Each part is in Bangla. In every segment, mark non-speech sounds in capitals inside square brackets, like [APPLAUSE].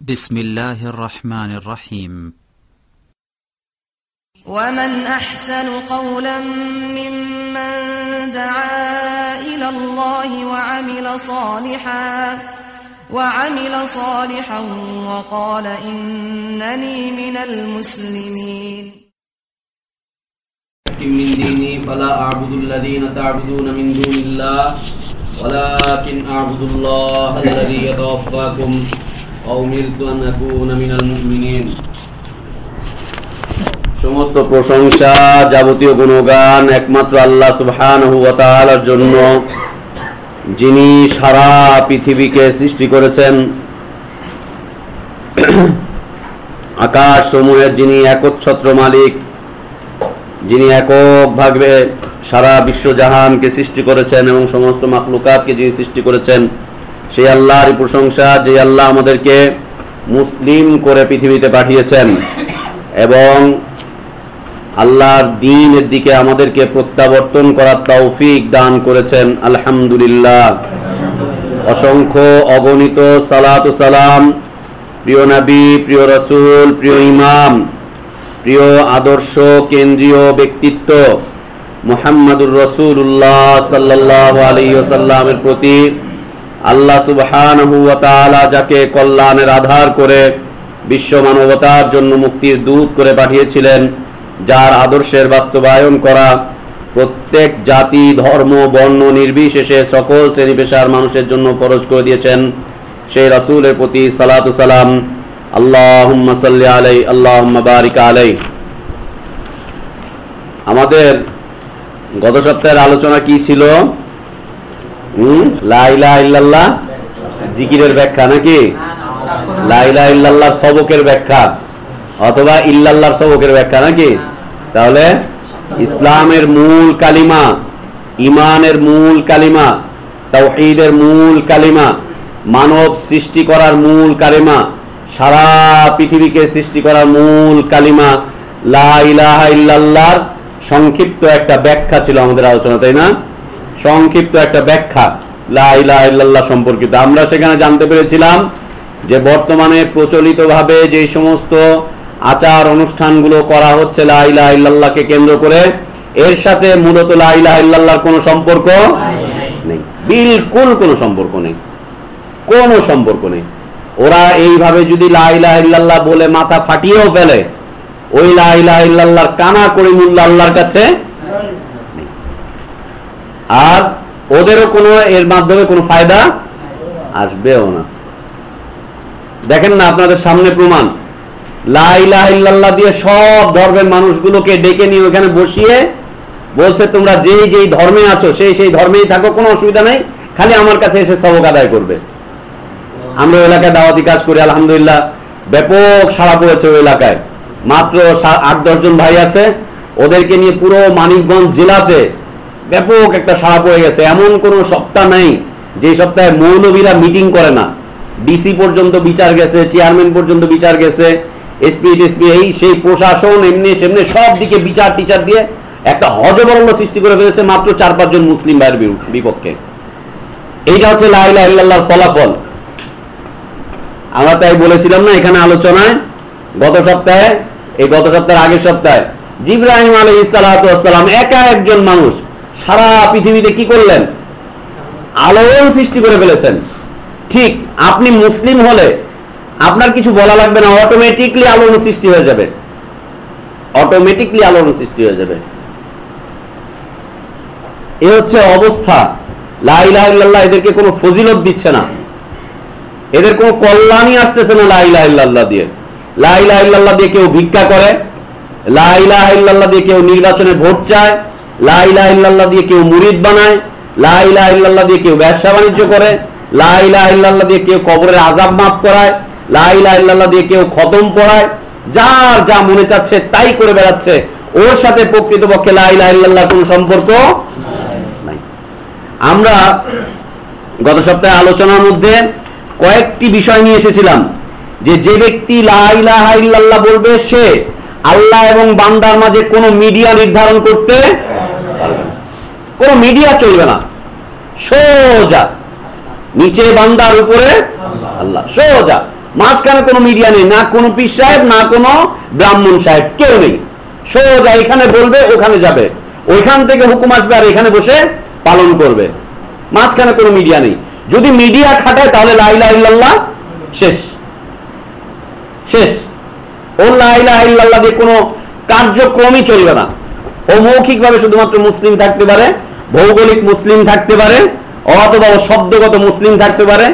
بسم الله الرحمن الرحيم. ومن أحسن قولا ممن دعا إلى الله وعمل صالحا وعمل صالحا وقال إنني من المسلمين. من ديني فلا أعبد الذين تعبدون من دون الله ولكن أعبد الله الذي يتوفاكم. وأمرت أن أكون من المؤمنين সমস্ত প্রশংসা যাবতীয় গুণগান একমাত্র আল্লাহ সুবহানাহু ওয়া তাআলার জন্য যিনি সারা পৃথিবীকে সৃষ্টি করেছেন আকাশ সমূহের যিনি একচ্ছত্র মালিক যিনি এককভাবে সারা বিশ্বজাহানকে সৃষ্টি করেছেন এবং সমস্ত মাখলুকাতকে যিনি সৃষ্টি করেছেন সেই আল্লাহরই প্রশংসা যে আল্লাহ আমাদেরকে মুসলিম করে পৃথিবীতে পাঠিয়েছেন এবং আল্লাহর দিনের দিকে আমাদেরকে প্রত্যাবর্তন করার তৌফিক দান করেছেন। আলহামদুলিল্লাহ। অসংখ্য অগণিত সালাত সালাম, প্রিয় নবী, প্রিয় রসুল, প্রিয় ইমাম, প্রিয় আদর্শ, কেন্দ্রীয় ব্যক্তিত্ব মুহাম্মাদুর রসুল্লাহ সাল্লাহ আলাইসাল্লামের প্রতি আল্লাহ তাআলা যাকে কল্যাণের আধার করে বিশ্ব মানবতার জন্য মুক্তির দূত করে পাঠিয়েছিলেন, যার আদর্শের বাস্তবায়ন করা প্রত্যেক জাতি, ধর্ম, বর্ণ নির্বিশেষে সকল শ্রেণি পেশার মানুষের জন্য ফরজ করে দিয়েছেন। সেই রাসূলের প্রতি সালাতু সালাম। আল্লাহুম্মা সাল্লি আলাই আল্লাহুম্মা বারিক আলাই আমাদের গত সপ্তাহের আলোচনা কি ছিল? হুম? লা ইল্লাল্লাহ? জিকিরের ব্যাখ্যা নাকি? লা ইলাহা ইল্লাল্লাহর সবকের ব্যাখ্যা। অথবা ইল্লাল্লাহর সবকের ব্যাখ্যা নাকি? তাহলে ইসলামের মূল কালিমা ইমানের মূল কালিমা, তাওহীদের মূল কালিমা, মানব সৃষ্টি করার মূল কালিমা, সারা পৃথিবীকে সৃষ্টি করার মূল কালিমা লা ইলাহা ইল্লাল্লাহর সংক্ষিপ্ত একটা ব্যাখ্যা ছিল আমাদের আলোচনা, তাই না? সংক্ষিপ্ত একটা ব্যাখ্যা, লা সম্পর্কিত। আমরা সেখানে জানতে পেরেছিলাম যে বর্তমানে প্রচলিতভাবে যে সমস্ত আচার অনুষ্ঠানগুলো করা হচ্ছে লা ইলাহা ইল্লাল্লাহকে কেন্দ্র করে, এর সাথে মূলত লা ইলাহা ইল্লাল্লাহর কোনো সম্পর্ক নেই। বিলকুল কোনো সম্পর্ক নেই। কোনো সম্পর্ক নেই। ওরা এইভাবে যদি লা ইলাহা ইল্লাল্লাহ বলে মাথা ফাটিয়েও ফেলে, ওই লা ইলাহা ইল্লাল্লাহর কানা করে মূল্য আল্লাহর কাছে। আর ওদেরও কোনো এর মাধ্যমে কোনো ফায়দা আসবেও না। দেখেন না আপনাদের সামনে প্রমাণ। লা ইলাহা ইল্লাল্লাহ দিয়ে সব ধর্মের মানুষগুলোকে ডেকে নিয়ে ওখানে বসিয়ে বলছে, তোমরা যেই যেই ধর্মে আছো, সেই সেই ধর্মেই থাকো, কোনো অসুবিধা নেই। খালি আমার কাছে এসে সবক আদায় করবে। আমরা এলাকায় দাওয়াতি কাজ করি, আলহামদুলিল্লাহ। ব্যাপক সাড়া পড়েছে ওই এলাকায়। মাত্র আট দশজন ভাই আছে। ওদেরকে নিয়ে পুরো মানিকগঞ্জ জেলাতে ব্যাপক একটা সাড়া পড়ে গেছে। এমন কোনো সপ্তাহ নাই, যে সপ্তাহে মৌলবীরা মিটিং করে না। ডিসি পর্যন্ত বিচার গেছে চেয়ারম্যান পর্যন্ত বিচার গেছে এসপি টেসপি এই সেই প্রশাসন, এমনি সেমনি সব দিকে বিচার টিচার দিয়ে একটা হজবরল সৃষ্টি করে ফেলেছে মাত্র চার পাঁচজন মুসলিম ভাইয়ের বিপক্ষে। এইটা হচ্ছে লাইলা ইল্লাল্লাহর ফলাফল। আমরা তাই বলেছিলাম না এখানে আলোচনায়, গত সপ্তাহে, এই গত সপ্তাহের আগের সপ্তাহে, জিব্রাহিম আলী ইসালাতাম একা একজন মানুষ সারা পৃথিবীতে কি করলেন? আলোড়ন সৃষ্টি করে ফেলেছেন। ঠিক, আপনি মুসলিম হলে আপনার কিছু বলা লাগবে না অটোমেটিকলি আলোড়ন সৃষ্টি হয়ে যাবে। অটোমেটিকলি আলোড়ন সৃষ্টি হয়ে যাবে। এ হচ্ছে অবস্থা। লাইলাহ এদেরকে কোনো ফজিলত দিচ্ছে না। এদের কোনো কল্যাণই আসতেছে না লাইলাহ দিয়ে। লাইলাহ দিয়ে কেউ ভিক্ষা করে লাইলাহ দিয়ে কেউ নির্বাচনে ভোট চায় লাইলাহ ইল্লাল্লাহ দিয়ে কেউ মুরিদ বানায় লাইলাহ ইল্লাল্লাহ দিয়ে কেউ ব্যবসা বাণিজ্য করে লাইলাহ ইল্লাল্লাহ দিয়ে কেউ কবরের আজাব মাফ করায় লাইলাহ ইল্লাল্লাহ দিয়ে কেউ খতম পড়ায়, যার যা মনে চাচ্ছে তাই করে বেড়াচ্ছে, ওর সাথে প্রকৃতপক্ষে লাইলাহ ইল্লাল্লাহ কোনো সম্পর্ক নাই আমরা গত সপ্তাহে আলোচনার মধ্যে কয়েকটি বিষয় নিয়ে এসেছিলাম, যে যে ব্যক্তি লা ইলাহা ইল্লাল্লাহ বলবে, সে আল্লাহ এবং বান্দার মাঝে কোনো মিডিয়া নির্ধারণ করতে। কোনো মিডিয়া চলবে না। সোজা। নিচে বান্দার উপরে আল্লাহ। সোজা। মাঝখানে কোনো মিডিয়া নেই, না কোনো পীর সাহেব, না কোনো ব্রাহ্মণ সাহেব, কেউ নেই। সোজা, এখানে বলবে, ওখানে যাবে। ওইখান থেকে হুকুম আসবে আর এখানে বসে পালন করবে। মাঝখানে কোনো মিডিয়া নেই। যদি মিডিয়া খাটায়, তাহলে লাইলা ইল্লাল্লাহ শেষ। শেষ। ও লাইলা ইল্লাল্লাহ দিয়ে কোনো কার্যক্রমই চলবে না। ও মৌখিকভাবে শুধুমাত্র মুসলিম থাকতে পারে, ভৌগোলিক মুসলিম থাকতে পারে, অথবা শব্দগত মুসলিম থাকতে পারে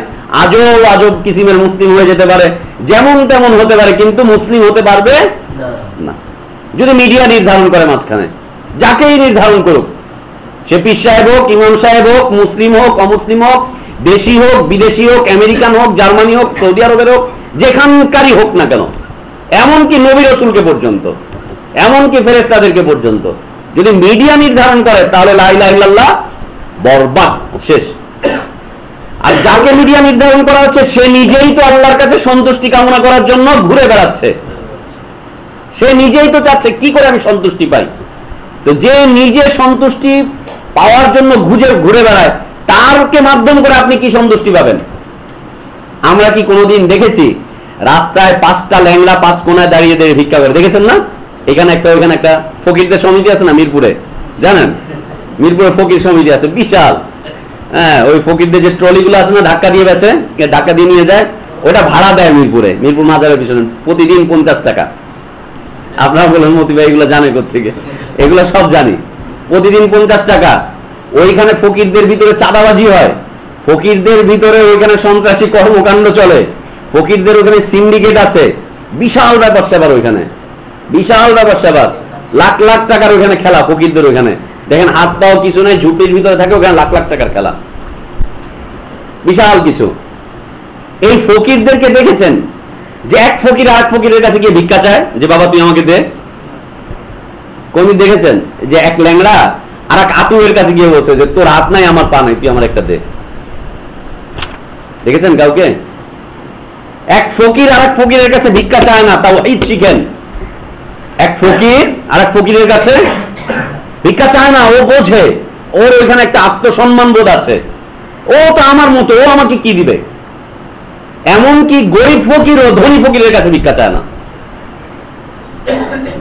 আজব আজব কিসিমের মুসলিম হয়ে যেতে পারে, যেমন তেমন হতে পারে, কিন্তু মুসলিম হতে পারবে না। যদি মিডিয়া নির্ধারণ করে মাঝখানে, যাকেই নির্ধারণ করুক, সে পীর সাহেব হোক, ইমাম সাহেব হোক, মুসলিম হোক, অমুসলিম হোক, দেশি হোক, বিদেশি হোক, আমেরিকান হোক, জার্মানি হোক, সৌদি আরবের হোক, যেখানকারই হোক না কেন, এমনকি নবী রসুলকে পর্যন্ত এমনকি ফেরেস্তাদেরকে পর্যন্ত। যদি মিডিয়া নির্ধারণ করে, তাহলে লাইল্লাহ বরবাদ, শেষ। আর যাকে মিডিয়া নির্ধারণ করা হচ্ছে, সে নিজেই তো আল্লাহর কাছে সন্তুষ্টি কামনা করার জন্য ঘুরে বেড়াচ্ছে। সে নিজেই তো চাচ্ছে, কি করে আমি সন্তুষ্টি পাই? তো যে নিজে সন্তুষ্টি পাওয়ার জন্য ঘুরে ঘুরে বেড়ায়, তারকে মাধ্যম করে আপনি কি সন্তুষ্টি পাবেন? আমরা কি কোনোদিন দেখেছি, রাস্তায় পাঁচটা ল্যাংড়া পাঁচ কোনায় দাঁড়িয়ে দাঁড়িয়ে ভিক্ষা করে। দেখেছেন না? এখানে একটা, ওইখানে একটা ফকিরদের সমিতি আছে না মিরপুরে? জানেন? মিরপুরে ফকির সমিতি আছে, বিশাল। হ্যাঁ ওই ফকিরদের যে ট্রলিগুলো আছে না, ধাক্কা দিয়ে বেছে ধাক্কা দিয়ে নিয়ে যায়, ওটা ভাড়া দেয় মিরপুরে, মিরপুর মাজারের পিছনে, প্রতিদিন পঞ্চাশ টাকা। আপনারা বলেন মতি ভাই, এগুলো জানে থেকে এগুলো সব জানি। প্রতিদিন পঞ্চাশ টাকা। ওইখানে ফকিরদের ভিতরে চাঁদাবাজি হয়। ফকিরদের ভিতরে ওইখানে সন্ত্রাসী কর্মকাণ্ড চলে। ফকিরদের ওখানে সিন্ডিকেট আছে। বিশাল ব্যাপার সেবার ওইখানে। বিশাল ব্যাপার সেবার। লাখ লাখ টাকার ওইখানে খেলা, ফকিরদের ওইখানে দেখেন হাত পাও কিছু নেই ঝুপড়ির ভিতরে থাকে, ওখানে লাখ লাখ টাকার খেলা। বিশাল কিছু। এই ফকিরদেরকে দেখেছেন যে এক ফকির আর এক ফকিরের কাছে গিয়ে ভিক্ষা চায়, যে, বাবা, তুই আমাকে দে। কোনদিন দেখেছেন যে এক ল্যাংড়া আর এক আতুয়ের কাছে গিয়ে বলছে যে, তোর হাত নাই, আমার পা নাই, তুই আমার একটা দেখেছেন কাউকে? এক ফকির আর এক ফকিরের কাছে ভিক্ষা চায় না, তাও ঈদ শিখেন এক ফকির আর এক ফকিরের কাছে। ভিক্ষা চায় না, ও বোঝে। ওর ওইখানে একটা আত্মসম্মান বোধ আছে। ও তো আমার মতো, ও আমাকে কি দিবে? এমনকি গরিব ফকির ও ধনী ফকিরের কাছে ভিক্ষা চায় না।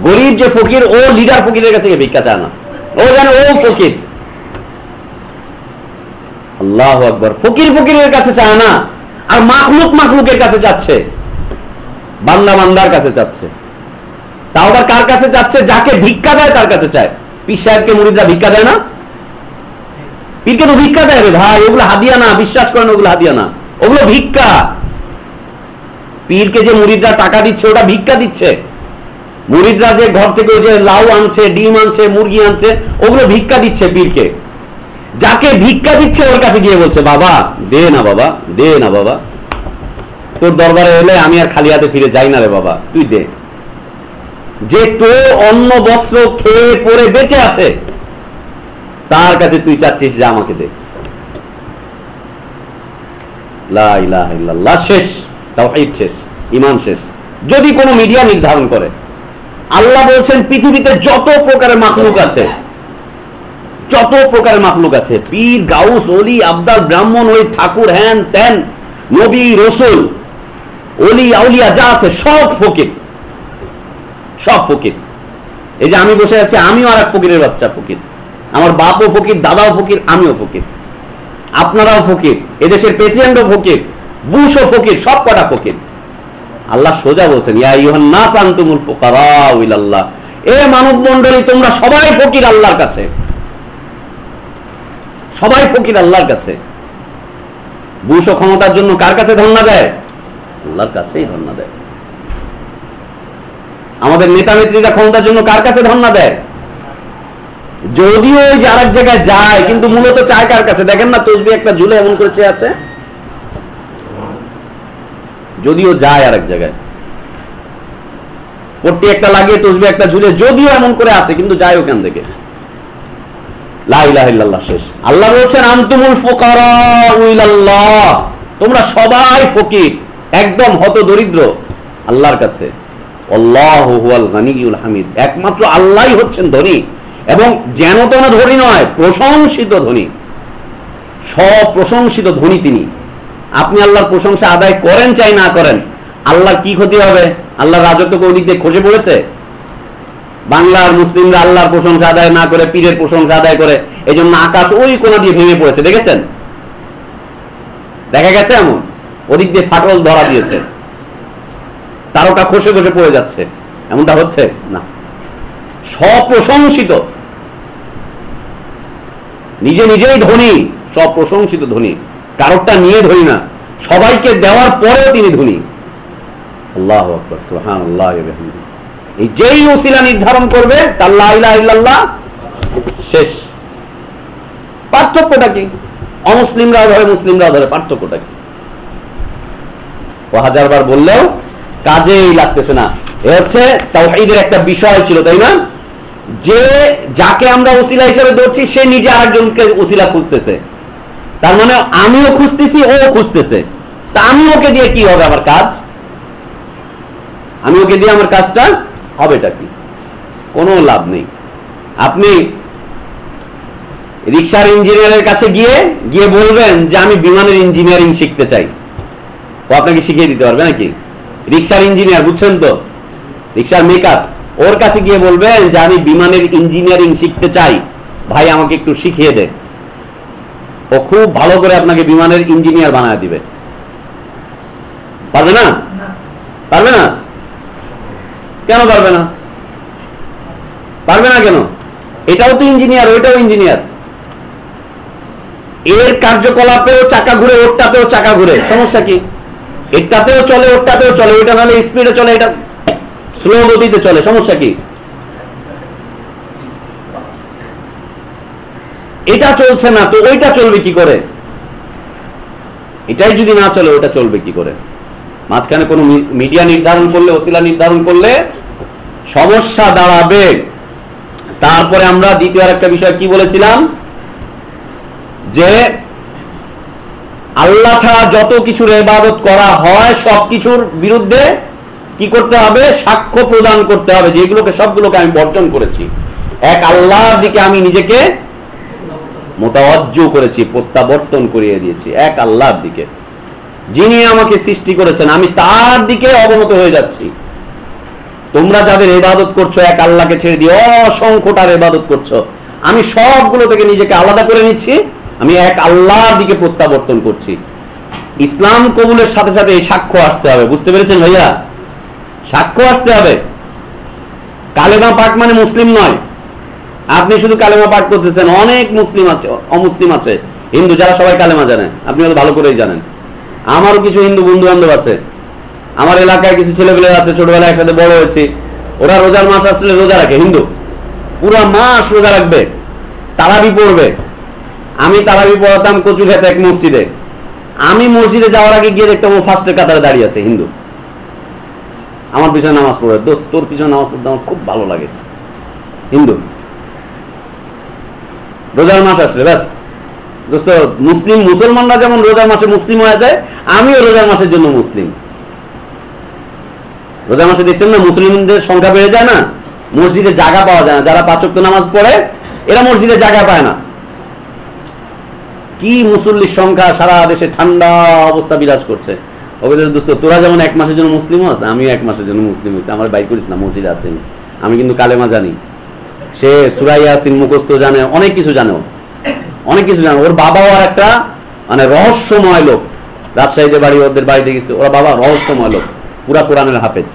গরিব যে ফকির, ও লিডার ফকিরের কাছে ভিক্ষা চায় না। ও জানে ও ফকির। আল্লাহ আকবর। ফকির ফকিরের কাছে চায় না, আর মাখলুক মাখলুকের কাছে যাচ্ছে। বান্দা বান্দার কাছে যাচ্ছে। তাও আবার কার কাছে যাচ্ছে? যাকে ভিক্ষা দেয় তার কাছে চায়। পীর সাহেবকে মুরিদরা ভিক্ষা দেয় না? পীরকে তো ভিক্ষা দেয় রে ভাই, ওগুলো হাদিয়া না, বিশ্বাস করেন ওগুলো হাদিয়া না। ওগুলো ভিক্ষা। পীরকে যে মুরিদরা টাকা দিচ্ছে, ওটা ভিক্ষা দিচ্ছে। মুরিদরা যে ঘর থেকে যে লাউ আনছে, ডিম আনছে, মুরগি আনছে, ওগুলো ভিক্ষা দিচ্ছে পীরকে। যাকে ভিক্ষা দিচ্ছে ওর কাছে গিয়ে বলছে, বাবা, দে না বাবা, দে না বাবা। তোর দরবারে এলে আমি আর খালি হাতে ফিরে যাই না রে বাবা, তুই দে। যে তোর অন্ন বস্ত্র খেয়ে পরে বেঁচে আছে, তার কাছে তুই চাচ্ছিস যে আমাকে দে। শেষ, তাওহীদ শেষ, ঈমান শেষ। যদি কোনো মিডিয়া নির্ধারণ করে, আল্লাহ বলছেন পৃথিবীতে যত প্রকারের মাখলুক আছে, যত প্রকারের মাখলুক আছে, পীর, গাউস অলি আবদাল ব্রাহ্মণ, ওই ঠাকুর হ্যান ত্যান নবী, রসুল অলি আউলিয়া, যা আছে, সব ফকির। সব ফকির। এই যে আমি বসে আছি, আমিও আর এক ফকিরের বাচ্চা ফকির। আমার বাপও ফকির, দাদাও ফকির, আমিও ফকির। আপনারাও ফকির, এদেশের প্রেসিডেন্টও ফকির, বুশও ফকির, সব কটা ফকির। আল্লাহ সোজা বলছেন এ মানব মণ্ডলী তোমরা সবাই ফকির আল্লাহর কাছে। সবাই ফকির আল্লাহর কাছে। বুশ ক্ষমতার জন্য কার কাছে ধর্ণা দেয়? আল্লাহর কাছেই ধর্ণা দেয়। আমাদের নেতা নেত্রীরা ক্ষমতার জন্য কার কাছে ধর্ণা দেয়? যদিও ওই যে আরেক জায়গায় যায়, কিন্তু মূলত চায় কার কাছে? দেখেন না, তসবি একটা ঝুলে এমন করে চেয়ে আছে? যদিও যায় আরেক জায়গায়। পট্টি একটা লাগিয়ে, তসবি একটা ঝুলে, যদিও এমন করে আছে, কিন্তু যায় ওখান থেকে। শেষ। আল্লাহ বলছেন, আনতুমুল তোমরা সবাই ফকির, একদম হত দরিদ্র আল্লাহর কাছে। আল্লাহু হামিদ। একমাত্র আল্লাহই হচ্ছেন ধনী এবং যেন তেন ধনী নয়, প্রশংসিত ধনী। সব প্রশংসিত ধনী তিনি। আপনি আল্লাহর প্রশংসা আদায় করেন চাই না করেন, আল্লাহর কি ক্ষতি হবে? আল্লাহর রাজত্ব কোন দিক দিয়ে খসে পড়েছে? বাংলার মুসলিমরা আল্লাহর প্রশংসা আদায় না করে, পীরের প্রশংসা আদায় করে এই জন্য আকাশ ওই কোনা দিয়ে ভেঙে পড়েছে, দেখেছেন? দেখা গেছে এমন? ওদিক দিয়ে ফাটল ধরা দিয়েছে। তারকা খসে খসে পড়ে যাচ্ছে। এমনটা হচ্ছে? না। স্বপ্রশংসিত। নিজে নিজেই ধনী সব প্রশংসিত ধনী। কারোরটা নিয়ে ধনী না। সবাইকে দেওয়ার পরেও তিনি ধনী। আল্লাহ সুহান আল্লাহ এই যেই ওসিলা নির্ধারণ করবে, তার লা ইলাহা শেষ। পার্থক্যটা কি? অমুসলিমরাও ধরে, মুসলিমরাও ধরে, পার্থক্যটা কি? ও হাজারবার বললেও কাজেই লাগতেছে না। এ হচ্ছে তাওহীদের একটা বিষয় ছিল, তাই না? যে যাকে আমরা ওসিলা হিসেবে ধরছি, সে নিজে আরেকজনকে ওসিলা খুঁজতেছে। তার মানে আমিও খুঁজতেছি, ও খুঁজতেছে। তা আমি ওকে দিয়ে কি হবে আমার কাজ? আমি ওকে দিয়ে আমার কাজটা হবেটা কি? কোনো লাভ নেই। আপনি রিক্সার ইঞ্জিনিয়ারের কাছে গিয়ে গিয়ে বলবেন যে আমি বিমানের ইঞ্জিনিয়ারিং শিখতে চাই। ও আপনাকে শিখিয়ে দিতে পারবে নাকি? রিক্সার ইঞ্জিনিয়ার বুঝছেন তো? রিক্সার মেকআপ ওর কাছে গিয়ে বলবেন যে আমি বিমানের ইঞ্জিনিয়ারিং শিখতে চাই। ভাই আমাকে একটু শিখিয়ে দে। ও খুব ভালো করে আপনাকে বিমানের ইঞ্জিনিয়ার বানায় দিবে। পারবে না? পারবে না? কেন পারবে না? পারবে না কেন? এটাও তো ইঞ্জিনিয়ার ওইটাও ইঞ্জিনিয়ার এর কার্যকলাপেও চাকা ঘুরে ওরটাতেও চাকা ঘুরে। সমস্যা কি? এটাতেও চলে, ওটাতেও চলে, ওইটা নাহলে স্পিডে চলে, এটা স্লো গতিতে চলে, সমস্যা কি? এটা চলছে না, তো ওইটা চলবে কি করে? এটাই যদি না চলে ওটা চলবে কি করে? মাঝখানে কোনো মিডিয়া নির্ধারণ করলে, ওসিলা নির্ধারণ করলে সমস্যা দাঁড়াবে। তারপরে আমরা দ্বিতীয় আর একটা বিষয় কি বলেছিলাম? যে আল্লাহ ছাড়া যত কিছুর এবাদত করা হয়, সব কিছুর বিরুদ্ধে কি করতে হবে? সাক্ষ্য প্রদান করতে হবে। যেগুলোকে, সবগুলোকে আমি বর্জন করেছি। এক আল্লাহর দিকে আমি নিজেকে মোতাবজ্জ করেছি, প্রত্যাবর্তন করিয়ে দিয়েছি। এক আল্লাহর দিকে। যিনি আমাকে সৃষ্টি করেছেন, আমি তার দিকে অবনত হয়ে যাচ্ছি। তোমরা যাদের এবাদত করছ, এক আল্লাহকে ছেড়ে দিয়ে অসংখ্যটার এবাদত করছ, আমি সবগুলো থেকে নিজেকে আলাদা করে নিচ্ছি। আমি এক আল্লাহর দিকে প্রত্যাবর্তন করছি। ইসলাম কবুলের সাথে সাথে এই সাক্ষ্য আসতে হবে, বুঝতে পেরেছেন ভাইয়া? সাক্ষ্য আসতে হবে। কালেমা পাঠ মানে মুসলিম নয়। আপনি শুধু কালেমা পাঠ করতেছেন, অনেক মুসলিম আছে, অমুসলিম আছে। হিন্দু, যারা সবাই কালেমা জানে, আপনি হয়তো ভালো করেই জানেন। আমারও কিছু হিন্দু বন্ধু বান্ধব আছে। আমার এলাকায় কিছু ছেলেপেলে আছে, ছোটবেলায় একসাথে বড় হয়েছে। ওরা রোজার মাস আসলে রোজা রাখে, হিন্দু। পুরা মাস রোজা রাখবে। তারাবি পড়বে। আমি তারাবি পড়াতাম হাতে এক মসজিদে। আমি মসজিদে যাওয়ার আগে গিয়ে দেখতাম ও ফার্স্টের কাতারে দাঁড়িয়ে আছে, হিন্দু। আমার পিছনে নামাজ পড়ে। দোস্ত, তোর পিছনে নামাজ পড়তে আমার খুব ভালো লাগে। হিন্দু। রোজার মাস আসলে, ব্যাস। দোস্ত, মুসলিম, মুসলমানরা যেমন রোজার মাসে মুসলিম হয়ে যায়, আমিও রোজার মাসের জন্য মুসলিম। রোজার মাসে দেখছেন না, মুসলিমদের সংখ্যা বেড়ে যায় না? মসজিদে জায়গা পাওয়া যায় না। যারা পাঁচক্য নামাজ পড়ে, এরা মসজিদে জায়গা পায় না। কি মুসল্লির সংখ্যা? সারা দেশে ঠান্ডা অবস্থা বিরাজ করছে। অবৈধ দোস্ত, তোরা যেমন এক মাসের জন্য মুসলিম হস, আমিও এক মাসের জন্য মুসলিম হয়েছি। আমার বাইর করিস না, মসজিদ আছে আমি কিন্তু কালেমা জানি। সে সুরাই আসিন মুখস্থ জানে, অনেক কিছু জানে অনেক কিছু জানে। ওর বাবাও আর একটা মানে রহস্যময় লোক। রাজশাহীতে বাড়ি, ওদের বাড়িতে গেছে। ওরা বাবা রহস্যময় লোক। পুরা কোরআনের হাফেজ।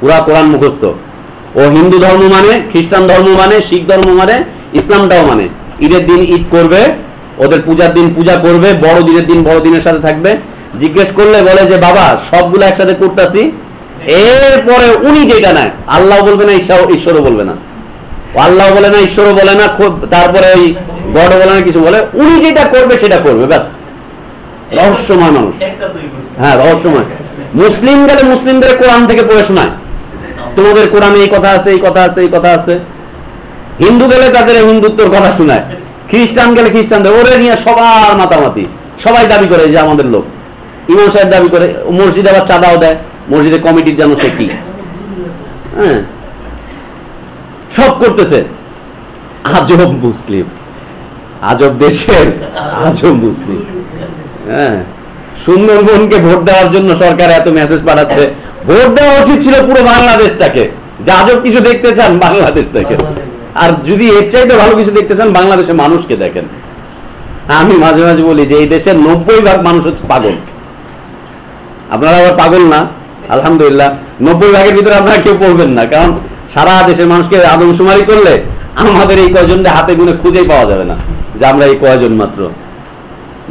পুরা কোরআন মুখস্থ। ও হিন্দু ধর্ম মানে খ্রিস্টান ধর্ম মানে শিখ ধর্ম মানে ইসলামটাও মানে। ঈদের দিন ঈদ করবে ওদের পূজার দিন পূজা করবে বড় দিনের দিন বড় দিনের সাথে থাকবে। জিজ্ঞেস করলে বলে যে বাবা সবগুলো একসাথে করতেছি। এরপরে উনি যেটা নেয় আল্লাহ বলবে না ঈশ্বর ঈশ্বরও বলবে না। আল্লাহ বলে না ঈশ্বরও বলে না তারপরে ওই গড বলে না কিছু বলে। উনি যেটা করবে সেটা করবে ব্যাস। রহস্যময় মানুষ। হ্যাঁ রহস্যময়। মুসলিম গেলে মুসলিমদের কোরআন থেকে পড়ে শোনায়। তোমাদের কোরআনে এই কথা আছে এই কথা আছে এই কথা আছে। হিন্দু গেলে তাদের হিন্দুত্বর কথা শোনায়। খ্রিস্টান গেলে খ্রিস্টানদের, ওরে নিয়ে সবার মাতামাতি। সবাই দাবি করে যে আমাদের লোক। ইমাম সাহেব দাবি করে, মসজিদে আবার চাঁদাও দেয়। মসজিদে কমিটির জানো সে কি? হ্যাঁ। সব করতেছে। আজব মুসলিম। আজব দেশের আজব মুসলিম। হ্যাঁ। সুন্দরবনকে ভোট দেওয়ার জন্য সরকার এত মেসেজ পাঠাচ্ছে। ভোট দেওয়া উচিত ছিল পুরো বাংলাদেশটাকে। যা আজব কিছু দেখতে চান বাংলাদেশটাকে। আর যদি এর চাইতে ভালো কিছু দেখতে চান, বাংলাদেশের মানুষকে দেখেন। আমি মাঝে মাঝে বলি যে, এই দেশের নব্বই ভাগ মানুষ হচ্ছে পাগল। আপনারা আবার পাগল না? আলহামদুলিল্লাহ। নব্বই ভাগের ভিতরে আপনারা কেউ পড়বেন না, কারণ সারা দেশের মানুষকে আদমশুমারি করলে আমাদের এই কয়জনটা হাতে গুনে খুঁজেই পাওয়া যাবে না, যে আমরা এই কয়জন মাত্র।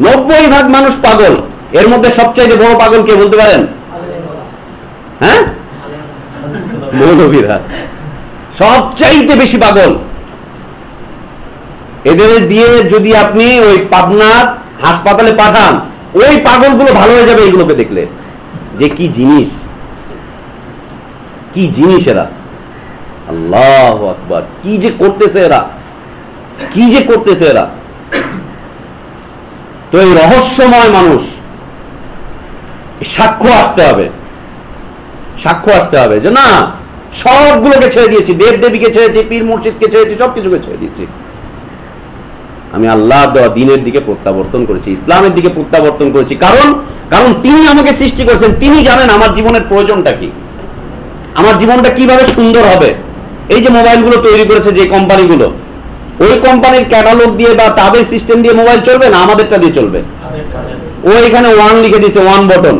নব্বই ভাগ মানুষ পাগল। এর মধ্যে সবচাইতে বড় পাগল কে বলতে পারেন? হ্যাঁ? মৌলবীরা সবচাইতে বেশি পাগল। এদের দিয়ে যদি আপনি ওই পাবনার হাসপাতালে পাঠান, ওই পাগলগুলো ভালো হয়ে যাবে এগুলোকে দেখলে। যে কি জিনিস? কি জিনিস এরা? আল্লাহ আকবার। কি যে করতেছে এরা? কি যে করতেছে এরা? তো এই রহস্যময় মানুষ সাক্ষ্য আসতে হবে। সাক্ষ্য আসতে হবে যে না সবগুলোকে ছেড়ে দিয়েছি। দেব দেবীকে ছেড়েছি, পীর মুর্শিদকে ছেড়েছি, সবকিছুকে ছেড়ে দিয়েছি। আমি আল্লাহ দেওয়া দিনের দিকে প্রত্যাবর্তন করেছি, ইসলামের দিকে প্রত্যাবর্তন করেছি। কারণ কারণ তিনি আমাকে সৃষ্টি করেছেন, তিনি জানেন আমার জীবনের প্রয়োজনটা কি। আমার জীবনটা কীভাবে সুন্দর হবে। এই যে মোবাইলগুলো তৈরি করেছে যে কোম্পানিগুলো, ওই কোম্পানির ক্যাটালগ দিয়ে বা তাদের সিস্টেম দিয়ে মোবাইল চলবে না আমাদেরটা দিয়ে চলবে? ও এখানে ওয়ান লিখে দিয়েছে ওয়ান বটন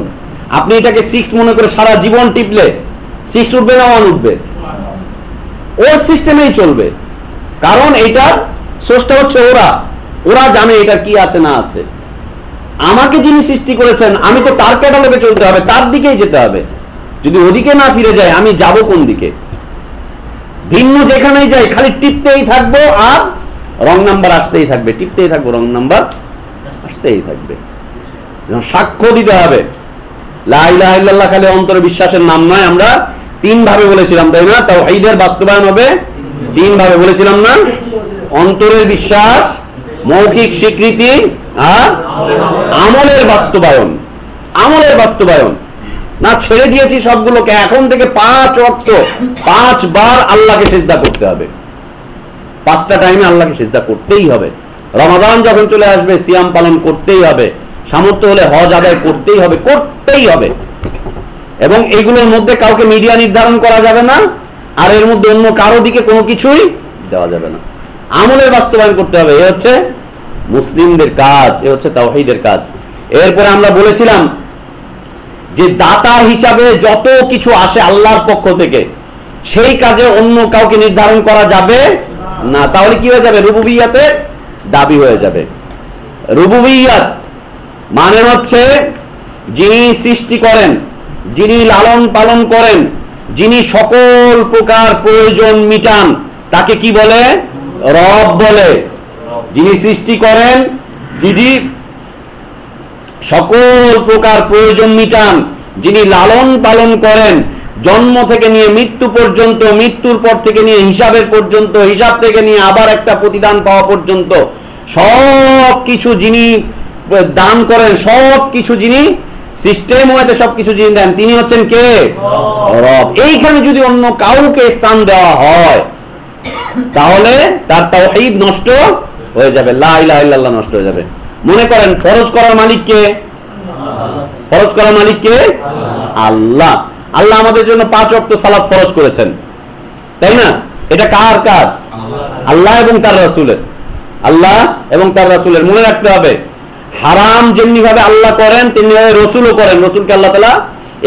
আপনি এটাকে সিক্স মনে করে সারা জীবন টিপলে সিক্স উঠবে না ওয়ান উঠবে? ওর সিস্টেমেই চলবে। কারণ এইটার স্রষ্টা হচ্ছে ওরা। ওরা জানে এটা কি আছে, না আছে। আমাকে যিনি সৃষ্টি করেছেন, আমি তো তার ক্যাটালগে চলতে হবে, তার দিকেই যেতে হবে। যদি ওদিকে না ফিরে যায়, আমি যাব কোন দিকে? ভিন্ন যেখানেই যাই, খালি টিপতেই থাকব আর রং নাম্বার আসতেই থাকবে। টিপতেই থাকব রং নাম্বার আসতেই থাকবে। সাক্ষ্য দিতে হবে। লাইলাহ খালি অন্তরে বিশ্বাসের নাম নয়, আমরা তিন ভাবে বলেছিলাম, তাই না? তাও ঈদের বাস্তবায়ন হবে তিন ভাবে বলেছিলাম না? অন্তরের বিশ্বাস, মৌখিক স্বীকৃতি আর আমলের বাস্তবায়ন। আমলের বাস্তবায়ন। না, ছেড়ে দিয়েছি সবগুলোকে, এখন থেকে পাঁচ অর্থ পাঁচ বার আল্লাহকে সেজদা করতে হবে। পাঁচটা টাইমে আল্লাহকে সেজদা করতেই হবে। রমাদান যখন চলে আসবে, সিয়াম পালন করতেই হবে। সামর্থ্য হলে হজ আদায় করতেই হবে করতেই হবে। এবং এইগুলোর মধ্যে কাউকে মিডিয়া নির্ধারণ করা যাবে না, আর এর মধ্যে অন্য কারও দিকে কোনো কিছুই দেওয়া যাবে না। আমলের বাস্তবায়ন করতে হবে, এ হচ্ছে মুসলিমদের কাজ, এ হচ্ছে তাওহিদের কাজ। এরপরে আমরা বলেছিলাম যে দাতা হিসাবে যত কিছু আসে আল্লাহর পক্ষ থেকে, সেই কাজে অন্য কাউকে নির্ধারণ করা যাবে না। তাহলে কি হয়ে যাবে? রুবুবিয়াতে দাবি হয়ে যাবে। রুবুবিয়াত মানে হচ্ছে যিনি সৃষ্টি করেন, যিনি লালন পালন করেন, যিনি সকল প্রকার প্রয়োজন মিটান, তাকে কি বলে? রব বলে। যিনি সৃষ্টি করেন, যিনি সকল প্রকার প্রয়োজন মিটান, যিনি লালন পালন করেন, জন্ম থেকে নিয়ে মৃত্যু পর্যন্ত, মৃত্যুর পর থেকে নিয়ে হিসাবের পর্যন্ত, হিসাব থেকে নিয়ে আবার একটা প্রতিদান পাওয়া পর্যন্ত সব কিছু যিনি দান করেন সব কিছু যিনি সিস্টেম হয়েছে সব কিছু যিনি দেন তিনি হচ্ছেন কে? রব। এইখানে যদি অন্য কাউকে স্থান দেওয়া হয় তাহলে তার তাওহীদ নষ্ট হয়ে যাবে লা ইলাহা ইল্লাল্লাহ নষ্ট হয়ে যাবে। মনে করেন ফরজ করার মালিক কে? ফরজ করার মালিক কে? আল্লাহ। আল্লাহ আমাদের জন্য পাঁচ অক্ট সালাত ফরজ করেছেন। তাই না? এটা কার কাজ? আল্লাহ এবং তার রাসূলের। আল্লাহ এবং তার রাসূলের। মনে রাখতে হবে হারাম যেমনি ভাবে আল্লাহ করেন তেমনি ভাবে রসুলও করেন। রসুলকে আল্লাহ তালা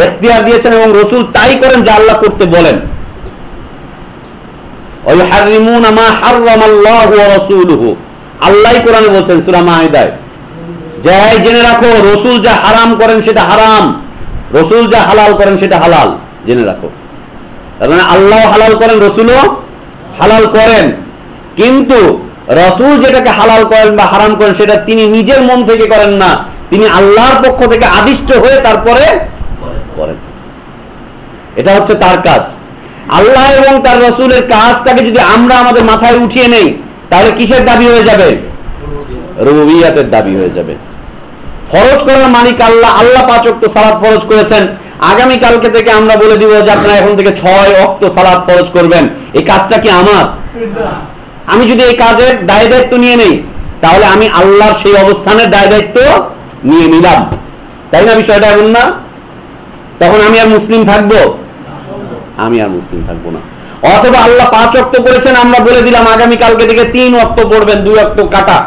এখতিয়ার দিয়েছেন এবং রসুল তাই করেন যা আল্লাহ করতে বলেন। আল্লাহ কোরআনে বলছেন, সুরা মাহিদায় যাই জেনে রাখো, রসুল যা হারাম করেন সেটা হারাম, রসুল যা হালাল করেন সেটা হালাল। জেনে রাখো। তার মানে আল্লাহ হালাল করেন, রসুলও হালাল করেন। কিন্তু রসুল যেটাকে হালাল করেন বা হারাম করেন, সেটা তিনি নিজের মন থেকে করেন না। তিনি আল্লাহর পক্ষ থেকে আদিষ্ট হয়ে তারপরে করেন। এটা হচ্ছে তার কাজ। আল্লাহ এবং তার রসুলের কাজটাকে যদি আমরা আমাদের মাথায় উঠিয়ে নেই, তাহলে কিসের দাবি হয়ে যাবে? রবিয়াতের দাবি হয়ে যাবে। ফরজ করার মালিক আল্লাহ আল্লাহ পাঁচ অক্ট সালাদ ফরজ করেছেন। আগামী কালকে থেকে আমরা বলে দিব যে আপনারা এখন থেকে ছয় অক্ট সালাদ ফরজ করবেন। এই কাজটা কি আমার? আমি যদি এই কাজের দায় দায়িত্ব নিয়ে নেই, তাহলে আমি আল্লাহর সেই অবস্থানের দায় দায়িত্ব নিয়ে নিলাম। তাই না বিষয়টা এমন না? তখন আমি আর মুসলিম থাকব? আমি আর মুসলিম থাকব না। অথবা আল্লাহ পাঁচ অক্ত করেছেন, আমরা বলে দিলাম আগামী কালকে থেকে তিন অক্ত পড়বেন, দুই অক্ত কাটা।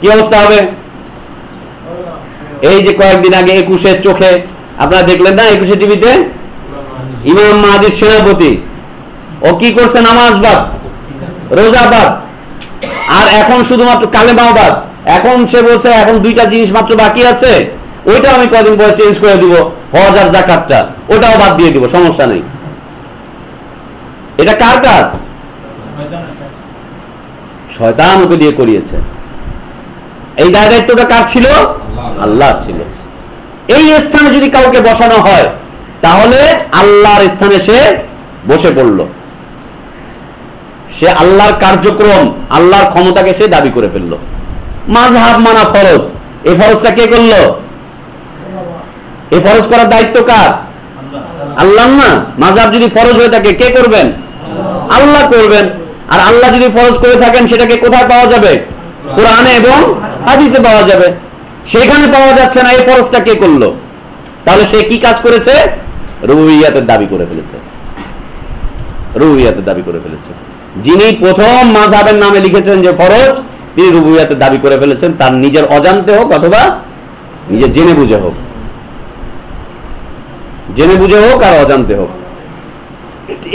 কি অবস্থা হবে? এই যে কয়েকদিন আগে একুশের চোখে, আপনারা দেখলেন না একুশে টিভিতে? ইমাম মাহাদির সেনাপতি। ও কি করছে নামাজ বাদ? রোজা বাদ। আর এখন শুধুমাত্র কালেমাও বাদ। এখন সে বলছে, এখন দুইটা জিনিস মাত্র বাকি আছে ওইটা আমি কদিন পরে চেঞ্জ করে দিব, হজ আর জাকাতটা, ওটাও বাদ দিয়ে দিব, সমস্যা নেই। এটা কার কাজ? শয়তান ওকে দিয়ে করিয়েছে। এই দায় দায়িত্বটা কার ছিল? আল্লাহ ছিল। এই স্থানে যদি কাউকে বসানো হয়, তাহলে আল্লাহর স্থানে সে বসে পড়ল। সে আল্লাহর কার্যক্রম, আল্লাহর ক্ষমতাকে সে দাবি করে ফেলল। মাঝহাব মানা ফরজ। এই ফরজটা কে করল? এই ফরজ করার দায়িত্ব কার? আল্লাহ না। মাঝহাব যদি ফরজ হয়ে থাকে, কে করবেন? আল্লাহ করবেন। আর আল্লাহ যদি ফরজ করে থাকেন, সেটাকে কোথায় পাওয়া যাবে? কোরআনে এবং হাদিসে পাওয়া যাবে। সেখানে পাওয়া যাচ্ছে না, এই ফরজটা কে করল? তাহলে সে কি কাজ করেছে? রুইয়াতের দাবি করে ফেলেছে। রুইয়াতের দাবি করে ফেলেছে। যিনি প্রথম মাঝহাবের নামে লিখেছেন যে ফরজ, তিনি রুবুইয়াতের দাবি করে ফেলেছেন, তার নিজের অজান্তে হোক অথবা নিজে জেনে বুঝে হোক। জেনে বুঝে হোক আর অজান্তে হোক।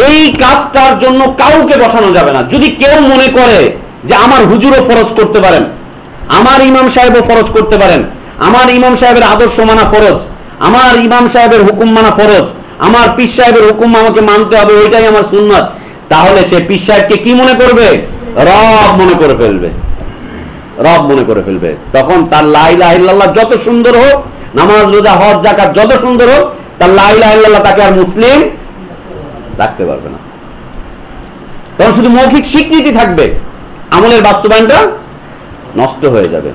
এই কাজটার জন্য কাউকে বসানো যাবে না। যদি কেউ মনে করে যে আমার হুজুরও ফরজ করতে পারেন, আমার ইমাম সাহেবও ফরজ করতে পারেন, আমার ইমাম সাহেবের আদর্শ মানা ফরজ, আমার ইমাম সাহেবের হুকুম মানা ফরজ, আমার পীর সাহেবের হুকুম আমাকে মানতে হবে, ওইটাই আমার সুন্নত। তাহলে সে পীর সাহেবকে কি মনে করবে? রব মনে করে ফেলবে। রব মনে করে ফেলবে। তখন তার লাইলা ইল্লাল্লাহ যত সুন্দর হোক, নামাজ, রোজা, হজ জাকাত যত সুন্দর হোক, তার লাইলা ইল্লাল্লাহ তাকে আর মুসলিম রাখতে পারবে না। তখন শুধু মৌখিক স্বীকৃতি থাকবে। আমলের বাস্তবায়নটা নষ্ট হয়ে যাবে।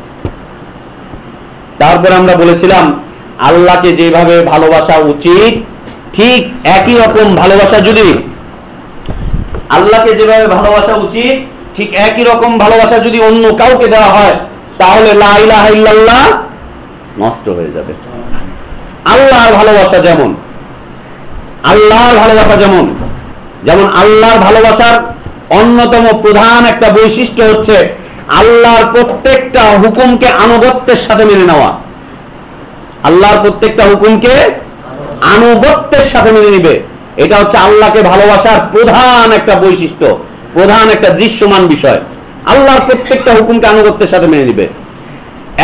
তারপর আমরা বলেছিলাম, আল্লাহকে যেভাবে ভালোবাসা উচিত, ঠিক একই রকম ভালোবাসা যদি আল্লাহকে যেভাবে ভালোবাসা উচিত, ঠিক একই রকম ভালোবাসা যদি অন্য কাউকে দেওয়া হয়, তাহলে নষ্ট হয়ে যাবে। আল্লাহর ভালোবাসা যেমন, আল্লাহর ভালোবাসা যেমন যেমন আল্লাহর ভালোবাসার অন্যতম প্রধান একটা বৈশিষ্ট্য হচ্ছে আল্লাহর প্রত্যেকটা হুকুমকে আনুগত্যের সাথে মেনে নেওয়া। আল্লাহর প্রত্যেকটা হুকুমকে আনুগত্যের সাথে মেনে নিবে। এটা হচ্ছে আল্লাহকে ভালোবাসার প্রধান একটা বৈশিষ্ট্য, প্রধান একটা দৃশ্যমান বিষয়। আল্লাহর প্রত্যেকটা হুকুমকে আনুগত্যের সাথে মেনে নিবে।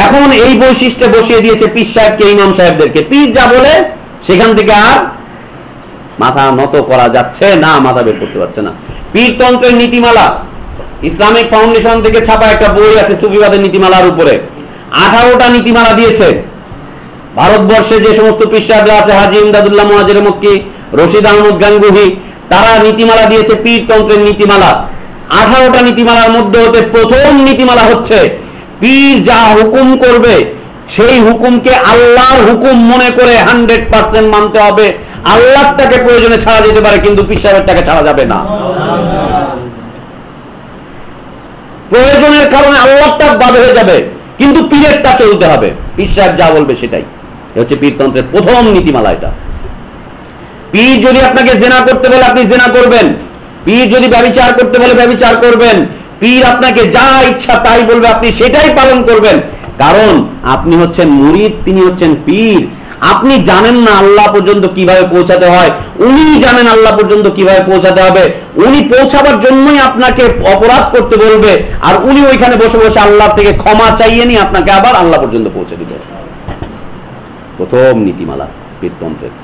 এখন এই বৈশিষ্ট্যে বসিয়ে দিয়েছে পীর সাহেবকে, ইমাম সাহেবদেরকে। পীর যা বলে, সেখান থেকে আর মাথা নত করা যাচ্ছে না, মাথা বের করতে পারছে না। পীরতন্ত্রের নীতিমালা, ইসলামিক ফাউন্ডেশন থেকে ছাপা একটা বই আছে সুফিবাদের নীতিমালার উপরে। আঠারোটা নীতিমালা দিয়েছে। ভারতবর্ষে যে সমস্ত পীর সাহেবরা আছে, হাজি ইমদাদুল্লাহ মহাজের মক্কি রশিদ আহমদ গাঙ্গুহি, তারা নীতিমালা দিয়েছে পীরতন্ত্রের নীতিমালা। আঠারোটা নীতিমালার মধ্যে হতে প্রথম নীতিমালা হচ্ছে, পীর যা হুকুম করবে, সেই হুকুমকে আল্লাহর হুকুম মনে করে হান্ড্রেড পার্সেন্ট মানতে হবে। আল্লাহটাকে প্রয়োজনে ছাড়া যেতে পারে, কিন্তু পীর সাহেবেরটাকে ছাড়া যাবে না। প্রয়োজনের কারণে আল্লাহটা বাদ হয়ে যাবে, কিন্তু পীরেরটা চলতে হবে। পীর সাহেব যা বলবে সেটাই। হচ্ছে পীরতন্ত্রের প্রথম নীতিমালা এটা। পীর যদি আপনাকে জেনা করতে বলে আপনি জেনা করবেন। পীর যদি ব্যবচার করতে বলে ব্যবচার করবেন। পীর আপনাকে যা ইচ্ছা তাই বলবে, আপনি সেটাই পালন করবেন। কারণ আপনি হচ্ছেন মুরিদ, তিনি হচ্ছেন পীর। আপনি জানেন না আল্লাহ পর্যন্ত কীভাবে পৌঁছাতে হয়। উনি জানেন আল্লাহ পর্যন্ত কীভাবে পৌঁছাতে হবে। উনি পৌঁছাবার জন্যই আপনাকে অপরাধ করতে বলবে। আর উনি ওইখানে বসে বসে আল্লাহ থেকে ক্ষমা চাইয়ে নিয়ে আপনাকে আবার আল্লাহ পর্যন্ত পৌঁছে দিবে। প্রথম নীতিমালা, পীরতন্ত্রের।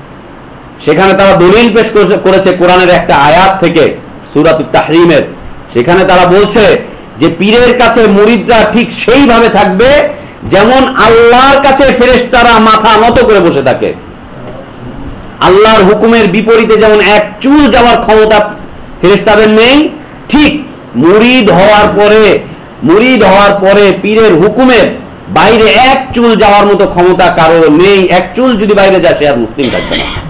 সেখানে তারা দলিল পেশ করেছে- কোরআনের একটা আয়াত থেকে সুরাত তাহরিমের। সেখানে তারা বলছে যে পীরের কাছে মুরিদরা ঠিক সেইভাবে থাকবে যেমন আল্লাহর কাছে ফেরেশতারা মাথা নত করে বসে থাকে। আল্লাহর হুকুমের বিপরীতে যেমন এক চুল যাওয়ার ক্ষমতা ফেরেশতাদের নেই, ঠিক মুরিদ হওয়ার পরে, মুরিদ হওয়ার পরে পীরের হুকুমের বাইরে এক চুল যাওয়ার মতো ক্ষমতা কারও নেই, এক চুল যদি বাইরে যায় সে আর মুসলিম থাকবে না।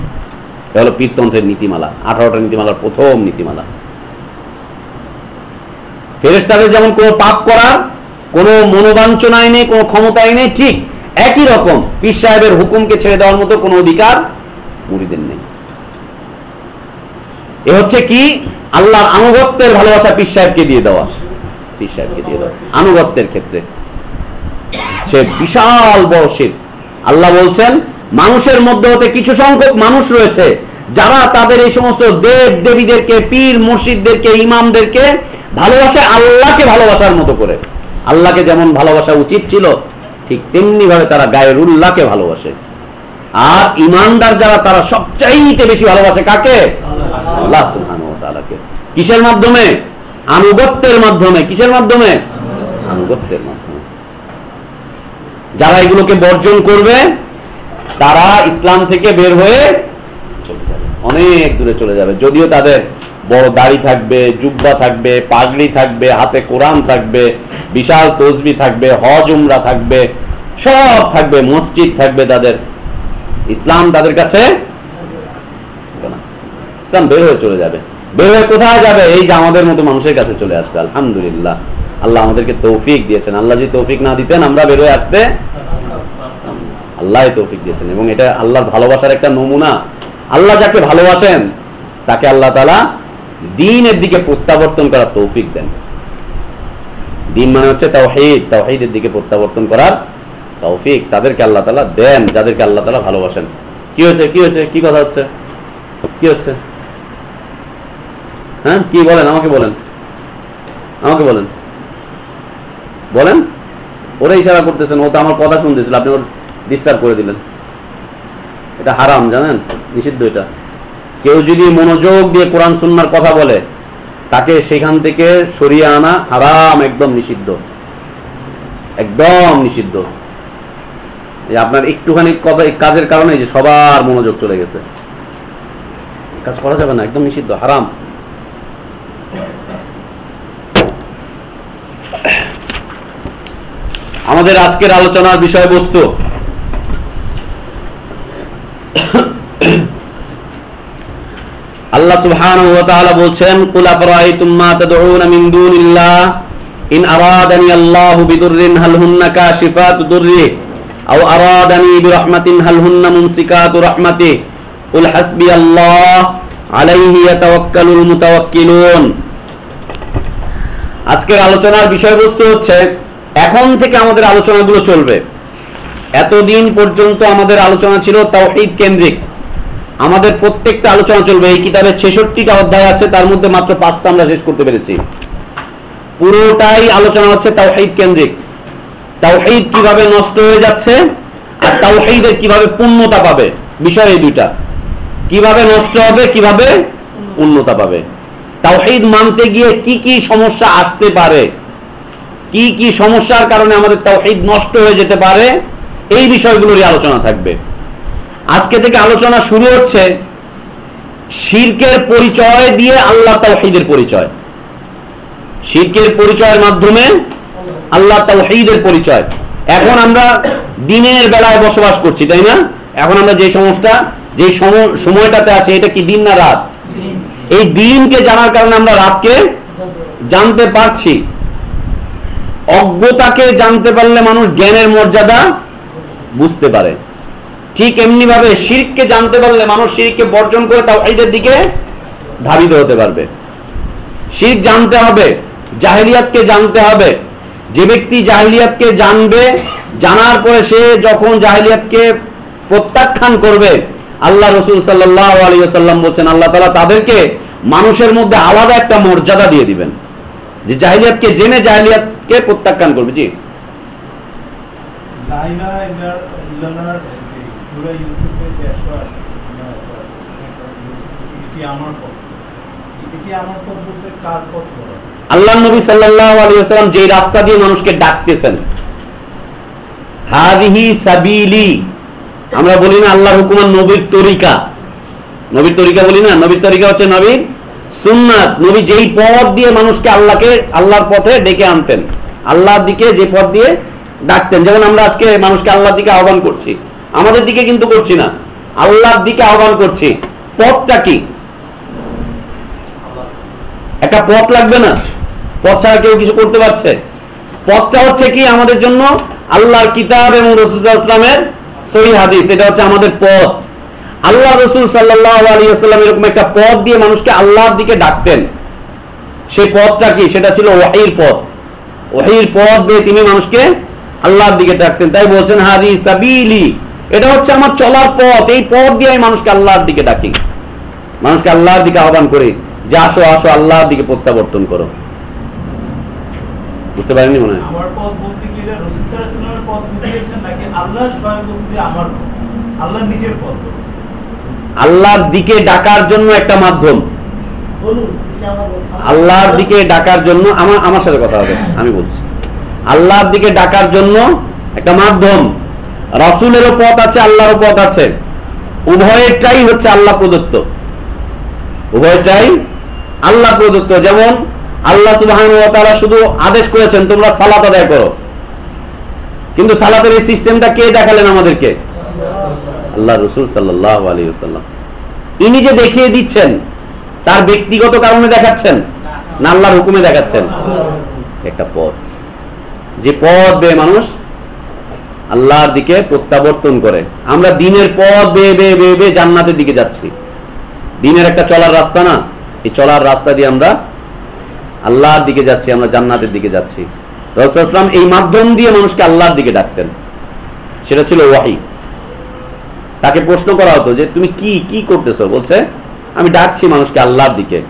এটা হলো পীরতন্ত্রের নীতিমালা, আঠারোটা নীতিমালার প্রথম নীতিমালা। ফেরেশতাদের যেমন কোনো পাপ করার, কোনো মনোবাঞ্ছনায় নেই, কোনো ক্ষমতায় নেই, ঠিক একই রকম পীর সাহেবের হুকুমকে ছেড়ে দেওয়ার মতো কোনো অধিকার মুড়িদের নেই। এ হচ্ছে কি? আল্লাহর আনুগত্যের ভালোবাসা পীর সাহেবকে দিয়ে দেওয়া। পীর সাহেবকে দিয়ে দেওয়া। আনুগত্যের ক্ষেত্রে। সে বিশাল বড় শির। আল্লাহ বলছেন মানুষের মধ্যে হতে কিছু সংখ্যক মানুষ রয়েছে যারা তাদের এই সমস্ত দেব দেবীদেরকে পীর মসজিদদেরকে, ইমামদেরকে ভালোবাসে, আল্লাহকে ভালোবাসার মতো করে। আল্লাহকে যেমন ভালোবাসা উচিত ছিল, ঠিক তেমনি ভাবে তারা গায়ের উল্লাহকে ভালোবাসে। আর ইমানদার যারা, তারা সবচাইতে বেশি ভালোবাসে কাকে? আল্লাহ তাআলাকে। কিসের মাধ্যমে? আনুগত্যের মাধ্যমে। কিসের মাধ্যমে? আনুগত্যের মাধ্যমে। যারা এগুলোকে বর্জন করবে তারা ইসলাম থেকে বের হয়ে চলে যাবে। অনেক দূরে চলে যাবে। যদিও তাদের বড় দাড়ি থাকবে, জুব্বা থাকবে, পাগড়ি থাকবে, হাতে কোরআন থাকবে, বিশাল তসবি থাকবে, হজ, উমরা থাকবে, সব থাকবে, মসজিদ থাকবে তাদের। ইসলাম তাদের কাছে ইসলাম বের হয়ে চলে যাবে। বের হয়ে কোথায় যাবে? এই যে আমাদের মতো মানুষের কাছে চলে আসবে। আলহামদুলিল্লাহ। আল্লাহ আমাদেরকে তৌফিক দিয়েছেন। আল্লাহ যদি তৌফিক না দিতেন, আমরা বের হয়ে আসতে আল্লাহ তৌফিক দিয়েছেন এবং এটা আল্লাহর ভালোবাসার একটা নমুনা। আল্লাহ যাকে ভালোবাসেন, তাকে আল্লাহ তালা দিনের দিকে প্রত্যাবর্তন করার তৌফিক দেন। দিন মানে হচ্ছে তাওহীদ, তাওহীদের দিকে প্রত্যাবর্তন করার তৌফিক তাদেরকে আল্লাহ তালা দেন, যাদেরকে আল্লাহ তালা ভালোবাসেন। কি হয়েছে কি হয়েছে, কি কথা হচ্ছে? কি হচ্ছে? হ্যাঁ কি বলেন, আমাকে বলেন। আমাকে বলেন। বলেন? ওরা ইশারা করতেছেন, ও তো আমার কথা শুনতেছিল, আপনি ওর ডিস্টার্ব করে দিলেন। এটা হারাম, জানেন? নিষিদ্ধ এটা। কেউ যদি মনোযোগ দিয়ে কোরআন, সুন্নার কথা বলে, তাকে সেখান থেকে সরিয়ে আনা হারাম, একদম নিষিদ্ধ। একদম নিষিদ্ধ। আপনার একটুখানি কথা কাজের কারণে যে সবার মনোযোগ চলে গেছে। কাজ করা যাবে না, একদম নিষিদ্ধ, হারাম। আমাদের আজকের আলোচনার বিষয়বস্তু [COUGHS] আল্লাহ সুবহানাহু ওয়া তাআলা বলছেন, কুল মা তাদউনা মিন দুনিল্লাহ? ইন আরাদানি আল্লাহু বিদুররিন হাল হুন্না কাশিফাতু দুররি আও আরাদানি বিরহমাতিন হাল হুন্না রাহমাতি কুল হাসবি আল্লাহ, আলাইহি ইয়াতাওয়াক্কালুল মুতাওয়াক্কিলুন। আজকের আলোচনার বিষয়বস্তু হচ্ছে, এখন থেকে আমাদের আলোচনাগুলো চলবে। এতদিন পর্যন্ত আমাদের আলোচনা ছিল তাওহীদ কেন্দ্রিক। আমাদের প্রত্যেকটা আলোচনা চলবে। এই কিতাবের ছেষট্টিটা অধ্যায় আছে, তার মধ্যে মাত্র পাঁচটা আমরা শেষ করতে পেরেছি। পুরোটাই আলোচনা হচ্ছে তাওহীদ কেন্দ্রিক। তাওহীদ কীভাবে নষ্ট হয়ে যাচ্ছে আর তাওহীদের কীভাবে পূর্ণতা পাবে? বিষয় এই দুইটা। কীভাবে নষ্ট হবে, কীভাবে পূর্ণতা পাবে? তাওহীদ মানতে গিয়ে কি কি সমস্যা আসতে পারে? কি কি সমস্যার কারণে আমাদের তাওহীদ নষ্ট হয়ে যেতে পারে? এই বিষয়গুলোরই আলোচনা থাকবে। আজকে থেকে আলোচনা শুরু হচ্ছে শিরকের পরিচয় দিয়ে আল্লাহ তাওহীদের পরিচয়। শিরকের পরিচয়ের মাধ্যমে আল্লাহ তাওহীদের পরিচয়। এখন আমরা দিনের বেলায় বসবাস করছি, তাই না? এখন আমরা যে সমস্যা, যে সম- সময়টাতে আছে, এটা কি দিন না রাত? এই দিনকে জানার কারণে আমরা রাতকে জানতে পারছি। অজ্ঞতাকে জানতে পারলে মানুষ জ্ঞানের মর্যাদা বুঝতে পারে। ঠিক এমনি ভাবে শিরককে জানতে পারলে মানুষ শিরককে বর্জন করে তাওহীদের দিকে ধাবিত হতে পারবে। শিরক জানতে হবে, জাহেলিয়াতকে জানতে হবে। যে ব্যক্তি জাহেলিয়াতকে জানবে, জানার পরে সে যখন জাহেলিয়াতকে প্রত্যাখ্যান করবে, আল্লাহ রসুল সাল্লাহ আলী সাল্লাম বলছেন, আল্লাহ তালা তাদেরকে মানুষের মধ্যে আলাদা একটা মর্যাদা দিয়ে দিবেন। যে জাহিলিয়াতকে জেনে জাহিলিয়াতকে প্রত্যাখ্যান করবে। জি। আল্লাহ নবী যে রাস্তা দিয়ে মানুষকে ডাকতেছেন আমরা বলি না আল্লাহর হুকুমান নবীর তরিকা। নবীর তরিকা বলি না, নবীর তরিকা হচ্ছে নবীর সুন্নাত। নবী যেই পথ দিয়ে মানুষকে আল্লাহকে, আল্লাহর পথে ডেকে আনতেন, আল্লাহর দিকে যে পথ দিয়ে ডাকতেন। যেমন আমরা আজকে মানুষকে আল্লাহর দিকে আহ্বান করছি। আমাদের দিকে কিন্তু করছি না। আল্লাহর দিকে আহ্বান করছি। পথটা কি? একটা পথ লাগবে না? পথ ছাড়া কেউ কিছু করতে পারছে? পথটা হচ্ছে কি? আমাদের জন্য আল্লাহর কিতাব এবং রসুলামের সহি হাদিস। এটা হচ্ছে আমাদের পথ। আল্লাহ রসুল সাল্লাহ আলী এরকম একটা পথ দিয়ে মানুষকে আল্লাহর দিকে ডাকতেন। সেই পথটা কি? সেটা ছিল ওয়াহির পথ। ওয়াহির পথ দিয়ে তিনি মানুষকে আল্লাহর দিকে ডাকতেন তাই বলছেন হাদি সাবিলি। এটা হচ্ছে আমার চলার পথ এই পথ দিয়ে আমি মানুষকে আল্লাহর দিকে ডাকি। মানুষকে আল্লাহর দিকে আহ্বান করি যে আসো আসো আল্লাহর দিকে প্রত্যাবর্তন করো। বুঝতে পারেননি মনে হয়? আল্লাহর দিকে ডাকার জন্য একটা মাধ্যম। আল্লাহর দিকে ডাকার জন্য আমার আমার সাথে কথা হবে আমি বলছি। আল্লাহর দিকে ডাকার জন্য একটা মাধ্যম। রাসূলেরও পথ আছে, আল্লাহরও পথ আছে। উভয়েরটাই হচ্ছে আল্লাহ প্রদত্ত। উভয়টাই আল্লাহ প্রদত্ত। যেমন আল্লাহ তাআলা শুধু আদেশ করেছেন, তোমরা সালাত আদায় করো। কিন্তু সালাতের এই সিস্টেমটা কে দেখালেন আমাদেরকে? আল্লাহ রসুল সাল্লাহ আলী সাল্লাম ইনি যে দেখিয়ে দিচ্ছেন, তার ব্যক্তিগত কারণে দেখাচ্ছেন, না আল্লাহর হুকুমে দেখাচ্ছেন? একটা পথ। যে পথ বেয়ে মানুষ আল্লাহর দিকে প্রত্যাবর্তন করে। আমরা দিনের পথ বেয়ে বেয়ে বেয়ে বেয়ে জান্নাতের দিকে যাচ্ছি। দিনের একটা চলার রাস্তা না, এই চলার রাস্তা দিয়ে আমরা আল্লাহর দিকে যাচ্ছি, আমরা জান্নাতের দিকে যাচ্ছি। রসুলাম এই মাধ্যম দিয়ে মানুষকে আল্লাহর দিকে ডাকতেন। সেটা ছিল ওয়াহি। তাকে প্রশ্ন করা হতো যে, তুমি কি কি করতেছো? বলছে, আমি ডাকছি মানুষকে আল্লাহর দিকে।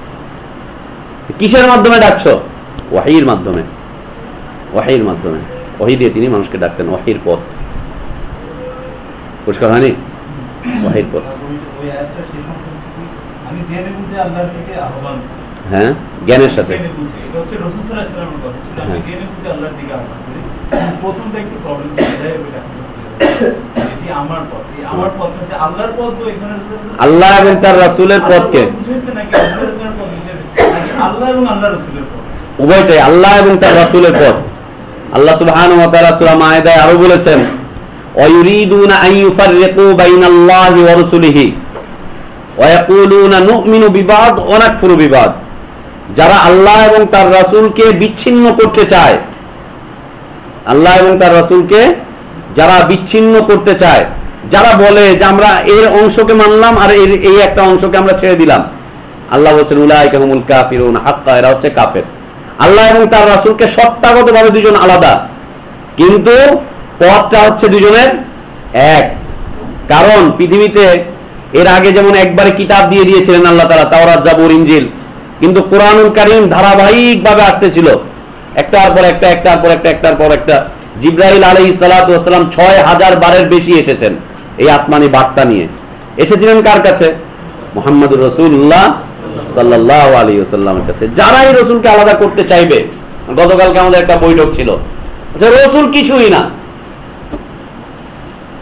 কিসের মাধ্যমে ডাকছো? ওয়াহির মাধ্যমে। ওয়াহির মাধ্যমে। ওয়াহি দিয়ে তিনি মানুষকে ডাকতেন ওয়াহির পথ। পরিষ্কার হয়নি? ওয়াহির পথ। হ্যাঁ? জ্ঞানের সাথে। হ্যাঁ। আল্লাহ এবং তার রাসূলের পথকে। উভয়টাই আল্লাহ এবং তার রাসূলের পথ। আল্লাহ সুবহানাহু ওয়া তাআলা সূরা আরও বলেছেন ওয়ায়ুরিদুনা বাইনাল্লাহি ওয়া রাসূলিহি নু'মিনু বিবাদ ওয়া নাকফুরু বিবাদ। যারা আল্লাহ এবং তার রাসূলকে বিচ্ছিন্ন করতে চায়, আল্লাহ এবং তার রাসূলকে যারা বিচ্ছিন্ন করতে চায়, যারা বলে যে আমরা এর অংশকে মানলাম আর এর, এই একটা অংশকে আমরা ছেড়ে দিলাম, আল্লাহ বলছেন, উলাইকা হুমুল কাফিরুন হাক্কা এরা হচ্ছে কাফের। আল্লাহ এবং তার রাসূলকে সত্তাগতভাবে দুজন আলাদা। কিন্তু পথটা হচ্ছে দুজনের এক। কারণ পৃথিবীতে এর আগে যেমন একবারে কিতাব দিয়ে দিয়েছিলেন আল্লাহ তাআলা, তাওরাত, জাবুর, ইনজিল। কিন্তু কোরআনুল কারীম ধারাবাহিকভাবে আসতেছিল। একটার পর একটা, একটার পর একটা, একটার পর একটা। জিব্রাইল আলাইহিস সালাতু ওয়াসালাম 6000 বারের বেশি এসেছেন এই আসমানি বার্তা নিয়ে। এসেছিলেন কার কাছে? মুহাম্মদুর রাসূলুল্লাহ সাল্লাল্লাহু আলাইহি ওয়াসাল্লামের কাছে। যারা এই রসুলকে আলাদা করতে চাইবে, গতকালকে আমাদের একটা বৈঠক ছিল। যে রসুল কিছুই না।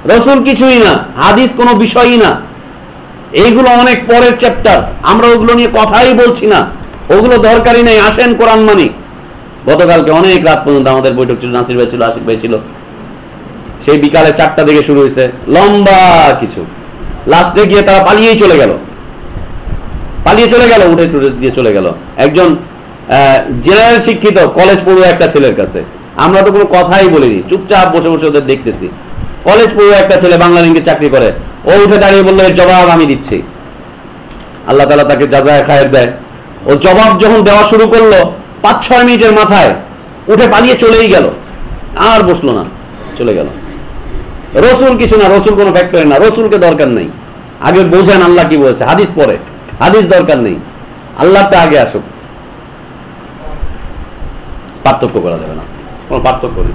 রসুল কিছুই না, হাদিস কোনো বিষয়ই না। এইগুলো অনেক পরের চ্যাপ্টার আমরা ওগুলো নিয়ে কথাই বলছি না। ওগুলো দরকারই নেই, আসেন কোরআন মানি। গতকালকে অনেক রাত পর্যন্ত আমাদের বৈঠক ছিল, নাসির ভাই ছিল ভাই ছিল। সেই বিকালে চারটা থেকে শুরু হয়েছে, লম্বা কিছু। লাস্টে গিয়ে তারা পালিয়েই চলে গেল। পালিয়ে চলে গেল, উঠে টুটে দিয়ে চলে গেল। একজন জেনারেল শিক্ষিত, কলেজ পড়ুয়া একটা ছেলের কাছে। আমরা তো কোনো কথাই বলিনি, চুপচাপ বসে বসে ওদের দেখতেছি। কলেজ পড়ুয়া একটা ছেলে বাংলা লিঙ্কে চাকরি করে। ও উঠে দাঁড়িয়ে বলল, এর জবাব আমি দিচ্ছি। আল্লাহ তালা তাকে যাজায় খায়ের দেয়। ও জবাব যখন দেওয়া শুরু করল পাঁচ ছয় মিনিটের মাথায় উঠে পালিয়ে চলেই গেল। আর বসল না, চলে গেল। রসুল কিছু না, রসুল কোনো ফ্যাক্টরি না, রসুলকে দরকার নেই। আগে বোঝেন আল্লাহ কি বলছে, হাদিস পরে হাদিস দরকার নেই। আল্লাহটা আগে আসুক। পার্থক্য করা যাবে না। কোনো পার্থক্য নেই।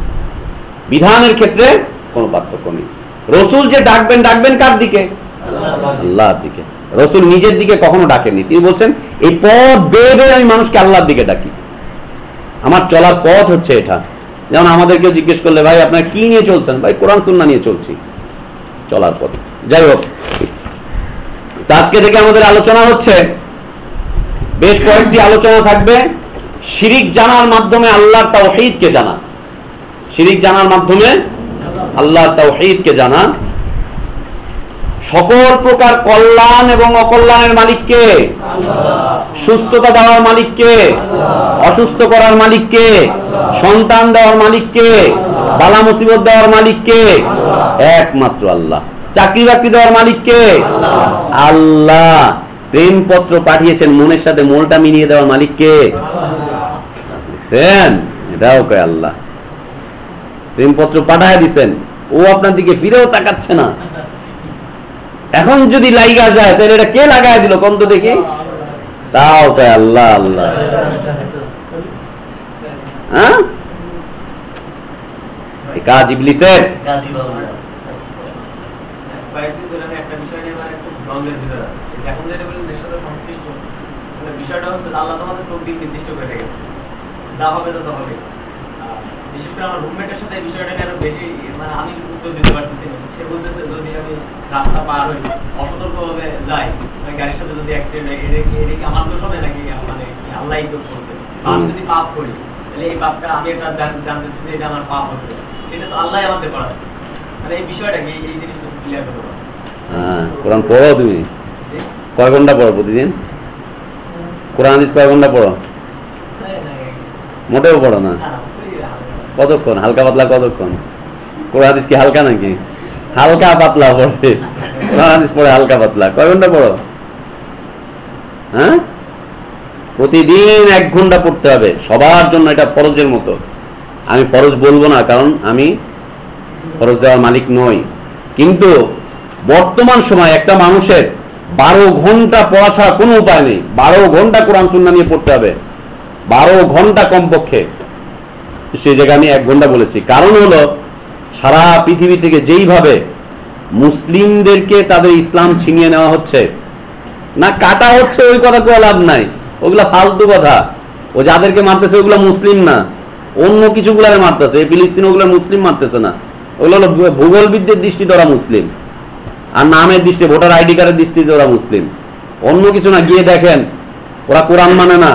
বিধানের ক্ষেত্রে কোনো পার্থক্য নেই। রসুল যে ডাকবেন ডাকবেন কার দিকে? আল্লাহর দিকে। রসুল নিজের দিকে কখনো ডাকেননি। তিনি বলছেন, এই পথ বেয়ে বেয়ে আমি মানুষকে আল্লাহর দিকে ডাকি। আমার চলার পথ হচ্ছে এটা। যেমন আমাদেরকে জিজ্ঞেস করলে, ভাই, আপনার কি নিয়ে চলছেন? ভাই, কোরআন সুন্না নিয়ে চলছি। চলার পথ। যাই হোক আজকে থেকে আমাদের আলোচনা হচ্ছে, বেশ কয়েকটি আলোচনা থাকবে। শিরিক জানার মাধ্যমে আল্লাহর তাওহীদকে জানা শিরিক জানার মাধ্যমে আল্লাহর তাওহীদকে জানা সকল প্রকার কল্যাণ এবং অকল্যাণের মালিককে, সুস্থতা দেওয়ার মালিককে, অসুস্থ করার মালিককে, সন্তান দেওয়ার মালিককে বালা মুসিবত দেওয়ার মালিক কে একমাত্র আল্লাহ। চাকরি বাকরি দেওয়ার মালিক কে? আল্লাহ। প্রেমপত্র পাঠিয়েছেন মনের সাথে মনটা মিলিয়ে দেওয়ার মালিক কে? দেখছেন? এটাও কয় আল্লাহ। প্রেমপত্র পাঠায় দিছেন। ও আপনার দিকে ফিরেও তাকাচ্ছে না। এখন যদি লাইগা যায় তাহলে এটা কে লাগায় দিল? কোন তো দেখি? তাও কয় আল্লাহ আল্লাহ। হ্যাঁ? কাজ ইবলিসের। একটা মানে একটু মানে আল্লাহ আমার আমি উত্তর দিতে পারতেছি না। সে বলতেছে, যদি আমি রাস্তা পার হই, অসতর্কভাবে যাই গাড়ির সাথে যদি অ্যাক্সিডেন্ট হয় আমার নাকি? মানে কি আল্লাহই করছে? আমি যদি পাপ করি, তাহলে এই পাপটা আমি জানতেছি যে আমার পাপ হচ্ছে। সেটা তো আল্লাহ আমাদের করাচ্ছে। মানে এই বিষয়টা কি এই জিনিসটা হ্যাঁ কোরআন পড়ো তুমি? কয় ঘণ্টা পড়ো প্রতিদিন? কোরআন, হাদিস কয় ঘণ্টা পড়ো? মোটেও পড়ো না? কতক্ষণ? হালকা পাতলা কতক্ষণ? কোরআন, হাদিস কি হালকা নাকি? হালকা পাতলা পড়ে। কোরআন, হাদিস পড়ে হালকা পাতলা। কয় ঘণ্টা পড়ো? হ্যাঁ? প্রতিদিন এক ঘণ্টা পড়তে হবে। সবার জন্য এটা ফরজের মতো। আমি ফরজ বলব না, কারণ আমি ফরজ দেওয়ার মালিক নই। কিন্তু বর্তমান সময় একটা মানুষের বারো ঘণ্টা পড়া ছাড়া কোনো উপায় নেই। বারো ঘণ্টা কোরআন সুন্না নিয়ে পড়তে হবে। বারো ঘণ্টা কমপক্ষে। সেই জায়গায় আমি এক ঘণ্টা বলেছি। কারণ হলো, সারা পৃথিবী থেকে যেইভাবে মুসলিমদেরকে তাদের ইসলাম ছিনিয়ে নেওয়া হচ্ছে, না কাটা হচ্ছে ওই কথা কোনো লাভ নাই। ওগুলা ফালতু কথা। ও যাদেরকে মারতেছে ওগুলো মুসলিম না। অন্য কিছুগুলারে মারতেছে। ফিলিস্তিন ওগুলো মুসলিম মারতেছে না। ওগুলো হলো ভূগোলবিদদের দৃষ্টিতে ওরা মুসলিম। আর নামের দৃষ্টি, ভোটার আইডি কার্ডের দৃষ্টিতে ওরা মুসলিম। অন্য কিছু না, গিয়ে দেখেন, ওরা কোরআন মানে না।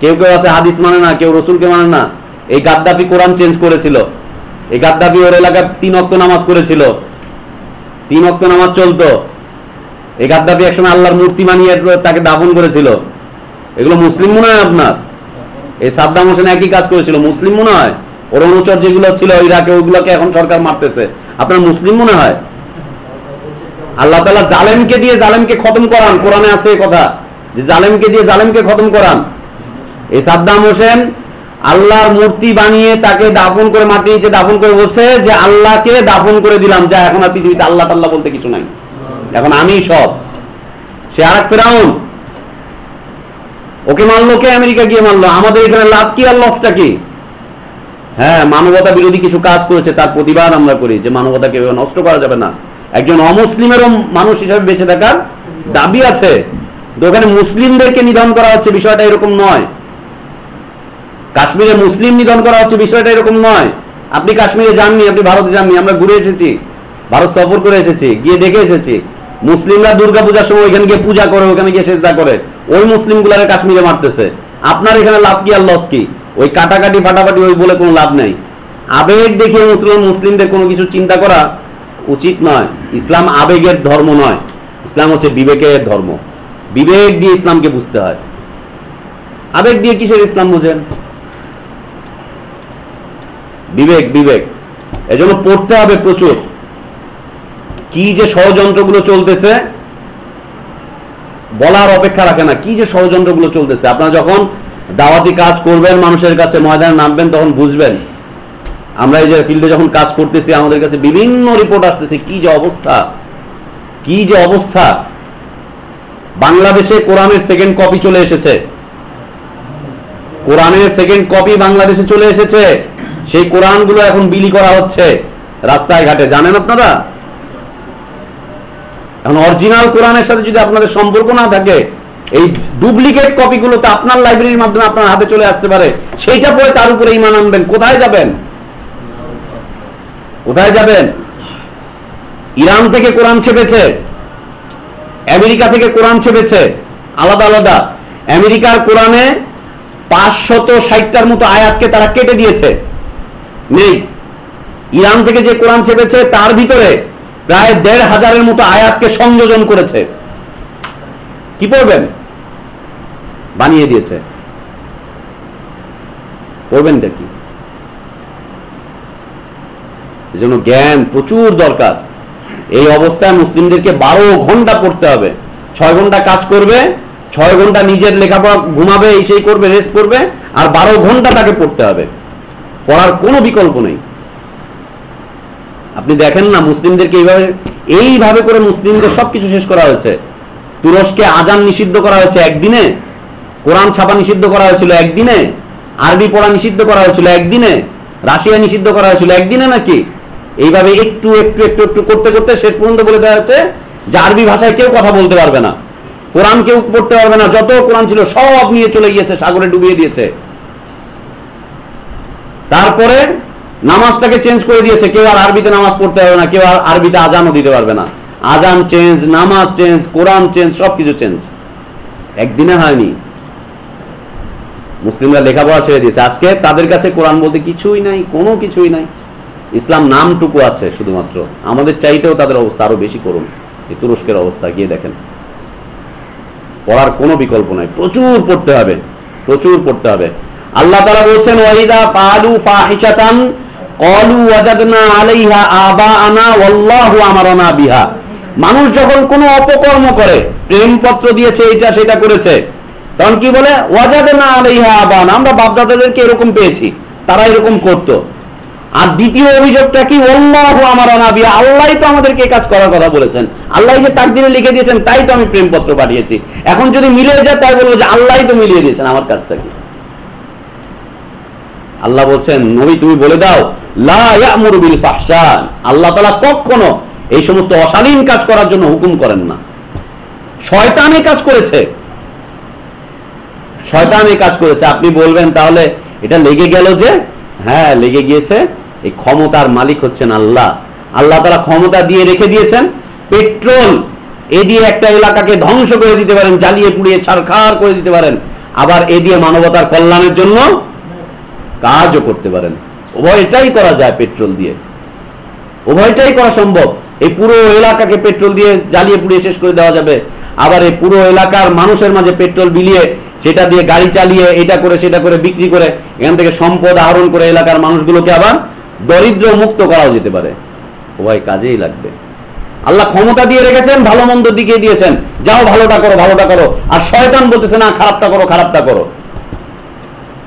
কেউ কেউ আছে হাদিস মানে না, কেউ রসুলকে মানে না। এই গাদ্দাফি কোরআন চেঞ্জ করেছিল। এই গাদ্দাফি ওর এলাকায় তিন অক্ত নামাজ করেছিল। তিন অক্ত নামাজ চলতো। এই গাদ্দাফি একসময় আল্লাহর মূর্তি বানিয়ে তাকে দাফন করেছিল। এগুলো মুসলিম মনে হয় আপনার? এই সাদ্দাম হোসেন একই কাজ করেছিল, মুসলিম মনে হয়? ওর অনুচর যেগুলো ছিল ইরাকে ওইগুলোকে এখন সরকার মারতেছে। আপনার মুসলিম মনে হয়? আল্লাহ তালা জালেমকে দিয়ে জালেমকে খতম করান, কোরআনে আছে কথা। যে জালেমকে দিয়ে জালেমকে খতম করান। এই সাদ্দাম হোসেন আল্লাহর মূর্তি বানিয়ে তাকে দাফন করে মাটি নিচে দাফন করে বলছে যে, আল্লাহকে দাফন করে দিলাম, যা এখন আর পৃথিবীতে আল্লাহ টাল্লাহ বলতে কিছু নাই। এখন আমি সব। সে আর এক ফেরাউন, ওকে মারলো, কে আমেরিকা গিয়ে মারলো? আমাদের এখানে লাভ কি আর লসটা কি? হ্যাঁ মানবতা বিরোধী কিছু কাজ করেছে, তার প্রতিবাদ আমরা করি যে মানবতাকে নষ্ট করা যাবে না। একজন অমুসলিমেরও মানুষ হিসাবে বেঁচে থাকার দাবি আছে। তো ওখানে মুসলিমদেরকে নিধন করা হচ্ছে বিষয়টা এরকম নয়। কাশ্মীরে মুসলিম নিধন করা হচ্ছে বিষয়টা এরকম নয়। আপনি কাশ্মীরে যাননি, আপনি ভারতে যাননি, আমরা ঘুরে এসেছি। ভারত সফর করে এসেছি, গিয়ে দেখে এসেছি। মুসলিমরা দুর্গা পূজার সময় ওইখানে গিয়ে পূজা করে ওখানে গিয়ে সেজদা করে। ওই মুসলিম গুলারে কাশ্মীরে মারতেছে। আপনার এখানে লাভ কি আর লস কি? ওই কাটাকাটি ফাটাফাটি ওই বলে কোনো লাভ নেই। আবেগ দেখিয়ে মুসলিম, মুসলিমদের কোনো কিছু চিন্তা করা উচিত নয়। ইসলাম আবেগের ধর্ম নয়। ইসলাম হচ্ছে বিবেকের ধর্ম। বিবেক দিয়ে ইসলামকে বুঝতে হয়। আবেগ দিয়ে কিসের ইসলাম বুঝেন? বিবেক বিবেক। এজন্য পড়তে হবে প্রচুর। কি যে ষড়যন্ত্রগুলো চলতেছে, বলার অপেক্ষা রাখে না। কি যে ষড়যন্ত্রগুলো চলতেছে। আপনারা যখন দাওয়াতি কাজ করবেন, মানুষের কাছে ময়দানে নামবেন, তখন বুঝবেন। আমরা এই যে ফিল্ডে যখন কাজ করতেছি, আমাদের কাছে বিভিন্ন রিপোর্ট আসতেছে, কি যে অবস্থা? কি যে অবস্থা? বাংলাদেশে কোরআনের সেকেন্ড কপি চলে এসেছে। কোরআনের সেকেন্ড কপি বাংলাদেশে চলে এসেছে। সেই কোরআনগুলো এখন বিলি করা হচ্ছে রাস্তায় ঘাটে। জানেন আপনারা? এখন অরিজিনাল কোরআনের সাথে যদি আপনাদের সম্পর্ক না থাকে এই ডুপ্লিকেট কপিগুলো তো আপনার লাইব্রেরির মাধ্যমে আপনার হাতে চলে আসতে পারে। সেইটা পরে তার উপরে ইমান আনবেন। কোথায় যাবেন? কোথায় যাবেন? ইরান থেকে কোরআন ছেপেছে। আমেরিকা থেকে কোরআন ছেপেছে। আলাদা আলাদা। আমেরিকার কোরআনে পাঁচশত ষাটটার মতো আয়াতকে তারা কেটে দিয়েছে। নেই। ইরান থেকে যে কোরআন ছেপেছে, তার ভিতরে প্রায় দেড় হাজারের মতো আয়াতকে সংযোজন করেছে। কি পড়বেন? বানিয়ে দিয়েছে। পড়বেনটা কি? এজন্য জ্ঞান প্রচুর দরকার। এই অবস্থায় মুসলিমদেরকে বারো ঘণ্টা পড়তে হবে। ছয় ঘণ্টা কাজ করবে, ছয় ঘণ্টা নিজের লেখাপড়া ঘুমাবে, এই সেই করবে, রেস্ট করবে, আর বারো ঘণ্টা তাকে পড়তে হবে। পড়ার কোনো বিকল্প নেই। আপনি দেখেন না মুসলিমদেরকে এইভাবে এইভাবে করে মুসলিমদের সবকিছু শেষ করা হয়েছে। তুরস্কে আজান নিষিদ্ধ করা হয়েছে একদিনে? কোরআন ছাপা নিষিদ্ধ করা হয়েছিল একদিনে? আরবি পড়া নিষিদ্ধ করা হয়েছিল একদিনে? রাশিয়া নিষিদ্ধ করা হয়েছিল একদিনে নাকি? এইভাবে একটু একটু একটু একটু করতে করতে শেষ পর্যন্ত বলে দেওয়া হয়েছে যে আরবি ভাষায় কেউ কথা বলতে পারবে না। কোরআন কেউ পড়তে পারবে না। যত কোরআন ছিল সব নিয়ে চলে গিয়েছে, সাগরে ডুবিয়ে দিয়েছে। তারপরে নামাজটাকে চেঞ্জ করে দিয়েছে। কেউ আর আরবিতে নামাজ পড়তে পারবে না, কেউ আর আরবিতে আজানও দিতে পারবে না। আজান চেঞ্জ, নামাজ চেঞ্জ, কোরআন চেঞ্জ, সবকিছু চেঞ্জ। একদিনে হয়নি। মুসলিমরা লেখাপড়া ছেড়ে দিয়েছে। আজকে তাদের কাছে কোরআন বলতে কিছুই নাই, কোনো কিছুই নাই। ইসলাম নামটুকু আছে শুধুমাত্র। আমাদের চাইতেও তাদের অবস্থা আরও বেশি করুন। এই তুরস্কের অবস্থা, গিয়ে দেখেন। পড়ার কোনো বিকল্প নাই। প্রচুর পড়তে হবে। প্রচুর পড়তে হবে। আল্লাহ তারা বলছেন, ওয়াইদা ফালু ফাহিশাতান, ক্বালু ওয়াজাদনা আলাইহা আবাআনা, ওয়াল্লাহু আমারানা বিহা। মানুষ যখন কোনো অপকর্ম করে, প্রেমপত্র দিয়েছে এটা সেটা করেছে, তখন কি বলে? ওয়াজাদনা আলাইহা আবান, আমরা বাপদাদাদেরকে এরকম পেয়েছি, তারা এরকম করত। আর দ্বিতীয় অভিযোগটা কি? ওল্লাহ আমার অনাবিয়া আল্লাহ তো আমাদেরকে কাজ করার কথা বলেছেন। আল্লাহ যে লিখে দিয়েছেন, তাই তো আমি প্রেমপত্র পাঠিয়েছি। এখন যদি মিলে যায়, তাই বলব যে আল্লাহ তো মিলিয়ে দিয়েছেন আমার কাছ থেকে। আল্লাহ বলছেন, নবী তুমি বলে দাও, লা ইয়ামুরু বিল ফাহশা আল্লাহ তাআলা কখনো এই সমস্ত অশালীন কাজ করার জন্য হুকুম করেন না। শয়তান কাজ করেছে। শয়তান কাজ করেছে। আপনি বলবেন, তাহলে এটা লেগে গেল যে? হ্যাঁ লেগে গিয়েছে। এই ক্ষমতার মালিক হচ্ছেন আল্লাহ। আল্লাহ তারা ক্ষমতা দিয়ে রেখে দিয়েছেন। পেট্রোল এ দিয়ে একটা এলাকাকে ধ্বংস করে দিতে পারেন, জ্বালিয়ে পুড়িয়ে ছাড়খাড় করে দিতে পারেন। আবার এ দিয়ে মানবতার কল্যাণের জন্য কাজও করতে পারেন। উভয়টাই করা যায় পেট্রোল দিয়ে। উভয়টাই করা সম্ভব। এই পুরো এলাকাকে পেট্রোল দিয়ে জ্বালিয়ে পুড়িয়ে শেষ করে দেওয়া যাবে। আবার এই পুরো এলাকার মানুষের মাঝে পেট্রোল বিলিয়ে, সেটা দিয়ে গাড়ি চালিয়ে, এটা করে, সেটা করে, বিক্রি করে, এখান থেকে সম্পদ আহরণ করে এলাকার মানুষগুলোকে আবার দরিদ্র মুক্ত করাও যেতে পারে। উভয় কাজেই লাগবে। আল্লাহ ক্ষমতা দিয়ে রেখেছেন, ভালো মন্দ দিকে দিয়েছেন। যাও ভালোটা করো ভালোটা করো। আর শয়তান বলতেছে, না, খারাপটা করো খারাপটা করো।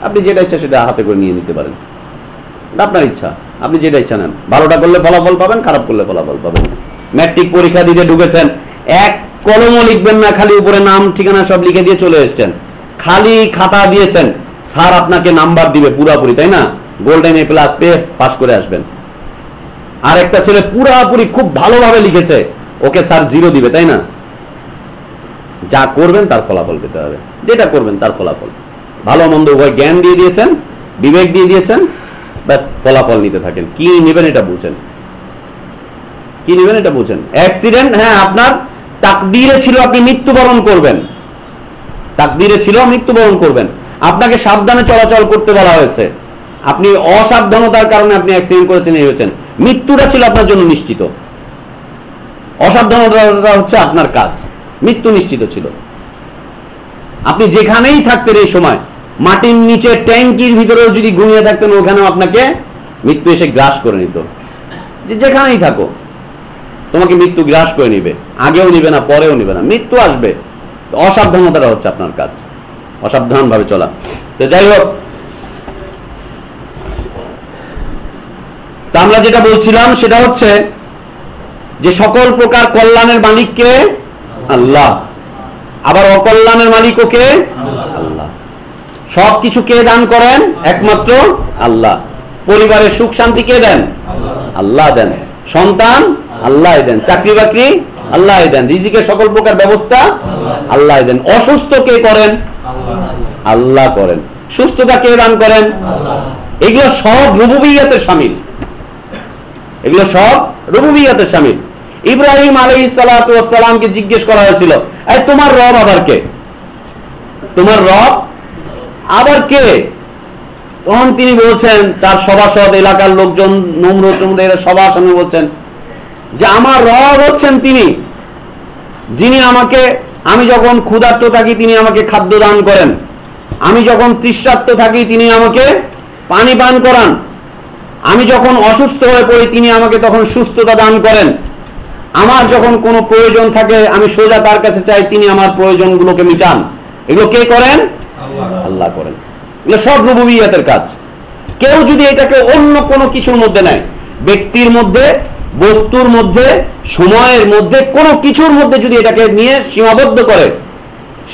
আপনি যেটা ইচ্ছা সেটা হাতে করে নিয়ে নিতে পারেন। আপনার ইচ্ছা। আপনি যেটা ইচ্ছা নেন ভালোটা করলে ফলাফল পাবেন, খারাপ করলে ফলাফল পাবেন ম্যাট্রিক পরীক্ষা দিতে ঢুকেছেন, এক কলমও লিখবেন না, খালি উপরে নাম, ঠিকানা সব লিখে দিয়ে চলে এসেছেন। খালি খাতা দিয়েছেন, স্যার আপনাকে নাম্বার দিবে পুরাপুরি, তাই না? গোল্ডেন এ প্লাস পেয়ে পাস করে আসবেন। আর একটা ছেলে পুরাপুরি খুব ভালোভাবে লিখেছে, ওকে স্যার জিরো দিবে, তাই না? যা করবেন তার ফলাফল পেতে হবে। যেটা করবেন তার ফলাফল। ভালো মন্দ উভয় জ্ঞান দিয়ে দিয়েছেন, বিবেক দিয়ে দিয়েছেন ব্যাস, ফলাফল নিতে থাকেন। কি নেবেন এটা বুঝেন। কি নেবেন এটা বুঝেন। অ্যাক্সিডেন্ট হ্যাঁ আপনার তাকদিরে ছিল আপনি মৃত্যুবরণ করবেন। তাকদিরে ছিল, মৃত্যুবরণ করবেন। আপনাকে সাবধানে চলাচল করতে বলা হয়েছে। আপনি অসাবধানতার কারণে আপনি অ্যাক্সিডেন্ট করেছেন, এই হয়েছেন। মৃত্যুটা ছিল আপনার জন্য নিশ্চিত। অসাবধানতা হচ্ছে আপনার কাজ। মৃত্যু নিশ্চিত ছিল। আপনি যেখানেই থাকতেন এই সময় মাটির নিচে ট্যাঙ্কির ভিতরেও যদি ঘুমিয়ে থাকতেন, ওখানেও আপনাকে মৃত্যু এসে গ্রাস করে নিত। যে যেখানেই থাকো তোমাকে মৃত্যু গ্রাস করে নিবে। আগেও নিবে না, পরেও নিবে না, মৃত্যু আসবে। অসাবধানতাটা হচ্ছে আপনার কাজ। অসাবধান ভাবে চলা। তো যাই হোক, তা আমরা যেটা বলছিলাম, সেটা হচ্ছে যে সকল প্রকার কল্যাণের মালিককে আল্লাহ, আবার অকল্যাণের মালিকও কে? আল্লাহ সব কিছু কে দান করেন? একমাত্র আল্লাহ। পরিবারের সুখ শান্তি কে দেন? আল্লাহ দেন। সন্তান আল্লাহ দেন। চাকরি বাকরি আল্লাহ দেন। রিজিকের সকল প্রকার ব্যবস্থা আল্লাহ দেন। অসুস্থ কে করেন? আল্লাহ করেন। সুস্থতা কে দান করেন? এগুলো সব রুবুবিয়াতে সামিল। এগুলো সব রুবুবিয়াতে সামিল। ইব্রাহিম আলী সালামকে জিজ্ঞেস করা হয়েছিল তোমার রব আবার কে? তোমার রব আবার কে? তখন তিনি বলছেন, তার সভাসদ, এলাকার লোকজন, নম্র সবার সামনে বলছেন যে, আমার রব হচ্ছেন তিনি। যিনি আমাকে, আমি যখন ক্ষুধার্ত থাকি, তিনি আমাকে খাদ্য দান করেন। আমি যখন তৃষ্ণার্ত থাকি, তিনি আমাকে পানি পান করান। আমি যখন অসুস্থ হয়ে পড়ি, তিনি আমাকে তখন সুস্থতা দান করেন। আমার যখন কোনো প্রয়োজন থাকে, আমি সোজা তার কাছে চাই, তিনি আমার প্রয়োজনগুলোকে মিটান। এগুলো কে করেন? আল্লাহ করেন। এগুলো সব রুবুবিয়াতের কাজ। কেউ যদি এটাকে অন্য কোনো কিছুর মধ্যে নেয়, ব্যক্তির মধ্যে, বস্তুর মধ্যে, সময়ের মধ্যে, কোনো কিছুর মধ্যে যদি এটাকে নিয়ে সীমাবদ্ধ করে,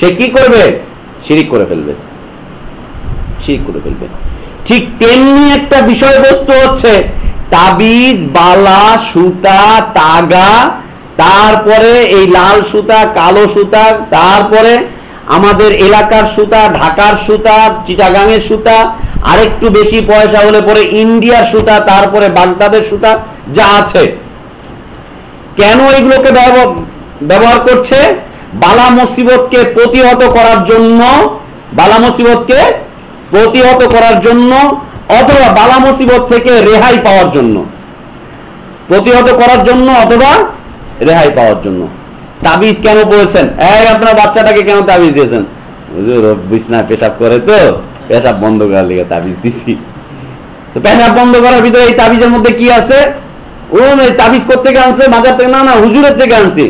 সে কি করবে? শিরিক করে ফেলবে। শিরিক করে ফেলবে। ঠিক তেমনি একটা বিষয়বস্তু হচ্ছে, তাবিজ, বালা, সুতা, তাগা, তারপরে এই লাল সুতা, কালো সুতা, তারপরে আমাদের এলাকার সুতা, ঢাকার সুতা চিটাগাংয়ের সুতা, আরেকটু বেশি পয়সা হলে পরে ইন্ডিয়ার সুতা, তারপরে বাগদাদের সুতা, যা আছে। কেন এগুলোকে ব্যবহার করছে? বালা মুসিবতকে প্রতিহত করার জন্য, বালা মুসিবতকে প্রতিহত করার জন্য, অথবা বালা মুসিবত থেকে রেহাই পাওয়ার জন্য। প্রতিহত করার জন্য অথবা রেহাই পাওয়ার জন্য। তাবিজ কেন পড়েছেন? এই আপনার বাচ্চাটাকে কেন তাবিজ দিয়েছেন? হুজুর বিছনায় পেশাব করে তো, পেশাব বন্ধ করার লিগে তাবিজ দিছি। তো পেশাব বন্ধ করার ভিতরে এই তাবিজের মধ্যে কি আছে? ও তাবিজ থেকে আনছে? মাজার থেকে না না, হুজুরের থেকে আনছি।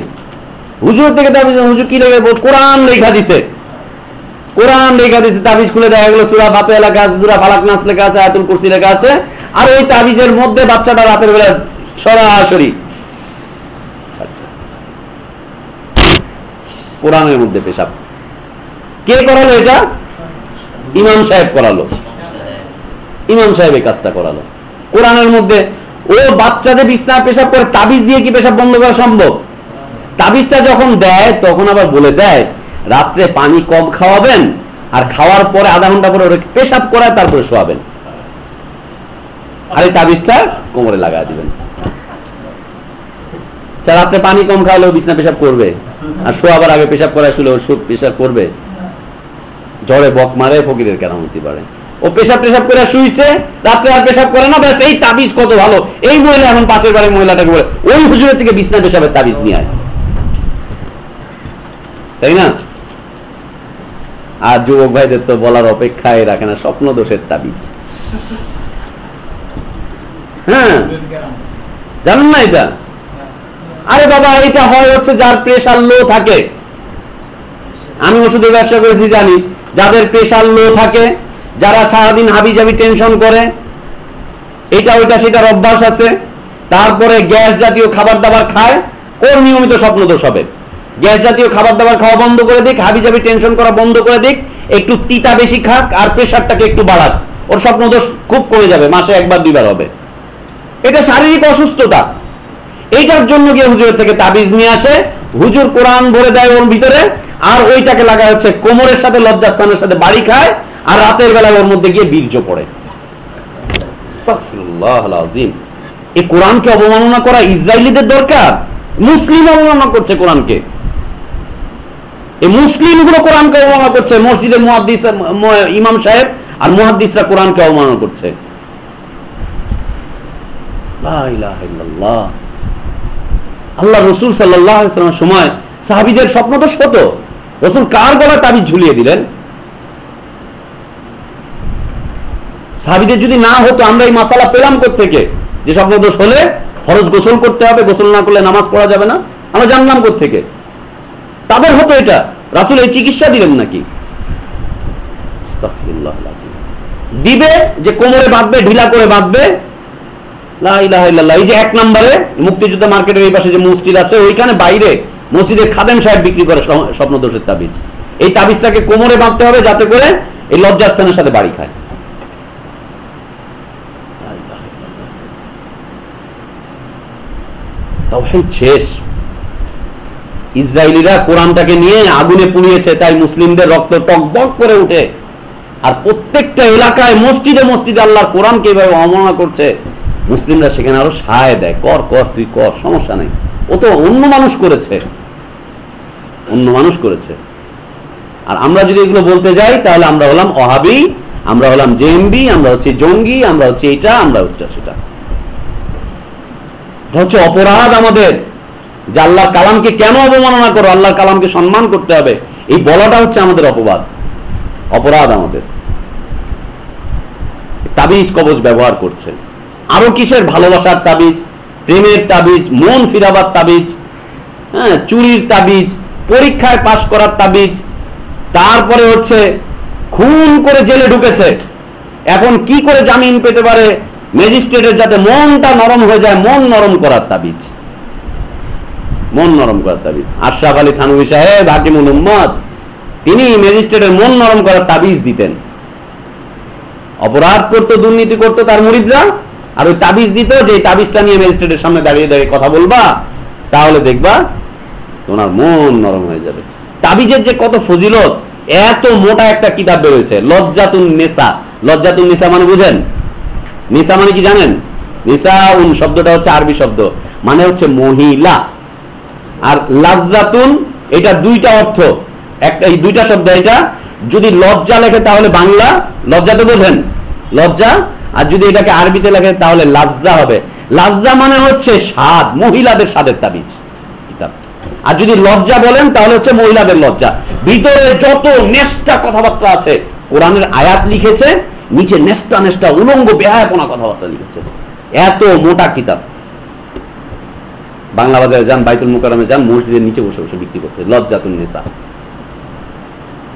হুজুরের থেকে তাবিজ হুজুর কি লেগে কোরআন লেখা দিছে। কোরআন লেখা দিছে, তাবিজ খুলে দেখা গেল, সুরা ফাতে লেখা আছে, সুরা ফালাক নাস লেখা আছে, আয়াতুল কুরসি লেখা আছে। আর ওই তাবিজের মধ্যে বাচ্চাটা রাতের বেলা সরাসরি আচ্ছা কোরআনের মধ্যে পেশাব। কে করালো এটা? ইমাম সাহেব করালো। ইমাম সাহেব এই কাজটা করালো। কোরআনের মধ্যে ও বাচ্চা যে বিছনা পেশাব করে তাবিজ দিয়ে কি পেশাব বন্ধ করা সম্ভব? তাবিজটা যখন দেয় তখন আবার বলে দেয় রাত্রে পানি কম খাওয়াবেন আর খাওয়ার পরে আধা ঘণ্টা পরে ওরা পেশাব করায় তারপরে শোয়াবেন। আর এই তাবিজটা কোমরে লাগায় দিবেন। আচ্ছা, রাত্রে পানি কম খাওয়ালেও বিছনা পেশাব করবে? আর শোয়াবার আগে পেশাব করায় শুলে পেশাব করবে। জ্বরে বক মারে, ফকিরের কেরামতি বাড়ে। ও পেশাব পেশাব করে শুইছে, রাত্রে আর পেশাব করে না, ব্যাস এই তাবিজ কত ভালো। এই মহিলা এখন পাশের বাড়ির মহিলাটাকে বলে, ওই হুজুরের থেকে বিছনা পেশাবের তাবিজ নিয়ে আয়। তাই না? আর যুবক ভাইদের তো বলার অপেক্ষায় রাখে না, স্বপ্ন দোষের তাবিজ। হ্যাঁ। জানেন না এটা? আরে বাবা এটা হয় হচ্ছে যার প্রেশার লো থাকে। আমি ওষুধের ব্যবসা করেছি, জানি। যাদের প্রেশার লো থাকে, যারা সারাদিন হাবি জাবি টেনশন করে, এটা, ওইটা, সেটার অভ্যাস আছে। তারপরে গ্যাস জাতীয় খাবার দাবার খায়, ওর নিয়মিত স্বপ্ন দোষ হবে। গ্যাস জাতীয় খাবার দাবার খাওয়া বন্ধ করে দিক হাবি জাবি টেনশন করা বন্ধ করে দিক, একটু তিতা বেশি খাক আর প্রেশারটাকে একটু বাড়াক। ওর স্বপ্ন দোষ খুব কমে যাবে, মাসে একবার, দুইবার হবে। এটা শারীরিক অসুস্থতা। এইটার জন্য গিয়ে হুজুরের থেকে তাবিজ নিয়ে আসে। হুজুর কোরআন ভরে দেয় ওর ভিতরে, আর ওইটাকে লাগা হচ্ছে কোমরের সাথে লজ্জাস্থানের সাথে বাড়ি খায়, আর রাতের বেলায় ওর মধ্যে গিয়ে বীর্য পড়ে। এই কোরআনকে অবমাননা করা ইসরায়েলিদের দরকার? মুসলিম অবমাননা করছে কোরআনকে। এই মুসলিমগুলো কোরআনকে অবমাননা করছে মসজিদের মুহাদ্দিস ইমাম সাহেব আর মুহাদ্দিসরা কোরআনকে অবমাননা করছে। লা ইলাহা ইল্লাল্লাহ। আল্লাহ রসুল সাল্লামের সময় সাহাবিদের স্বপ্ন তো শত রসুল কার গলায় তাবিজ ঝুলিয়ে দিলেন? সাহাবিদের যদি না হতো, আমরা এই মাসালা পেলাম থেকে যে স্বপ্ন দোষ হলে ফরজ গোসল করতে হবে, গোসল না করলে নামাজ পড়া যাবে না। আমরা জানলাম থেকে তাদের হতো এটা। রাসুল এই চিকিৎসা দিলেন নাকি। দিবে যে কোমরে বাঁধবে, ঢিলা করে বাঁধবে ইসরায়েলিরা কোরআনটাকে নিয়ে আগুনে পুড়িয়েছে, তাই মুসলিমদের রক্ত টকবক করে উঠে। আর প্রত্যেকটা এলাকায় মসজিদে মসজিদে আল্লাহর কোরআনকে এভাবে অবমাননা করছে। মুসলিমরা সেখানে আরও সায় দেয়, কর কর, তুই কর, সমস্যা নেই। ও তো অন্য মানুষ করেছে। অন্য মানুষ করেছে। আর আমরা যদি এগুলো বলতে যাই, তাহলে আমরা হলাম অহাবি আমরা হলাম জেএমবি, আমরা হচ্ছে জঙ্গি, আমরা হচ্ছে এটা, আমরা হচ্ছে সেটা। হচ্ছে অপরাধ আমাদের। যে আল্লাহর কালামকে কেন অবমাননা করো? আল্লাহর কালামকে সম্মান করতে হবে। এই বলাটা হচ্ছে আমাদের অপবাদ। অপরাধ আমাদের। তাবিজ কবজ ব্যবহার করছে। আরও কিসের ভালোবাসার তাবিজ? প্রেমের তাবিজ, মন ফিরাবার তাবিজ হ্যাঁ চুরির তাবিজ, পরীক্ষায় পাশ করার তাবিজ, তারপরে হচ্ছে খুন করে জেলে ঢুকেছে। এখন কি করে জামিন পেতে পারে? ম্যাজিস্ট্রেটের যাতে মনটা নরম হয়ে যায়, মন নরম করার তাবিজ। মন নরম করার তাবিজ। আশরাফ আলী থানভী সাহেব, হাকিমুল উম্মদ, তিনি ম্যাজিস্ট্রেটের মন নরম করার তাবিজ দিতেন। অপরাধ করতো, দুর্নীতি করতো তার মুরিদরা আর ওই তাবিজ দিত যে তাবিজটা নিয়ে ম্যাজিস্ট্রেটের সামনে দাঁড়িয়ে দাঁড়িয়ে কথা বলবা, তাহলে দেখবা তোমার মন নরম হয়ে যাবে। তাবিজের যে কত ফজিলত, এত মোটা একটা কিতাব বেরোয়েছে, লজ্জাতুন নেসা। লজ্জাতুন নেসা মানে বুঝেন? নিসা মানে কি জানেন? নিসা উন শব্দটা হচ্ছে আরবি শব্দ মানে হচ্ছে মহিলা। আর লাজ্জাতুন, এটা দুইটা অর্থ। একটা এই দুইটা শব্দ, এটা যদি লজ্জা লেখে তাহলে বাংলা, লজ্জা তো বোঝেন? লজ্জা আর যদি এটাকে আরবিতে লেখে, তাহলে লাজ্জা হবে। লাজ্জা মানে হচ্ছে স্বাদ, মহিলাদের স্বাদের তাবিজ, কিতাব। আর যদি লজ্জা বলেন, তাহলে হচ্ছে মহিলাদের লজ্জা। ভিতরে যত নেষ্টা কথাবার্তা আছে, কোরআনের আয়াত লিখেছে, নিচে নেষ্টা নেষ্টা, উলঙ্গ বেহায়াপনা কথাবার্তা লিখেছে। এত মোটা কিতাব। বাংলা বাজারে যান, বাইতুল মুকারমে যান, মসজিদের নিচে বসে বসে বিক্রি করতে। লজ্জাতুন নেশা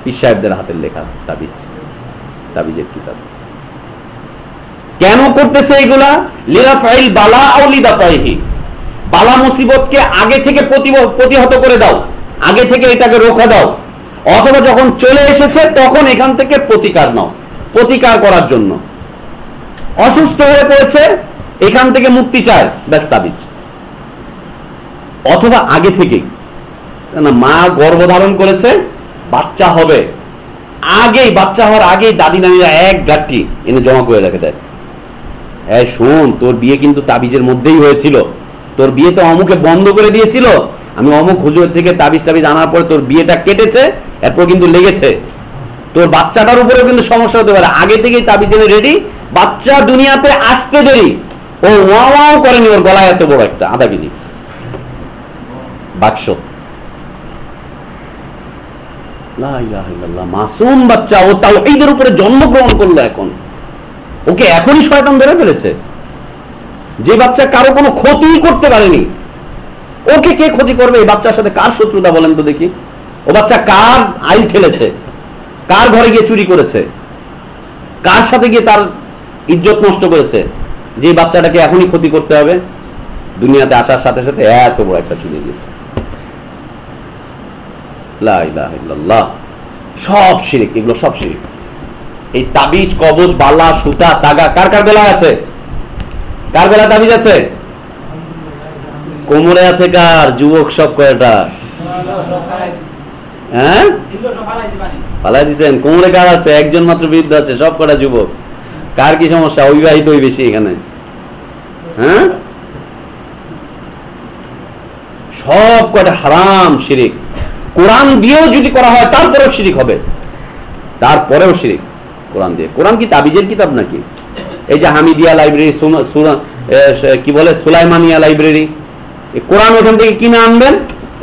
পীর সাহেবদের হাতের লেখা তাবিজ, তাবিজের কিতাব। কেন করতেছে এগুলা? লিরা ফাইল বালা আও লিদা ফাইহি। বালা মুসিবতকে আগে থেকে প্রতিহত করে দাও। আগে থেকে এটাকে রোখা দাও। অথবা যখন চলে এসেছে, তখন এখান থেকে প্রতিকার নাও। প্রতিকার করার জন্য। অসুস্থ হয়ে পড়েছে, এখান থেকে মুক্তি চায়। ব্যাস তাবিজ। অথবা আগে থেকেই। না মা গর্ভধারণ করেছে, বাচ্চা হবে। আগেই, বাচ্চা হওয়ার আগেই দাদি নানিরা এক গাঠটি এনে জমা করে রেখে দেয়। হ্যাঁ শোন, তোর বিয়ে কিন্তু তাবিজের মধ্যেই হয়েছিল। তোর বিয়ে তো অমুকে বন্ধ করে দিয়েছিল। আমি অমুক হুজুর থেকে তাবিজ টাবিজ আনার পরে তোর বিয়েটা কেটেছে, এরপর কিন্তু লেগেছে। তোর বাচ্চাটার উপরেও কিন্তু সমস্যা হতে পারে। আগে থেকেই তাবিজ এনে রেডি বাচ্চা দুনিয়াতে আসতে দেরি। ও ওয়া ওয়াও করেনি, ওর গলায় এত বড় একটা আধা কেজি। বাক্স। মাসুম বাচ্চা, ও তাও এইদের উপরে জন্মগ্রহণ করল এখন। ওকে এখনই শয়তান ধরে ফেলেছে। যে বাচ্চা কারও কোনো ক্ষতি করতে পারেনি, ওকে কে ক্ষতি করবে? এই বাচ্চার সাথে কার শত্রুতা বলেন তো দেখি। ও বাচ্চা কার আইল ঠেলেছে? কার ঘরে গিয়ে চুরি করেছে? কার সাথে গিয়ে তার ইজ্জত নষ্ট করেছে? যে বাচ্চাটাকে এখনই ক্ষতি করতে হবে। দুনিয়াতে আসার সাথে সাথে এত বড় একটা চুরি ইল্লাল্লাহ। সব শিরিক, এগুলো সব শিরিক। এই তাবিজ, কবজ, বালা, সুতা, তাগা, কার কার বেলা আছে? কার বেলা তাবিজ আছে? কোমরে আছে কার? যুবক সব কয়টা? হ্যাঁ? পালাই দিছেন। কোমরে কার আছে? একজন মাত্র বৃদ্ধ আছে, সব কটা যুবক? কার কি সমস্যা? অবিবাহিতই বেশি এখানে। হ্যাঁ? সব কটা হারাম শিরিক। কোরআন দিয়েও যদি করা হয়, তারপরেও শিরিক হবে। তারপরেও শিরিক। কোরআন দিয়ে। কোরআন কি তাবিজের কিতাব নাকি? এই যে হামিদিয়া লাইব্রেরি কি বলে? সুলাইমানিয়া লাইব্রেরি। কোরআন ওখান থেকে কিনে আনবেন।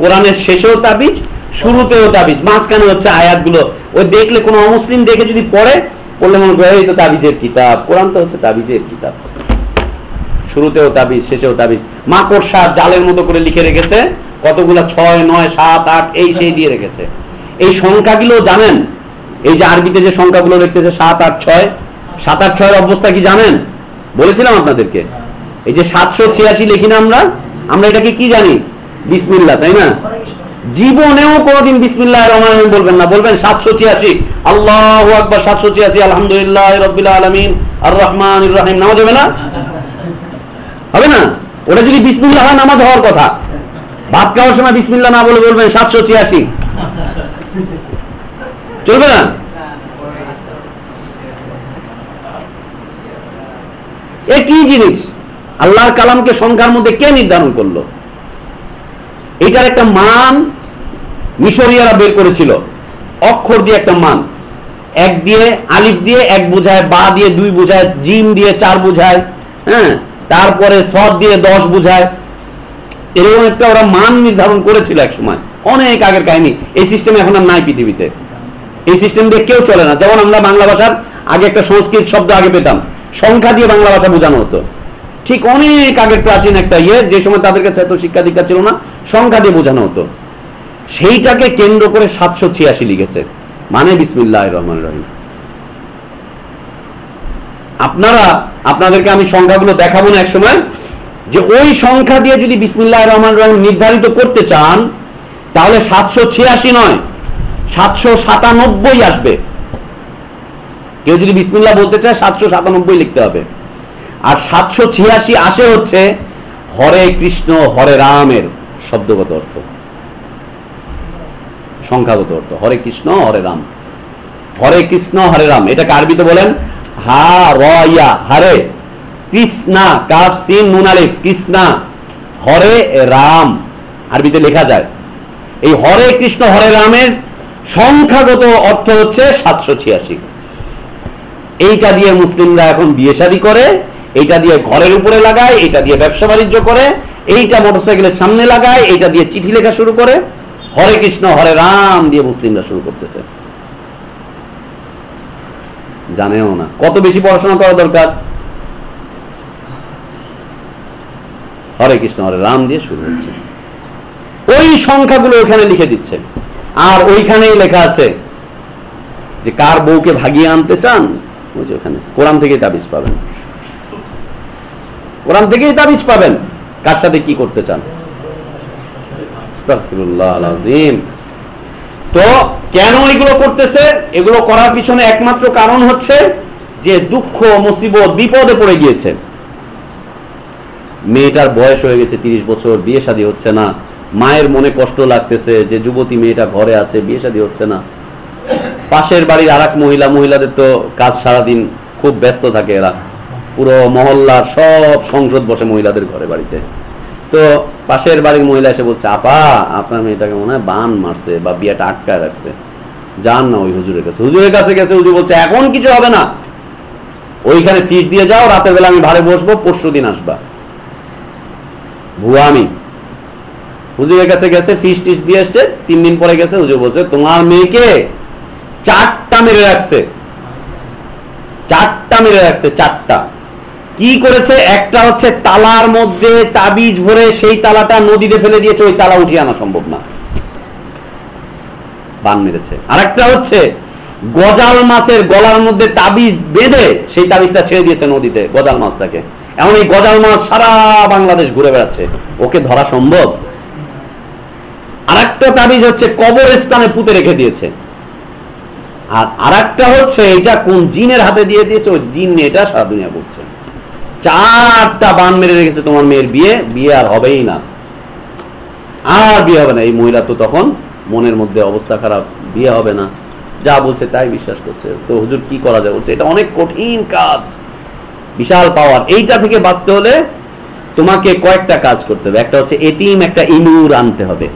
কোরআনের শেষেও তাবিজ, শুরুতেও তাবিজ, মাঝখানে হচ্ছে আয়াতগুলো। ওই দেখলে কোনো অমুসলিম দেখে যদি পড়ে, পড়লে মনে করে এই তো তাবিজের কিতাব। কোরআন তো হচ্ছে তাবিজের কিতাব। শুরুতেও তাবিজ, শেষেও তাবিজ। মাকড়সা জালের মতো করে লিখে রেখেছে। কতগুলা ছয়, নয়, সাত, আট, এই, সেই দিয়ে রেখেছে। এই সংখ্যাগুলো জানেন? এই যে আরবিতে যে সংখ্যাগুলো লিখতেছে সাত, আট, ছয়, সাত, আট, ছয়ের অবস্থা কি জানেন? বলেছিলাম আপনাদেরকে। এই যে সাতশো ছিয়াশি লিখি না আমরা? আমরা এটাকে কি জানি? বিসমিল্লা তাই না? জীবনেও কোনোদিন বিসমিল্লাহ রহমান বলবেন না। বলবেন সাতশো ছিয়াশি। আল্লাহ আকবর, সাতশো ছিয়াশি, আলহামদুলিল্লাহ রবিল আলমিন আর রহমান রহিম। নামাজ হবে না? হবে না? ওটা যদি বিসমিল্লাহ হয়, নামাজ হওয়ার কথা। ভাত খাওয়ার সময় বিসমিল্লা না বলে বলবেন সাতশো ছিয়াশি। চলবে না? এ কি জিনিস? আল্লাহর কালামকে সংখ্যার মধ্যে কে নির্ধারণ করল? এটার একটা মান মিশরিয়ারা বের করেছিল। অক্ষর দিয়ে একটা মান। এক দিয়ে আলিফ দিয়ে এক বোঝায়, বা দিয়ে দুই বোঝায়, জিম দিয়ে চার বোঝায় হ্যাঁ? তারপরে সদ দিয়ে দশ বোঝায়। এরকম একটা ওরা মান নির্ধারণ করেছিল এক সময় অনেক আগের কাহিনী। এই সিস্টেম এখন আর নাই পৃথিবীতে। এই সিস্টেম দিয়ে কেউ চলে না। যেমন আমরা বাংলা ভাষার আগে একটা সংস্কৃত শব্দ আগে পেতাম। সংখ্যা দিয়ে বাংলা ভাষা বোঝানো হতো। ঠিক অনেক আগের প্রাচীন একটা ইয়ে যে সময় তাদের কাছে এত শিক্ষা দীক্ষা ছিল না, সংখ্যা দিয়ে বোঝানো হতো। সেইটাকে কেন্দ্র করে সাতশো ছিয়াশি লিখেছে। মানে বিসমিল্লাহ রহমান রহিম। আপনারা, আপনাদেরকে আমি সংখ্যাগুলো দেখাবো না এক সময় যে ওই সংখ্যা দিয়ে যদি বিসমিল্লাহ রহমান রহিম নির্ধারিত করতে চান, তাহলে সাতশো ছিয়াশি নয়। সাতশো সাতানব্বই আসবে। কেউ যদি বিসমিল্লাহ বলতে চায়, সাতশো সাতানব্বই লিখতে হবে। আর সাতশো ছিয়াশি আসে হচ্ছে হরে কৃষ্ণ, হরে রামের শব্দগত অর্থ। সংখ্যাগত অর্থ। হরে কৃষ্ণ, হরে রাম। হরে কৃষ্ণ, হরে রাম। এটাকে আরবিতে বলেন হা, র, ইয়া। হরে কৃষ্ণা, কাফ, সিন, নুন কৃষ্ণা, হরে, রাম। আরবিতে লেখা যায়। এই হরে কৃষ্ণ, হরে রামের সংখ্যাগত অর্থ হচ্ছে সাতশো ছিয়াশি। এইটা দিয়ে মুসলিমরা এখন বিয়ে শাদী করে, এইটা দিয়ে ঘরের উপরে লাগায়, এইটা দিয়ে ব্যবসা বাণিজ্য করে, এইটা মোটরসাইকেলের সামনে লাগায়, এইটা দিয়ে চিঠি লেখা শুরু করে, হরে কৃষ্ণ, হরে রাম দিয়ে মুসলিমরা শুরু করতেছে। জানেও না, কত বেশি পড়াশোনা করা দরকার? হরে কৃষ্ণ, হরে রাম দিয়ে শুরু হচ্ছে। ওই সংখ্যাগুলো ওখানে লিখে দিচ্ছে। আর ওইখানেই লেখা আছে যে কার বউকে ভাগিয়ে আনতে চান ওখানে, কোরআন থেকেই তাবিজ পাবেন। কোরআন থেকেই তাবিজ পাবেন, কার সাথে কি করতে চান? তো কেন এগুলো করতেছে? এগুলো করার পিছনে একমাত্র কারণ হচ্ছে যে দুঃখ, মুসিবত, বিপদে পড়ে গিয়েছে। মেয়েটার বয়স হয়ে গেছে তিরিশ বছর, বিয়ে শাদী হচ্ছে না। মায়ের মনে কষ্ট লাগতেছে যে যুবতী মেয়েটা ঘরে আছে, বিয়ে শাদী হচ্ছে না। পাশের বাড়ির আর মহিলা, মহিলাদের তো কাজ সারাদিন খুব ব্যস্ত থাকে এরা। পুরো মহল্লার সব সংসদ বসে মহিলাদের ঘরে বাড়িতে। তো পাশের বাড়ির মহিলা এসে বলছে, আপা, আপনার মেয়েটাকে মনে হয় বান মারছে বা বিয়েটা আটকায় রাখছে। যান না ওই হুজুরের কাছে। হুজুরের কাছে গেছে, হুজুর বলছে, এখন কিছু হবে না। ওইখানে ফিস দিয়ে যাও, রাতের বেলা আমি ভাড়ে বসবো, পরশু দিন আসবা। ভুয়া আমি হুজুরের কাছে গেছে ফিস টিস দিয়ে এসছে তিন দিন পরে গেছে হুজুর বলছে, তোমার মেয়েকে চারটা মেরে রাখছে। চারটা মেরে রাখছে, চারটা। কি করেছে? একটা হচ্ছে তালার মধ্যে তাবিজ ভরে সেই তালাটা নদীতে ফেলে দিয়েছে, ওই তালা উঠিয়ে আনা সম্ভব না। বান মেরেছে। আরেকটা হচ্ছে, গজাল মাছের গলার মধ্যে তাবিজ বেঁধে সেই তাবিজটা ছেড়ে দিয়েছে নদীতে, গজাল মাছটাকে। এমন এই গজাল মাছ সারা বাংলাদেশ ঘুরে বেড়াচ্ছে। ওকে ধরা সম্ভব? আরেকটা তাবিজ হচ্ছে কবর কবরস্থানে পুঁতে রেখে দিয়েছে। আর আর একটা হচ্ছে এটা কোন জিনের হাতে দিয়ে দিয়েছে, ওই জিন এটা সারা দুনিয়া করছে চারটা বান মেরে রেখেছে তোমার মেয়ের বিয়ে বিয়ে আর হবেই না। আর বিয়ে হবে না। এই মহিলা তো তখন মনের মধ্যে অবস্থা খারাপ, বিয়ে হবে না। যা বলছে তাই বিশ্বাস করছে। তো হুজুর কি করা যায়? বলছে, এটা অনেক কঠিন কাজ, বিশাল পাওয়ার। এইটা থেকে বাঁচতে হলে তোমাকে কয়েকটা কাজ করতে হবে। একটা হচ্ছে এটিম একটা ইঁদুর আনতে হবে।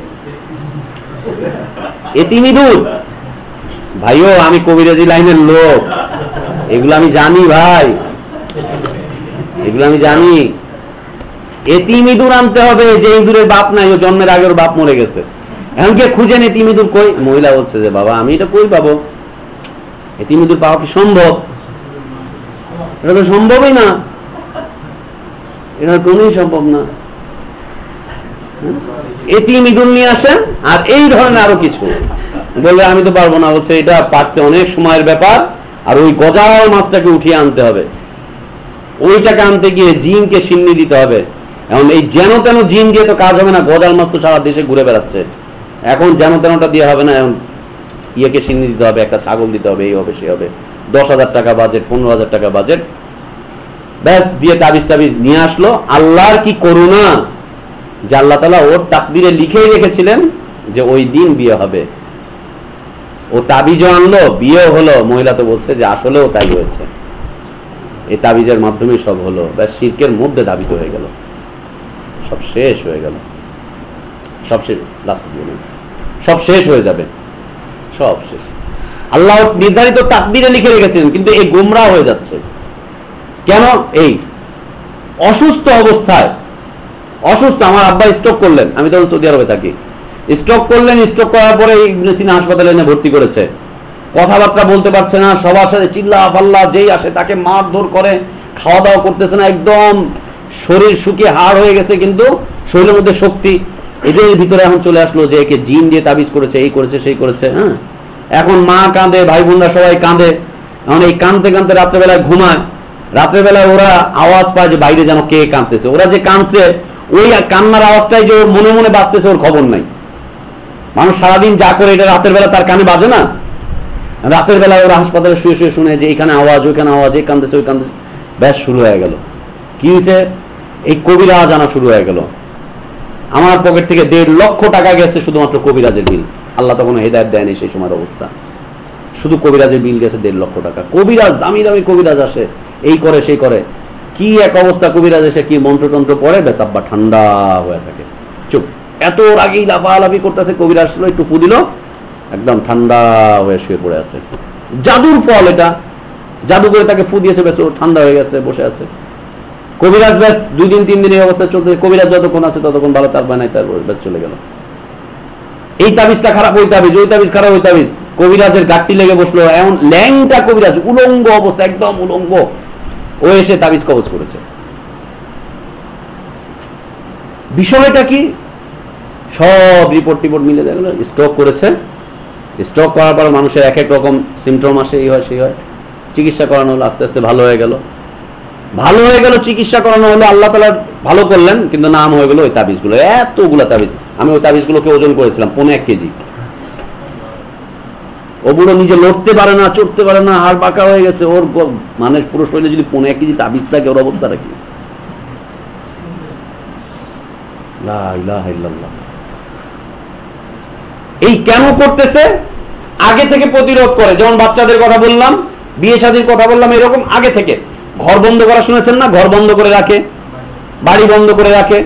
এতিম ইঁদুর ভাইও, আমি কবিরাজি লাইনের লোক। এগুলো আমি জানি, ভাই। এগুলো আমি জানি। এতিম ইঁদুর আনতে হবে, যে ইঁদুরের বাপ নাই, ও জন্মের আগে বাপ মরে গেছে। এখন কে খুঁজেন এতিম ইঁদুর কই? মহিলা বলছে যে, বাবা, আমি এটা কই পাবো? এতিম ইঁদুর পাওয়া কি সম্ভব? এটা তো সম্ভবই না। এটা কোনোই সম্ভব না। এতিম ইঁদুর নিয়ে আসেন, আর এই ধরনের আরও কিছু। বলবে, আমি তো পারব না। বলছে, এটা পারতে অনেক সময়ের ব্যাপার, আর ওই গজাল মাছটাকে উঠিয়ে আনতে হবে। ওইটাকে আনতে গিয়ে জিনকে সিন্নি দিতে হবে। এখন এই যেন তেন জিন দিয়ে তো কাজ হবে না গজাল মাছ তো সারা দেশে ঘুরে বেড়াচ্ছে। এখন যেন তেনটা দিয়ে হবে না, এখন ইয়েকে সিন্নি দিতে হবে, একটা ছাগল দিতে হবে, এই হবে, সে হবে। দশ হাজার টাকা বাজেট, পনেরো হাজার টাকা বাজেট। ব্যাস, দিয়ে তাবিজ তাবিজ নিয়ে আসলো। আল্লাহর কি করুণা! যে আল্লাহ তালা ওর তাকদিরে লিখেই রেখেছিলেন যে ওই দিন বিয়ে হবে। ও তাবিজও আনলো, বিয়েও হলো। মহিলা তো বলছে যে আসলেও তাই হয়েছে। এই তাবিজের মাধ্যমে সব হলো। ব্যাস শির্কের মধ্যে দাবিত হয়ে গেল। সব শেষ হয়ে গেল। সব শেষ লাস্টে। সব শেষ হয়ে যাবে। সব শেষ। আল্লাহ নির্ধারিত তাকদিরে লিখে রেখেছিলেন, কিন্তু এই গোমরা হয়ে যাচ্ছে। কেন? এই অসুস্থ অবস্থায় অসুস্থ, আমার আব্বা স্ট্রোক করলেন। আমি তখন সৌদি আরবে থাকি। স্ট্রোক করলেন স্ট্রোক করার পরে ইবনে সিনা হাসপাতালে এনে ভর্তি করেছে। কথাবার্তা বলতে পারছে না, সবার সাথে চিল্লা ফাল্লা যেই আসে তাকে মারধর করে খাওয়া দাওয়া করতেছে না একদম। শরীর শুকিয়ে হাড় হয়ে গেছে কিন্তু শরীরের মধ্যে শক্তি। এদের ভিতরে এখন চলে আসলো যে একে জিন দিয়ে তাবিজ করেছে, এই করেছে, সেই করেছে হ্যাঁ? এখন মা কাঁদে ভাই বোনরা সবাই কাঁদে। এখন এই কাঁদতে কাঁদতে রাত্রেবেলায় ঘুমায়। রাত্রেবেলায় ওরা আওয়াজ পায় যে বাইরে যেন কে কাঁদতেছে। ওরা যে কাঁদছে ওই কান্নার আওয়াজটাই যে ওর মনে মনে বাঁচতেছে ওর খবর নাই। মানুষ সারাদিন যা করে, এটা রাতের বেলা তার কানে বাজে না? রাতের বেলায় ওরা হাসপাতালে শুয়ে শুয়ে শুনে যে এখানে আওয়াজ, ওইখানে আওয়াজ এই কান্দেছে ওই কান্দেছে ব্যাস, শুরু হয়ে গেল। কি হয়েছে? এই কবিরাজ আনা শুরু হয়ে গেল। আমার পকেট থেকে দেড় লক্ষ টাকা গেছে শুধুমাত্র কবিরাজের বিল। আল্লাহ তখন হেদায়ত দেয়নি সেই সময়ের অবস্থা। শুধু কবিরাজের বিল গেছে দেড় লক্ষ টাকা। কবিরাজ, দামি দামি কবিরাজ আসে। এই করে, সেই করে। কি এক অবস্থা কবিরাজ এসে কি মন্ত্রতন্ত্র পড়ে? বেশ আব্বা, ঠান্ডা হয়ে থাকে। চুপ। এত ওর আগেই লাফালাফি করতেছে কবিরাজ আসলো একটু ফু দিল, একদম ঠান্ডা হয়ে শুয়ে পড়ে আছে। জাদুর ফল এটা। জাদু করে তাকে ফু দিয়েছে বেশ ঠান্ডা হয়ে গেছে, বসে আছে। কবিরাজ ব্যাস দুই দিন, তিন দিন এই অবস্থা চলতে, কবিরাজ যতক্ষণ আছে ততক্ষণ ভালো, তার বানায় তার ব্যাস চলে গেল। এই তাবিজটা খারাপ, ওই তাবিজ ওই তাবিজ খারাপ, ওই তাবিজ। কবিরাজের গাঠটি লেগে বসল, এমন ল্যাংটা কবিরাজ, উলঙ্গ অবস্থা, একদম উলঙ্গ। ও এসে তাবিজ কবজ করেছে। বিষয়টা কি? সব রিপোর্ট টিপোর্ট মিলে দেখল স্ট্রোক করেছে। স্ট্রোক করার পর মানুষের এক এক রকম সিমটম আসে, এই হয়, সেই হয়। চিকিৎসা করানো হলো, আস্তে আস্তে ভালো হয়ে গেল। ভালো হয়ে গেল, চিকিৎসা করানো হলো, আল্লাহ তালা ভালো করলেন, কিন্তু নাম হয়ে গেলো ওই তাবিজগুলো। এতগুলো তাবিজ, আমি ওই তাবিজগুলোকে ওজন করেছিলাম পনেরো এক কেজি। ও বুড়ো নিজে লড়তে পারে না, চড়তে পারে না, হাড় পাকা হয়ে গেছে, ওর মানে পুরো শরীরে যদি পনেরো এক কেজি তাবিজ থাকে, ওর ইলাহা ইল্লাল্লাহ। এই কেন করতেছে? আগে থেকে প্রতিরোধ করে, যেমন বাচ্চাদের কথা বললাম, বিয়ে শাদীর কথা বললাম, এরকম আগে থেকে। ঘর বন্ধ করা শুনেছেন না? ঘর বন্ধ করে রাখে। বাড়ি বন্ধ করে রাখে।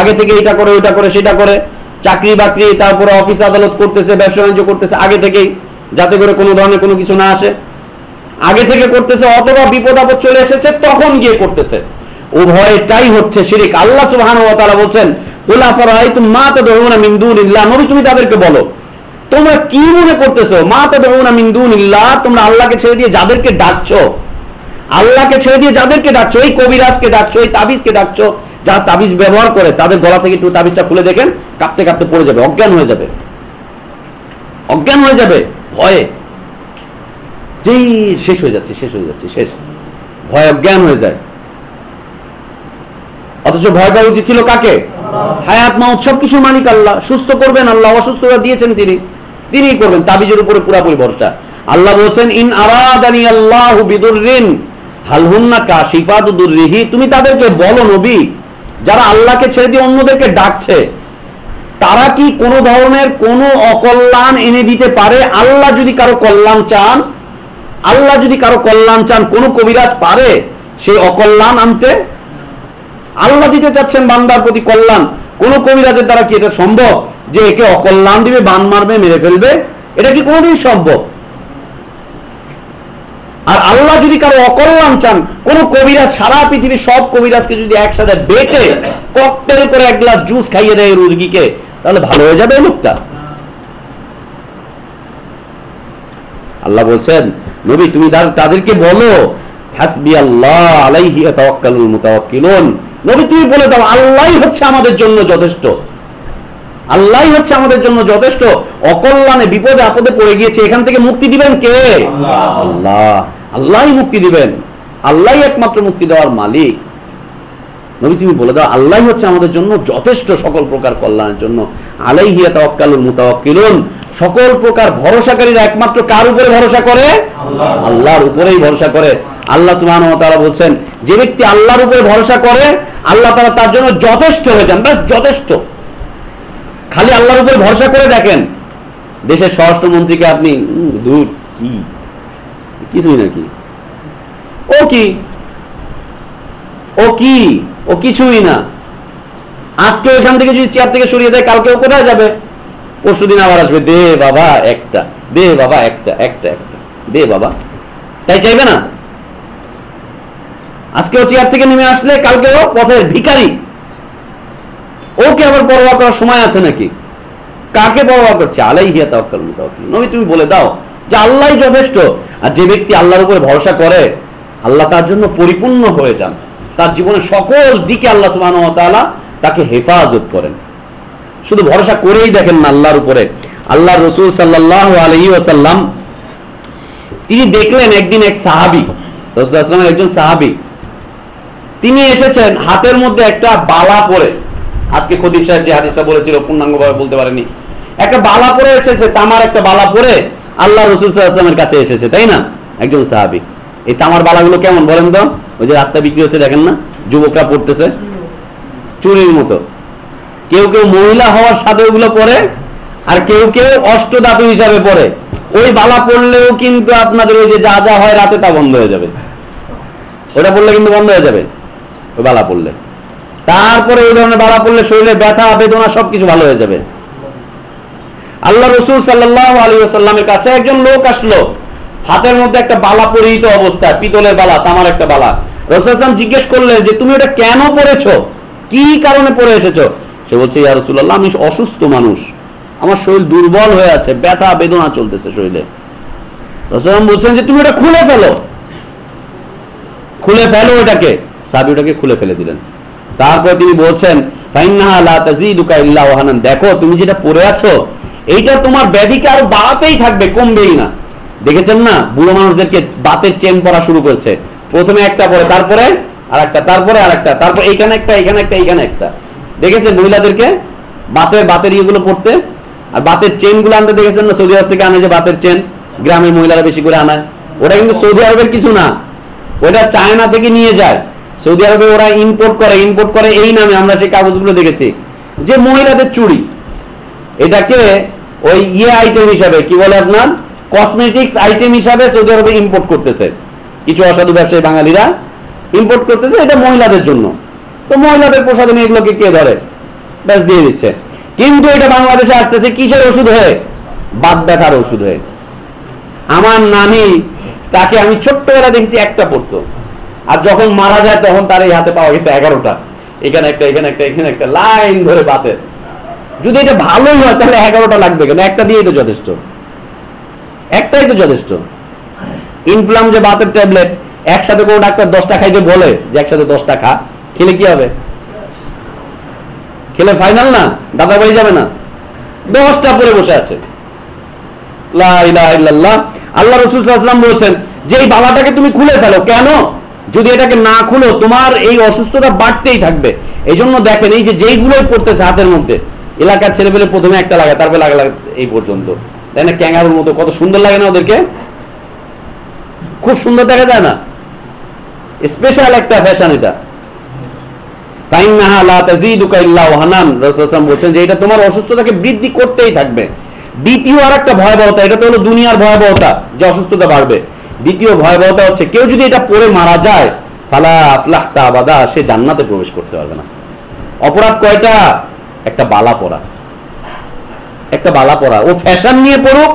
আগে থেকে এটা করে, ওইটা করে, সেটা করে। চাকরি বাকরি, তারপরে অফিস আদালত করতেছে, ব্যবসা বাণিজ্য করতেছে, আগে থেকেই। যাতে করে কোনো ধরনের কোনো কিছু না আসে। আগে থেকে করতেছে অথবা বিপদ আপদ চলে এসেছে, তখন গিয়ে করতেছে। উভয়টাই হচ্ছে শিরিক। আল্লাহ সুবহানাহু ওয়া তাআলা বলছেন, কুল আফরাআইতুম মা তাদউনা মিন দুনিল্লাহ? নবী, তুমি তাদেরকে বলো, তোমরা কি মনে করতেছো? মা তাদউনা মিন দুনিল্লাহ? তোমরা আল্লাহকে ছেড়ে দিয়ে যাদেরকে ডাকছো, আল্লাহকে ছেড়ে দিয়ে যাদেরকে ডাকছো, এই কবিরাজকে ডাকছো, এই তাবিজকে ডাকছো, যারা তাবিজ ব্যবহার করে, তাদের গলা থেকে একটু তাবিজটা খুলে দেখেন, কাঁপতে কাঁপতে পড়ে যাবে, অজ্ঞান হয়ে যাবে। অজ্ঞান হয়ে যাবে। ভয়ে। যেই শেষ হয়ে যাচ্ছে, শেষ হয়ে যাচ্ছে, শেষ। ভয় অজ্ঞান হয়ে যায়। অথচ ভয় পাওয়া উচিত ছিল কাকে? হায়াত, মাউত সবকিছু মালিক আল্লাহ। সুস্থ করবেন, আল্লাহ অসুস্থতা দিয়েছেন তিনি। তিনিই করবেন, তাবিজের উপরে পুরাপুরি ভরসা আল্লাহ বলছেন, ইন আরাদানি আল্লাহু বিদুররিন। হাল হুন্না কাশিফাতু দুররিহি। তুমি তাদেরকে বলো নবী, যারা আল্লাহকে ছেড়ে দিয়ে অন্যদেরকে ডাকছে। তারা কি কোনো ধরনের কোনো অকল্যাণ এনে দিতে পারে? আল্লাহ যদি কারও কল্যাণ চান, আল্লাহ যদি কারও কল্যাণ চান, কোন কবিরাজ পারে সেই অকল্যাণ আনতে? আল্লাহ দিতে চাচ্ছেন বান্দার প্রতি কল্যাণ। কোন কবিরাজের দ্বারা কি এটা সম্ভব? যে একে অকল্যাণ দিবে, বান মারবে, মেরে ফেলবে? এটা কি কোনোদিন সম্ভব? আর আল্লাহ যদি কারও অকল্যাণ চান, কোন কবিরাজ সারা পৃথিবীর সব কবিরাজকে যদি একসাথে বেটে ককটেল করে এক গ্লাস জুস খাইয়ে দেয় রুগীকে তাহলে ভালো হয়ে যাবে লোকটা। আল্লাহ বলছেন নবী তুমি তাদেরকে বলো হাসবি আল্লাহ আলাইহি তাওয়াক্কালুল মুতাওয়াক্কিলুন। নবী তুমি বলে দাও আল্লাহই হচ্ছে আমাদের জন্য যথেষ্ট। আল্লাহই হচ্ছে আমাদের জন্য যথেষ্ট। অকল্যাণে বিপদে আপদে পড়ে গিয়েছে এখান থেকে মুক্তি দিবেন কে? আল্লাহ। আল্লাহই মুক্তি দিবেন। আল্লাহই একমাত্র মুক্তি দেওয়ার মালিক। নবী তুমি বলে দাও আল্লাহ হচ্ছে আমাদের জন্য যথেষ্ট সকল প্রকার কল্যাণের জন্য। আলাইহিয়া তাওয়াক্কালুল মুতাওয়াক্কিলুন। সকল প্রকার ভরসাকারীরা একমাত্র কার উপরে ভরসা করে? আল্লাহর উপরেই ভরসা করে। আল্লাহ সুবহানাহু ওয়া তাআলা বলছেন যে ব্যক্তি আল্লাহর উপরে ভরসা করে আল্লাহ তাআলা তার জন্য যথেষ্ট হয়ে যান ব্যাস যথেষ্ট। খালি আল্লাহর উপরে ভরসা করে দেখেন। দেশের স্বরাষ্ট্রমন্ত্রীকে আপনি দূর কি? কিছুই নাকি? ও কি? ও কি? ও কিছুই না। আজকে ওইখান থেকে যদি চেয়ার থেকে সরিয়ে দেয়, কালকে ও কোথায় যাবে? পরশু দিন আবার আসবে, দে বাবা, একটা, দে বাবা, একটা একটা একটা, দে বাবা। তাই চাইবে না? আজকে ও চেয়ার থেকে নেমে আসলে কালকে ও পথের ভিখারি। ওকে আবার পরোয়া করার সময় আছে নাকি? কাকে পরোয়া করছে? আলাই হিয়া তাওয়াক্কাল মুতাওয়াক্কিল নবী, তুমি বলে দাও যে আল্লাহই যথেষ্ট। আর যে ব্যক্তি আল্লাহর উপরে ভরসা করে, আল্লাহ তার জন্য পরিপূর্ণ হয়ে যান। তার জীবনের সকল দিকে আল্লাহ তাআলা তাকে হেফাজত করেন। শুধু ভরসা করেই দেখেন না আল্লাহর উপরে। আল্লাহ রসুল সাল্লাহ আলহি ওয়াসাল্লাম, তিনি দেখলেন একদিন এক সাহাবি, রসুল আসলামের একজন সাহাবি, তিনি এসেছেন, হাতের মধ্যে একটা বালা পরে, আজকে খদিব সাহেব যে হাদিসটা বলেছিল, পূর্ণাঙ্গভাবে বলতে পারেনি। একটা বালা পরে এসেছে, তামার একটা বালা পরে আল্লাহ রসুল সাল্লামের কাছে এসেছে, তাই না? একজন সাহাবি। এই তামার বালাগুলো কেমন বলেন তো? ওই যে রাস্তায় বিক্রি হচ্ছে, দেখেন না? যুবকরা পড়তেছে। চুরির মতো। কেউ কেউ মহিলা হওয়ার সাথে ওগুলো পরে, আর কেউ কেউ অষ্টধাতু হিসাবে পরে। ওই বালা পড়লেও কিন্তু আপনাদের ওই যে যা যা হয় রাতে তা বন্ধ হয়ে যাবে। ওটা পড়লে কিন্তু বন্ধ হয়ে যাবে, ওই বালা পড়লে। তারপরে এই ধরনের বালা পড়লে শরীরে ব্যথা, বেদনা, সবকিছু ভালো হয়ে যাবে। আল্লাহ রসুল সাল্লাহ আলী সাল্লামের কাছে একজন লোক আসলো। হাতের মধ্যে একটা বালা পরিহিত অবস্থা পিতলের বালা, তামার একটা বালা। রসুলাম জিজ্ঞেস করলেন যে, তুমি ওটা কেন পড়েছো কি কারণে পড়ে এসেছ? সে বলছে, ইয়া রসুল্লাহ আমি অসুস্থ মানুষ। আমার শরীর দুর্বল হয়ে আছে, ব্যথা, বেদনা চলতেছে শরীরে। রসুলাম বলছেন যে, তুমি ওটা খুলে ফেলো। খুলে ফেলো ওটাকে সাবি ওটাকে খুলে ফেলে দিলেন। তারপর তিনি বলছেন দেখো, তুমি যেটা পরে আছো, এইটা তোমার ব্যাধিকে আরও বাড়াতেই থাকবে, কমবেই না। দেখেছেন না? বুড়ো মানুষদেরকে বাতের চেন পরা শুরু করেছে। প্রথমে একটা, পরে তারপরে আর একটা তারপরে আর একটা তারপর এইখানে একটা এখানে একটা, এইখানে একটা। দেখেছেন মহিলাদেরকে? বাতের বাতের ইয়েগুলো পড়তে। আর বাতের চেনগুলো আনতে দেখেছেন না? সৌদি আরব থেকে আনে যে বাতের চেন গ্রামের মহিলারা বেশি করে আনায়। ওটা কিন্তু সৌদি আরবের কিছু না। ওটা চায়না থেকে নিয়ে যায়। সৌদি আরবে ওরা ইম্পোর্ট করে ইম্পোর্ট করে এই নামে আমরা সেই কাগজগুলো দেখেছি। যে মহিলাদের চুরি এটাকে ওই ইয়ে আইটেম হিসাবে, কি বলে আপনার? কসমেটিক্স আইটেম হিসাবে সৌদি আরবে ইম্পোর্ট করতেছে। কিছু অসাধু ব্যবসায়ী বাঙালিরা ইম্পোর্ট করতেছে এটা মহিলাদের জন্য। তো মহিলাদের প্রসাধনী এগুলোকে কে ধরে? ব্যাস দিয়ে দিচ্ছে। কিন্তু এটা বাংলাদেশে আসতেছে কিসের ওষুধ হয়ে? বাদ ব্যথার ওষুধ হয়ে। আমার নানি, তাকে আমি ছোট্টবেলা দেখেছি একটা পড়তো। আর যখন মারা যায় তখন তার এই হাতে পাওয়া গেছে এগারোটা। এখানে একটা এখানে একটা এখানে একটা লাইন ধরে বাতের। যদি এটা ভালোই হয় তাহলে এগারোটা লাগবে কেন? একটা দিয়েই তো যথেষ্ট। একটাই তো যথেষ্ট। ইনফ্লাম যে বাতের ট্যাবলেট, একসাথে কোনো ডাক্তার দশটা খাইতে বলে যে একসাথে দশটা খা, খেলে কি হবে? খেলে ফাইনাল না? দাদা বাড়ি যাবে না? দশটা পরে বসে আছে। আল্লাহ রসুল সাল্লাম বলছেন যে এই বাবাটাকে তুমি খুলে ফেলো, কেন? যদি এটাকে না খুলো, তোমার এই অসুস্থতা বাড়তেই থাকবে। এই জন্য দেখেন, এই যে পড়তেছে হাতের মধ্যে, এলাকার ছেলে পেলে প্রথমে একটা লাগায়, তারপরে লাগে এই পর্যন্ত। তাই না? ক্যাঙ্গারুর মতো কত সুন্দর লাগে না ওদেরকে? খুব সুন্দর দেখা যায় না? স্পেশাল একটা ফ্যাশন এটা। বলছেন যে এটা তোমার অসুস্থতাকে বৃদ্ধি করতেই থাকবে। দ্বিতীয় আর একটা ভয়াবহতা, এটা তো হলো দুনিয়ার ভয়াবহতা, যে অসুস্থতা বাড়বে। দ্বিতীয় ভয়াবহতা হচ্ছে কেউ যদি এটা পরে মারা যায়, ফালা আফলাহ সে জান্নাতে প্রবেশ করতে পারবে না। অপরাধ কয়টা? একটা বালা পড়া একটা বালা পড়া ও ফ্যাশন নিয়ে পড়ুক।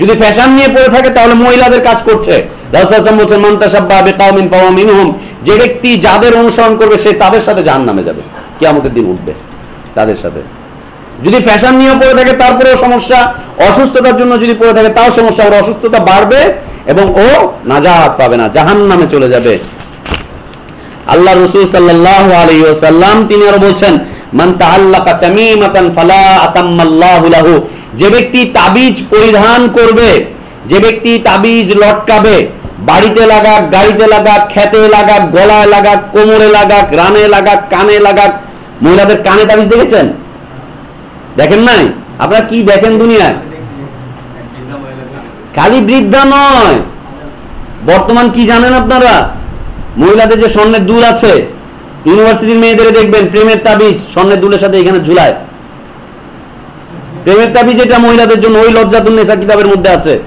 যদি ফ্যাশন নিয়ে পড়ে থাকে, তাহলে মহিলাদের কাজ করছে। যে ব্যক্তি যাদের অনুসরণ করবে, সে তাদের সাথে জাহান্নামে যাবে। কিয়ামতের দিন উঠবে তাদের সাথে। যদি ফ্যাশন নিয়ে পড়ে থাকে, তারপরেও সমস্যা। অসুস্থতার জন্য যদি পড়ে থাকে, তাও সমস্যা। ওর অসুস্থতা বাড়বে এবং ও নাজাত পাবে না জাহান নামে চলে যাবে। আল্লাহ রসুল সাল্লাহ আলাইহি ওয়াসাল্লাম, তিনি আরও বলছেন মান তাআল্লাকা তামিমাতান ফালা আতাম্মাল্লাহু লাহু। যে ব্যক্তি তাবিজ পরিধান করবে, যে ব্যক্তি তাবিজ লটকাবে, বাড়িতে লাগাক, গাড়িতে লাগাক খেতে লাগাক, গলায় লাগাক, কোমরে লাগাক, রানে লাগাক, কানে লাগাক, মহিলাদের কানে তাবিজ দেখেছেন? দেখেন নাই? আপনারা কি দেখেন দুনিয়ায়? খালি বৃদ্ধা নয়। বর্তমান কি জানেন আপনারা? মহিলাদের যে স্বর্ণের দুল আছে ইউনিভার্সিটির মেয়েদের দেখবেন প্রেমের তাবিজ স্বর্ণের দুলের সাথে এখানে ঝুলায়। প্রেমের তাবিজ এটা মহিলাদের জন্য ওই লজ্জাতুন্নেসা কিতাবের মধ্যে আছে।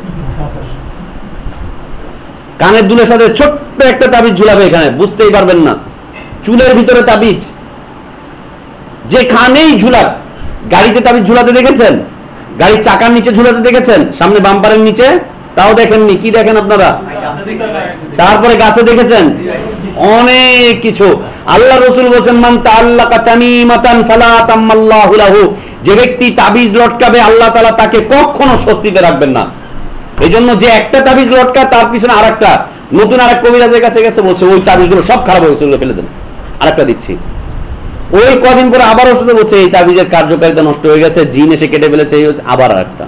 কানের দুলের সাথে ছোট্ট একটা তাবিজ ঝুলাবে এখানে, বুঝতেই পারবেন না। চুলের ভিতরে তাবিজ। যেখানেই ঝুলাক, গাড়িতে তাবিজ ঝুলাতে দেখেছেন? গাড়ির চাকার নিচে ঝুলাতে দেখেছেন? সামনে বাম্পারের নিচে? তাও দেখেননি, কি দেখেন আপনারা? তারপরে গাছে দেখেছেন? অনেক কিছু। আল্লাহ রসুল বলছেন, মান তাআল্লাকা তামিমাতান ফালা তাম্মাল্লাহু লাহু। যে ব্যক্তি তাবিজ লটকাবে, আল্লাহ তাআলা তাকে কখনো স্বস্তিতে রাখবেন না। এই জন্য যে একটা তাবিজ লটকা তার পিছনে আরেকটা। নতুন আরেক কবিরাজের কাছে গেছে, বলছে, ওই তাবিজগুলো সব খারাপ হয়ে গেছে ফেলে দেন। আরেকটা দিচ্ছি। ওই কদিন পরে আবার ওষুধ বলছে, এই তাবিজের কার্যকারিতা নষ্ট হয়ে গেছে, জিন এসে কেটে ফেলেছে, এই হচ্ছে আবার আরেকটা।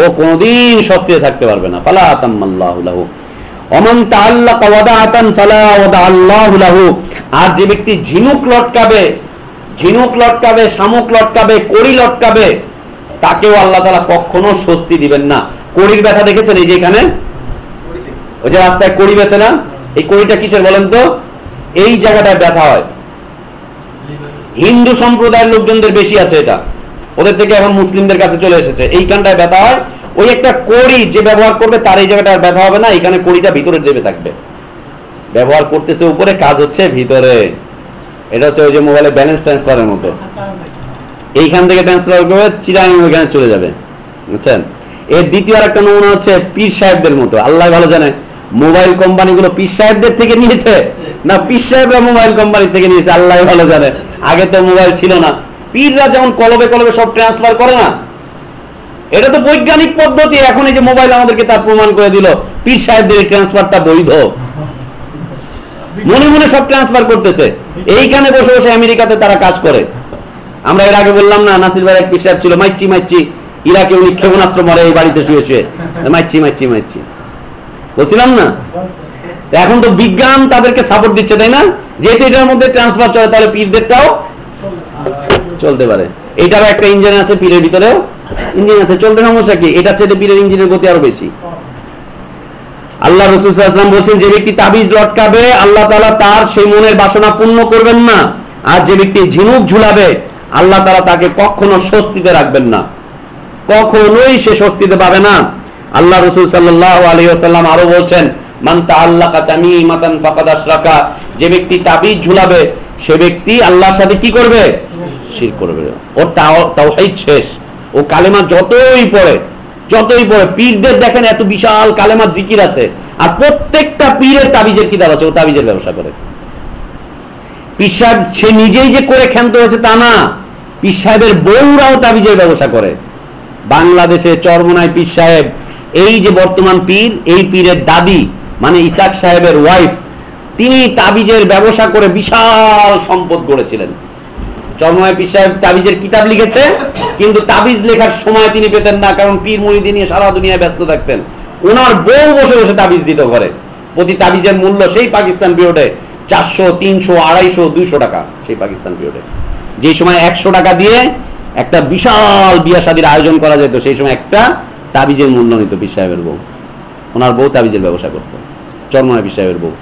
ও কোনোদিন স্বস্তিতে থাকতে পারবে না। ফালা আতাম্মাল্লাহু লাহু। আর যে ব্যক্তি ঝিনুক লটকাবে ঝিনুক লটকাবে, শামুক লটকাবে, কড়ি লটকাবে, তাকেও আল্লাহ তাআলা কখনো স্বস্তি দিবেন না। কড়ির ব্যথা দেখেছেন এই যে এখানে? ওই যে রাস্তায় কড়ি বেছে না? এই কড়িটা কিসের বলেন তো? এই জায়গাটায় ব্যথা হয়। হিন্দু সম্প্রদায়ের লোকজনদের বেশি আছে এটা। ওদের থেকে এখন মুসলিমদের কাছে চলে এসেছে। এইখানটায় ব্যথা হয় ওই একটা কড়ি যে ব্যবহার করবে তার এই জায়গাটা আর ব্যথা হবে না, এখানে কড়িটা ভিতরে দেবে থাকবে। ব্যবহার করতেছে উপরে, কাজ হচ্ছে ভিতরে। এটা হচ্ছে ওই যে মোবাইলে ব্যালেন্স ট্রান্সফারের মতো। এইখান থেকে ট্রান্সফার করবে চিরাং ওইখানে চলে যাবে। বুঝছেন? এর দ্বিতীয় আর একটা নমুনা হচ্ছে পীর সাহেবদের মতো। আল্লাহ ভালো জানে মোবাইল কোম্পানিগুলো পীর সাহেবদের থেকে নিয়েছে না পীর সাহেবরা মোবাইল কোম্পানি থেকে নিয়েছে? আল্লাহ ভালো জানে। আগে তো মোবাইল ছিল না। পীররা যেমন কলবে কলবে সব ট্রান্সফার করে না এটা তো বৈজ্ঞানিক পদ্ধতি, এখন এই যে মোবাইল আমাদেরকে তার প্রমাণ করে দিল। পীর সাহেবদের ট্রান্সফারটা বৈধ। মনে মনে সব ট্রান্সফার করতেছে। এইখানে বসে বসে আমেরিকাতে তারা কাজ করে। আমরা এর আগে বললাম না, নাসির ভাই এক পীর সাহেব ছিল মাইচি মাইচি ইরাকে উনি ক্ষেপণাস্ত্র মরে, এই বাড়িতে শুয়ে শুয়ে মাইচি মাইচি মাইচি বলছিলাম না? এখন তো বিজ্ঞান তাদেরকে সাপোর্ট দিচ্ছে, তাই না? যেহেতু এটার মধ্যে ট্রান্সফার চলে, তাহলে পীরদেরটাও চলতে পারে। এটারও একটা ইঞ্জিন আছে পীরের ভিতরেও। ইঞ্জিন আছে, চলতে সমস্যা কি? এটা চেয়ে পীরের ইঞ্জিনের গতি আরও বেশি। আল্লাহ রসুলাম বলছেন, যে ব্যক্তি তাবিজ লটকাবে, আল্লাহ তালা তার সেই মনের বাসনা পূর্ণ করবেন না। আর যে ব্যক্তি ঝিনুক ঝুলাবে, আল্লাহ তালা তাকে কখনো স্বস্তিতে রাখবেন না। কখনোই সে স্বস্তিতে পাবে না। আল্লাহ রসুল সাল্লাহ আলহিহাল্লাম আরও বলছেন মান্তা আল্লাহ তামিমাতান ফাকাদ আশরাকা যে ব্যক্তি তাবিজ ঝুলাবে, সে ব্যক্তি আল্লাহর সাথে কি করবে? শির করবে। ওর তাওহীদ শেষ। ও কালেমা যতই পড়ে যতই পড়ে, পীরদের দেখেন এত বিশাল কালেমা জিকির আছে। আর প্রত্যেকটা পীরের তাবিজের কিতাব আছে, ও তাবিজের ব্যবসা করে। পীর সাহেব, সে নিজেই যে করে ক্ষান্ত হয়েছে তা না। পীর সাহেবের বউরাও তাবিজের ব্যবসা করে। বাংলাদেশে চরমনায় পীর সাহেব, এই যে বর্তমান পীর, এই পীরের দাদি মানে ইসাক সাহেবের ওয়াইফ তিনি তাবিজের ব্যবসা করে বিশাল সম্পদ গড়েছিলেন। চরমনায় পীর তাবিজের কিতাব লিখেছে, কিন্তু তাবিজ লেখার সময় তিনি পেতেন না, কারণ পীর মুড়িদি নিয়ে সারা দুনিয়ায় ব্যস্ত থাকতেন। ওনার বউ বসে বসে তাবিজ দিত ঘরে। প্রতি তাবিজের মূল্য সেই পাকিস্তান পিরিয়ডে চারশো, তিনশো, আড়াইশো, দুইশো টাকা সেই পাকিস্তান পিরিয়ডে। যে সময় একশো টাকা দিয়ে একটা বিশাল বিয়া শাদির আয়োজন করা যেত, সেই সময় একটা তাবিজের মূল্য নিত পীর সাহেবের বউ। ওনার বউ তাবিজের ব্যবসা করতো চরমনা পীর সাহেবের বউ।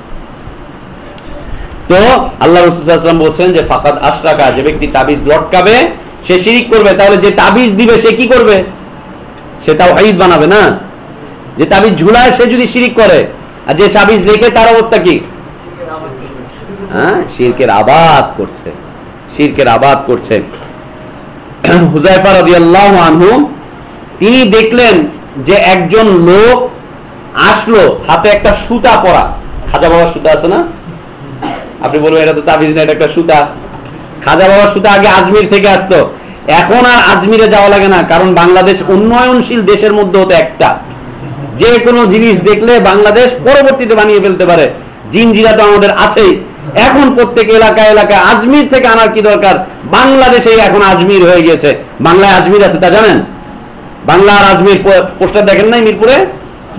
তো আল্লাহ রসুলাম বলছেন যে, ফাকাদ আশরাকা যে ব্যক্তি তাবিজ লটকাবে, সে শিরিক করবে। তাহলে যে তাবিজ দিবে, সে কি করবে? সে তাও হাইদ বানাবে না। যে তাবিজ ঝুলায়, সে যদি শিরিক করে। আর যে তাবিজ লেখে, তার অবস্থা কি? হ্যাঁ শিরকের আবাদ করছে। শিরকের আবাদ করছে। হুজাইফা রাদিয়াল্লাহু আনহু, তিনি দেখলেন যে একজন লোক আসলো, হাতে একটা সুতা পরা। খাজা বাবার সুতা আছে না? আপনি বলবেন, এটা তো তাবিজ না, এটা একটা সুতা। খাজা বাবার সুতা আগে আজমির থেকে আসতো। এখন আর আজমিরে যাওয়া লাগে না, কারণ বাংলাদেশ উন্নয়নশীল দেশের মধ্যে হতো একটা। যে কোনো জিনিস দেখলে বাংলাদেশ পরবর্তীতে বানিয়ে ফেলতে পারে। জিনজিরা তো আমাদের আছেই। এখন প্রত্যেক এলাকা এলাকা আজমির থেকে আনার কি দরকার? বাংলাদেশে এখন আজমির হয়ে গেছে বাংলায় আজমির আছে, তা জানেন? বাংলা আর আজমির পোস্টার দেখেন নাই মিরপুরে?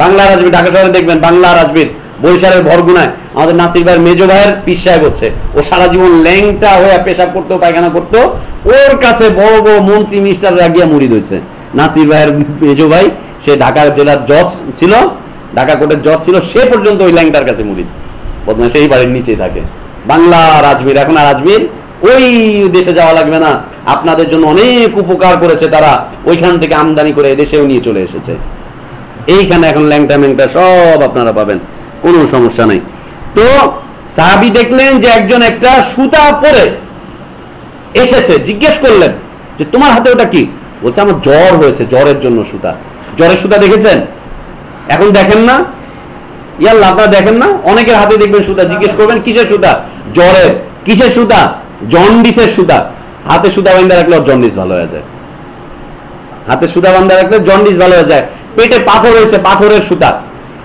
বাংলা আজমির, ঢাকা শহরে দেখবেন বাংলা আর আজমির। বরিশালের ভরগুনায় আমাদের নাসির ভাইয়ের মেজো ভাইয়ের পিস সাহেব হচ্ছে। ও সারা জীবন ল্যাংটা হয়ে পেশাব করতো পায়খানা করতো ওর কাছে বড় বড় মন্ত্রী মিনিস্টার রাগিয়া মুড়ি রয়েছে নাসির ভাইয়ের মেজো ভাই, সে ঢাকা জেলার জজ ছিল, ঢাকা কোর্টের জজ ছিল, সে পর্যন্ত ওই ল্যাংটার কাছে মুড়ি। বর্তমানে সেই বাড়ির নিচেই থাকে। বাংলা রাজবীর এখন আর আজমির, ওই দেশে যাওয়া লাগবে না। আপনাদের জন্য অনেক উপকার করেছে তারা। ওইখান থেকে আমদানি করে এদেশেও নিয়ে চলে এসেছে। এইখানে এখন ল্যাংটা ম্যাংটা সব আপনারা পাবেন। কোনো সমস্যা নাই। তো সাহাবি দেখলেন যে একজন একটা সুতা পরে এসেছে, জিজ্ঞেস করলেন যে, তোমার হাতে ওটা কি? বলছে, আমার জ্বর হয়েছে, জ্বরের জন্য সুতা। জ্বরের সুতা দেখেছেন? এখন দেখেন না। ইয়াল্লা আপনারা দেখেন না? অনেকের হাতে দেখবেন সুতা, জিজ্ঞেস করবেন, কিসের সুতা? জ্বরের। কিসের সুতা? জন্ডিসের সুতা। হাতে সুতা বান্ধা রাখলে জন্ডিস ভালো হয়ে যায়। হাতে সুতা বান্ধা রাখলে জন্ডিস ভালো হয়ে যায়। পেটে পাথর হয়েছে পাথরের সুতা।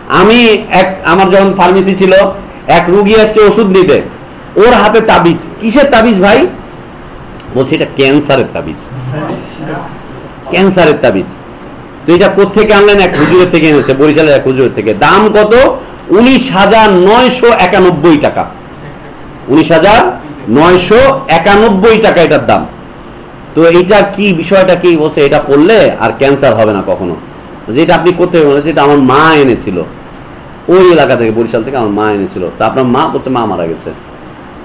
আমি এক, আমার যখন ফার্মেসি ছিল, এক রুগী আসছে ওষুধ নিতে। ওর হাতে তাবিজ। কিসের তাবিজ ভাই? বলছে, এটা ক্যান্সারের তাবিজ। ক্যান্সারের তাবিজ। তো এটা কোথেকে আনলেন? এক হুজুরের থেকে এনেছে, বরিশালের এক হুজুরের থেকে। দাম কত? উনিশ হাজার নয়শো একানব্বই টাকা। উনিশ হাজার নয়শো একানব্বই টাকা এটার দাম। তো এইটা কি বিষয়টা কি? বলছে, এটা পড়লে আর ক্যান্সার হবে না কখনো। যেটা আপনি করতে বলেছে এটা আমার মা এনেছিল। ওই এলাকা থেকে, বরিশাল থেকে আমার মা এনেছিল। তা আপনার মা বলছে, মা মারা গেছে।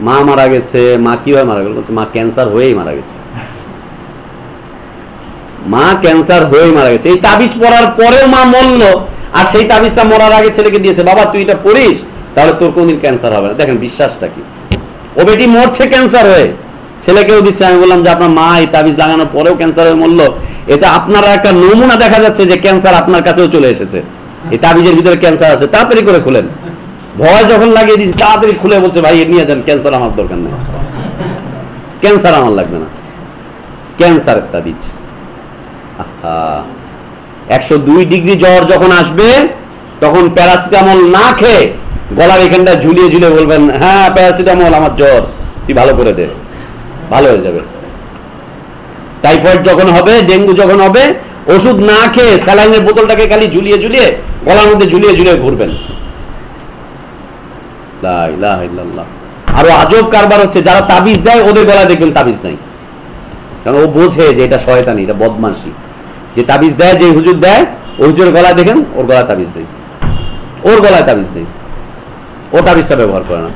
মা মারা গেছে, মা কীভাবে মারা গেল? বলছে, মা ক্যান্সার হয়েই মারা গেছে। মা ক্যান্সার হয়েই মারা গেছে। এই তাবিজ পড়ার পরেও মা মরলো আর সেই তাবিজটা মরার আগে ছেলেকে দিয়েছে, বাবা, তুই এটা পড়িস, তাহলে তোর কোনদিন ক্যান্সার হবে না। দেখেন বিশ্বাসটা কি? ও বেটি মরছে ক্যান্সার হয়ে। ছেলেকেও দিচ্ছে, আমি বললাম যে, আপনার মা এই তাবিজ লাগানোর পরেও ক্যান্সার হয়ে মরলো। এটা আপনার একটা নমুনা দেখা যাচ্ছে যে ক্যান্সার আপনার কাছেও চলে এসেছে। এই তাবিজের ভিতরে ক্যান্সার আছে, তাড়াতাড়ি করে খুলেন। ভয় যখন লাগিয়ে দিয়েছি, তাড়াতাড়ি খুলে বলছে, ভাই নিয়ে যান ক্যান্সার আমার দরকার নেই। ক্যান্সার আমার লাগবে না। ক্যান্সারের তাবিজ। একশো দুই ডিগ্রি জ্বর যখন আসবে, তখন প্যারাসিটামল না খেয়ে গলার এখানটা ঝুলিয়ে ঝুলিয়ে বলবেন হ্যাঁ প্যারাসিটামল আমার জ্বর, তুই ভালো করে দে, ভালো হয়ে যাবে। টাইফয়েড যখন হবে, ডেঙ্গু যখন হবে, ওষুধ না খেয়ে স্যালাইনের বোতলটাকে খালি ঝুলিয়ে ঝুলিয়ে গলার মধ্যে ঝুলিয়ে ঝুলিয়ে ঘুরবেন। আরও আজব কারবার হচ্ছে, যারা তাবিজ দেয়, ওদের গলায় দেখবেন তাবিজ নাই। কারণ ও বোঝে যে এটা শয়তানি, এটা বদমাসি যে তাবিজ দেয়, যে হুজুর দেয়, ওই হুজুরের গলায় দেখেন, ওর গলায় তাবিজ নেই। ওর গলায় তাবিজ নেই। ও তাবিজটা ব্যবহার করে না।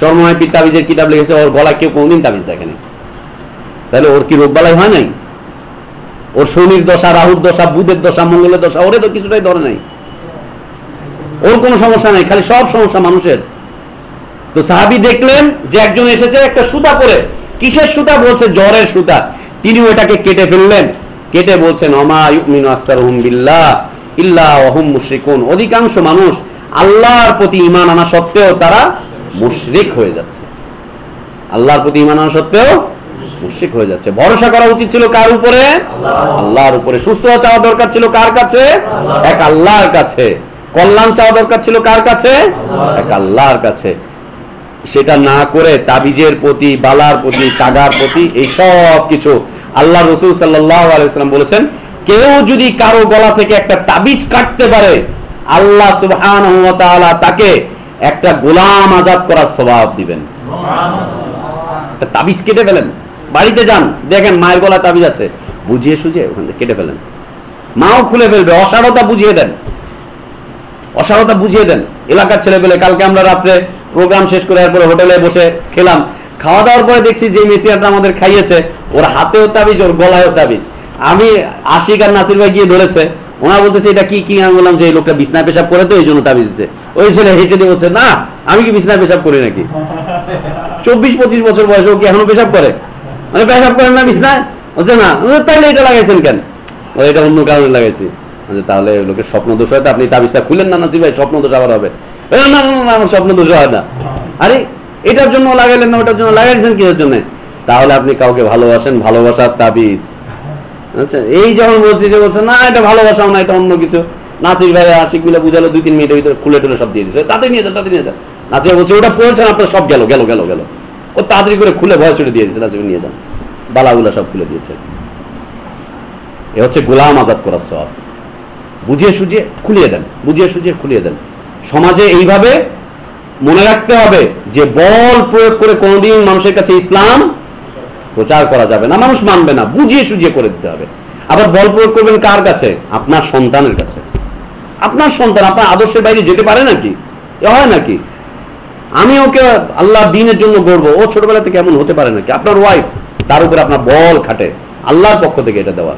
চর্মনায় পীর তাবিজের কিতাব লিখেছে, ওর গলায় কেউ কোনদিন তাবিজ দেখেনি। তাহলে ওর কি রোগ বালাই হয় নাই? ওর শনির দশা, রাহুর দশা, বুধের দশা, মঙ্গলের দশা, ওরে তো কিছুটাই ধরে নাই। ওর কোনো সমস্যা নাই, খালি সব সমস্যা মানুষের। তো সাহাবি দেখলেন যে একজন এসেছে একটা সুতা পরে। কিসের সুতা? বলছে জ্বরের সুতা। তিনি ওটাকে কেটে ফেললেন। কেটে বলছেন, অমা ইউমিনু আকসারুহুম বিল্লাহ, ইল্লা ওয়াহুম মুশরিকুন। অধিকাংশ মানুষ আল্লাহর প্রতি ঈমান আনা সত্ত্বেও তারা মুশরিক হয়ে যাচ্ছে। আল্লাহর প্রতি ইমান আনা সত্ত্বেও মুশরিক হয়ে যাচ্ছে। ভরসা করা উচিত ছিল কার উপরে? আল্লাহর উপরে। সুস্থ চাওয়া দরকার ছিল কার কাছে? এক আল্লাহর কাছে। কল্যাণ চাওয়া দরকার ছিল কার কাছে? এক আল্লাহর কাছে। সেটা না করে তাবিজের প্রতি, বালার প্রতি তাগার প্রতি, এই সব কিছু আল্লাহ রসুল সাল্লাম বলেছেন, কেউ যদি কারও গলা থেকে একটা তাবিজ কাটতে পারে, আল্লাহ সুবহান তাকে একটা গোলাম আজাদ করার স্বভাব দিবেন। তাবিজ কেটে ফেলেন। বাড়িতে যান, দেখেন মায়ের গলা তাবিজ আছে। বুঝিয়ে সুঝিয়ে ওখান কেটে ফেলেন। মাও খুলে ফেলবে, অসারতা বুঝিয়ে দেন। অসারতা বুঝিয়ে দেন। এলাকার ছেলে পেলে কালকে আমরা রাত্রে প্রোগ্রাম শেষ করে এরপরে হোটেলে বসে খেলাম। খাওয়া দাওয়ার পরে দেখছি যে মেসিয়াটা আমাদের খাইয়েছে, ওর হাতেও তাবিজ, ওর গলায়ও তাবিজ। আমি আশিক আর নাসির ভাই গিয়ে ধরেছে, ওনারা বলতেছে, এটা কি কি? আমি বললাম যে, এই লোকটা বিছনায় পেশাব করে তো, এই জন্য তাবিজ দিচ্ছে ওই ছেলে হেসে দিয়ে বলছে, না, আমি কি বিছনায় পেশাব করি নাকি? চব্বিশ পঁচিশ বছর বয়সে ও কি এখনও পেশাব করে? মানে পেশাব করেন না বিছনায় বলছে না। তাইলে এটা লাগাইছেন কেন? এটা অন্য কারণে লাগাইছি। তাহলে লোকের স্বপ্ন দোষ হয় আপনি তাবিজটা খুলেন না নাসির ভাই স্বপ্ন দোষ আবার হবে। না না না, আমার স্বপ্ন দোষ হয় না। আরে এটার জন্য লাগাইলেন না ওটার জন্য লাগাইছেন কিসের জন্য? তাহলে আপনি কাউকে ভালোবাসেন ভালোবাসার তাবিজ। আচ্ছা এই যখন বলছি যে বলছে না এটা ভালোবাসাও না এটা অন্য কিছু। নাসির ভাই আশিক মিলে বুঝালো দুই তিন মিনিটের ভিতরে খুলে টুলে সব দিয়ে দিচ্ছে তাতে নিয়ে যান তাতে নিয়ে যান। নাসির বলছে ওটা পড়েছেন আপনার সব গেল গেল গেল গেল। ও তাড়াতাড়ি করে খুলে ভয় চলে দিয়ে দিচ্ছে নাসির নিয়ে যান। বালাগুলা সব খুলে দিয়েছে। এ হচ্ছে গোলাম আজাদ করার সব বুঝিয়ে সুঝিয়ে খুলিয়ে দেন, বুঝিয়ে সুঝিয়ে খুলিয়ে দেন। সমাজে এইভাবে মনে রাখতে হবে যে বল প্রয়োগ করে কোনোদিন মানুষের কাছে ইসলাম প্রচার করা যাবে না, মানুষ মানবে না, বুঝিয়ে সুঝিয়ে করে দিতে হবে। আবার বল প্রয়োগ করবেন কার কাছে? আপনার সন্তানের কাছে। আপনার সন্তান, আপনার আদর্শের বাইরে যেতে পারে নাকি? এ হয় নাকি? আমি ওকে আল্লাহ দিনের জন্য গড়বো। ও ছোটবেলা থেকে এমন হতে পারে নাকি? আপনার ওয়াইফ তার উপরে আপনার বল খাটে। আল্লাহর পক্ষ থেকে এটা দেওয়া।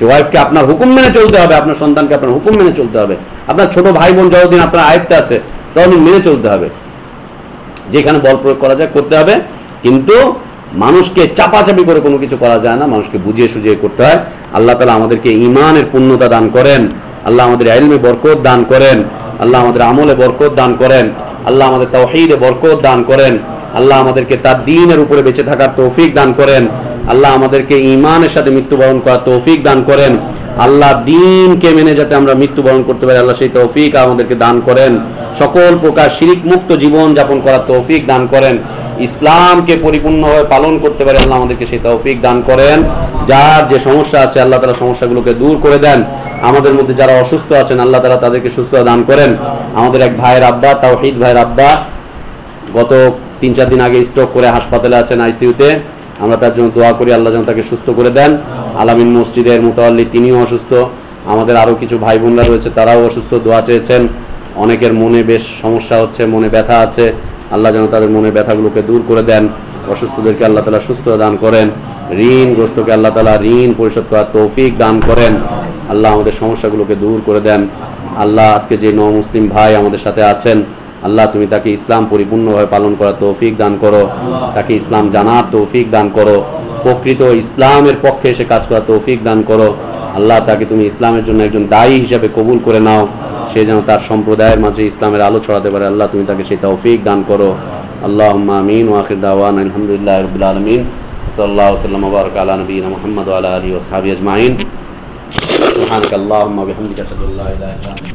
যে ওয়াইফকে আপনার হুকুম মেনে চলতে হবে, আপনার সন্তানকে আপনার হুকুম মেনে চলতে হবে। আপনার ছোট ভাই বোন যতদিন আপনার আয়ত্তে আছে, ততদিন মেনে চলতে হবে। যেখানে বল প্রয়োগ করা যায়, করতে হবে। কিন্তু মানুষকে চাপাচাপি করে কোনো কিছু করা যায় না। মানুষকে বুঝিয়ে সুঝিয়ে করতে হয়। আল্লাহ তালা আমাদেরকে ইমানের পূর্ণতা দান করেন। আল্লাহ আমাদের আইলমে বরকত দান করেন। আল্লাহ আমাদের আমলে বরকত দান করেন। আল্লাহ আমাদের তৌহিদে বরকত দান করেন। আল্লাহ আমাদেরকে তার দিনের উপরে বেঁচে থাকার তৌফিক দান করেন। আল্লাহ আমাদেরকে ইমানের সাথে মৃত্যুবরণ করার তৌফিক দান করেন। আল্লাহ দিনকে মেনে যাতে আমরা মৃত্যুবরণ করতে পারি, আল্লাহ সেই তৌফিক আমাদেরকে দান করেন। সকল প্রকার শিরিক মুক্ত জীবন যাপন করার তৌফিক দান করেন। ইসলামকে পরিপূর্ণভাবে পালন করতে পারে আল্লাহ আমাদেরকে সেই তৌফিক দান করেন। যার যে সমস্যা আছে, আল্লাহ তালা সমস্যাগুলোকে দূর করে দেন। আমাদের মধ্যে যারা অসুস্থ আছেন, আল্লাহ তালা তাদেরকে সুস্থতা দান করেন। আমাদের এক ভাইয়ের আব্বা, তাওহিদ ভাইয়ের আব্বা, গত তিন চার দিন আগে স্ট্রোক করে হাসপাতালে আছেন আইসিইউতে আমরা তার জন্য দোয়া করি, আল্লাহ যেন তাকে সুস্থ করে দেন। আলামিন মসজিদের মুতাল্লি তিনিও অসুস্থ। আমাদের আরও কিছু ভাই বোনরা রয়েছে, তারাও অসুস্থ, দোয়া চেয়েছেন। অনেকের মনে বেশ সমস্যা হচ্ছে, মনে ব্যথা আছে। আল্লাহ যেন তাদের মনে ব্যথাগুলোকে দূর করে দেন, অসুস্থদেরকে আল্লাহ তালা সুস্থতা দান করেন ঋণগ্রস্তকে আল্লাহ তালা ঋণ পরিশোধ করার তৌফিক দান করেন, আল্লাহ আমাদের সমস্যাগুলোকে দূর করে দেন। আল্লাহ আজকে যে ন মুসলিম ভাই আমাদের সাথে আছেন, আল্লাহ তুমি তাকে ইসলাম পরিপূর্ণভাবে পালন করার তৌফিক দান করো, তাকে ইসলাম জানার তৌফিক দান করো, প্রকৃত ইসলামের পক্ষে এসে কাজ করার তৌফিক দান করো, আল্লাহ তাকে তুমি ইসলামের জন্য একজন দায়ী হিসাবে কবুল করে নাও। সে যেন তার সম্প্রদায়ের মাঝে ইসলামের আলো ছড়াতে পারে আল্লাহ তুমি তাকে সেই তৌফিক দান করো আল্লাহ আমিন ওয়াকির দাওয়ান আলহামদুলিল্লাহ রবিল আলমিন সাল্লাহ সাল্লাম মুবারক আলা নবীনা মুহাম্মদ ওয়া আলা আলিহি ওয়া সাহবিহি আজমাইন سبحانك اللهم وبحمدك اشهد ان لا اله الا انت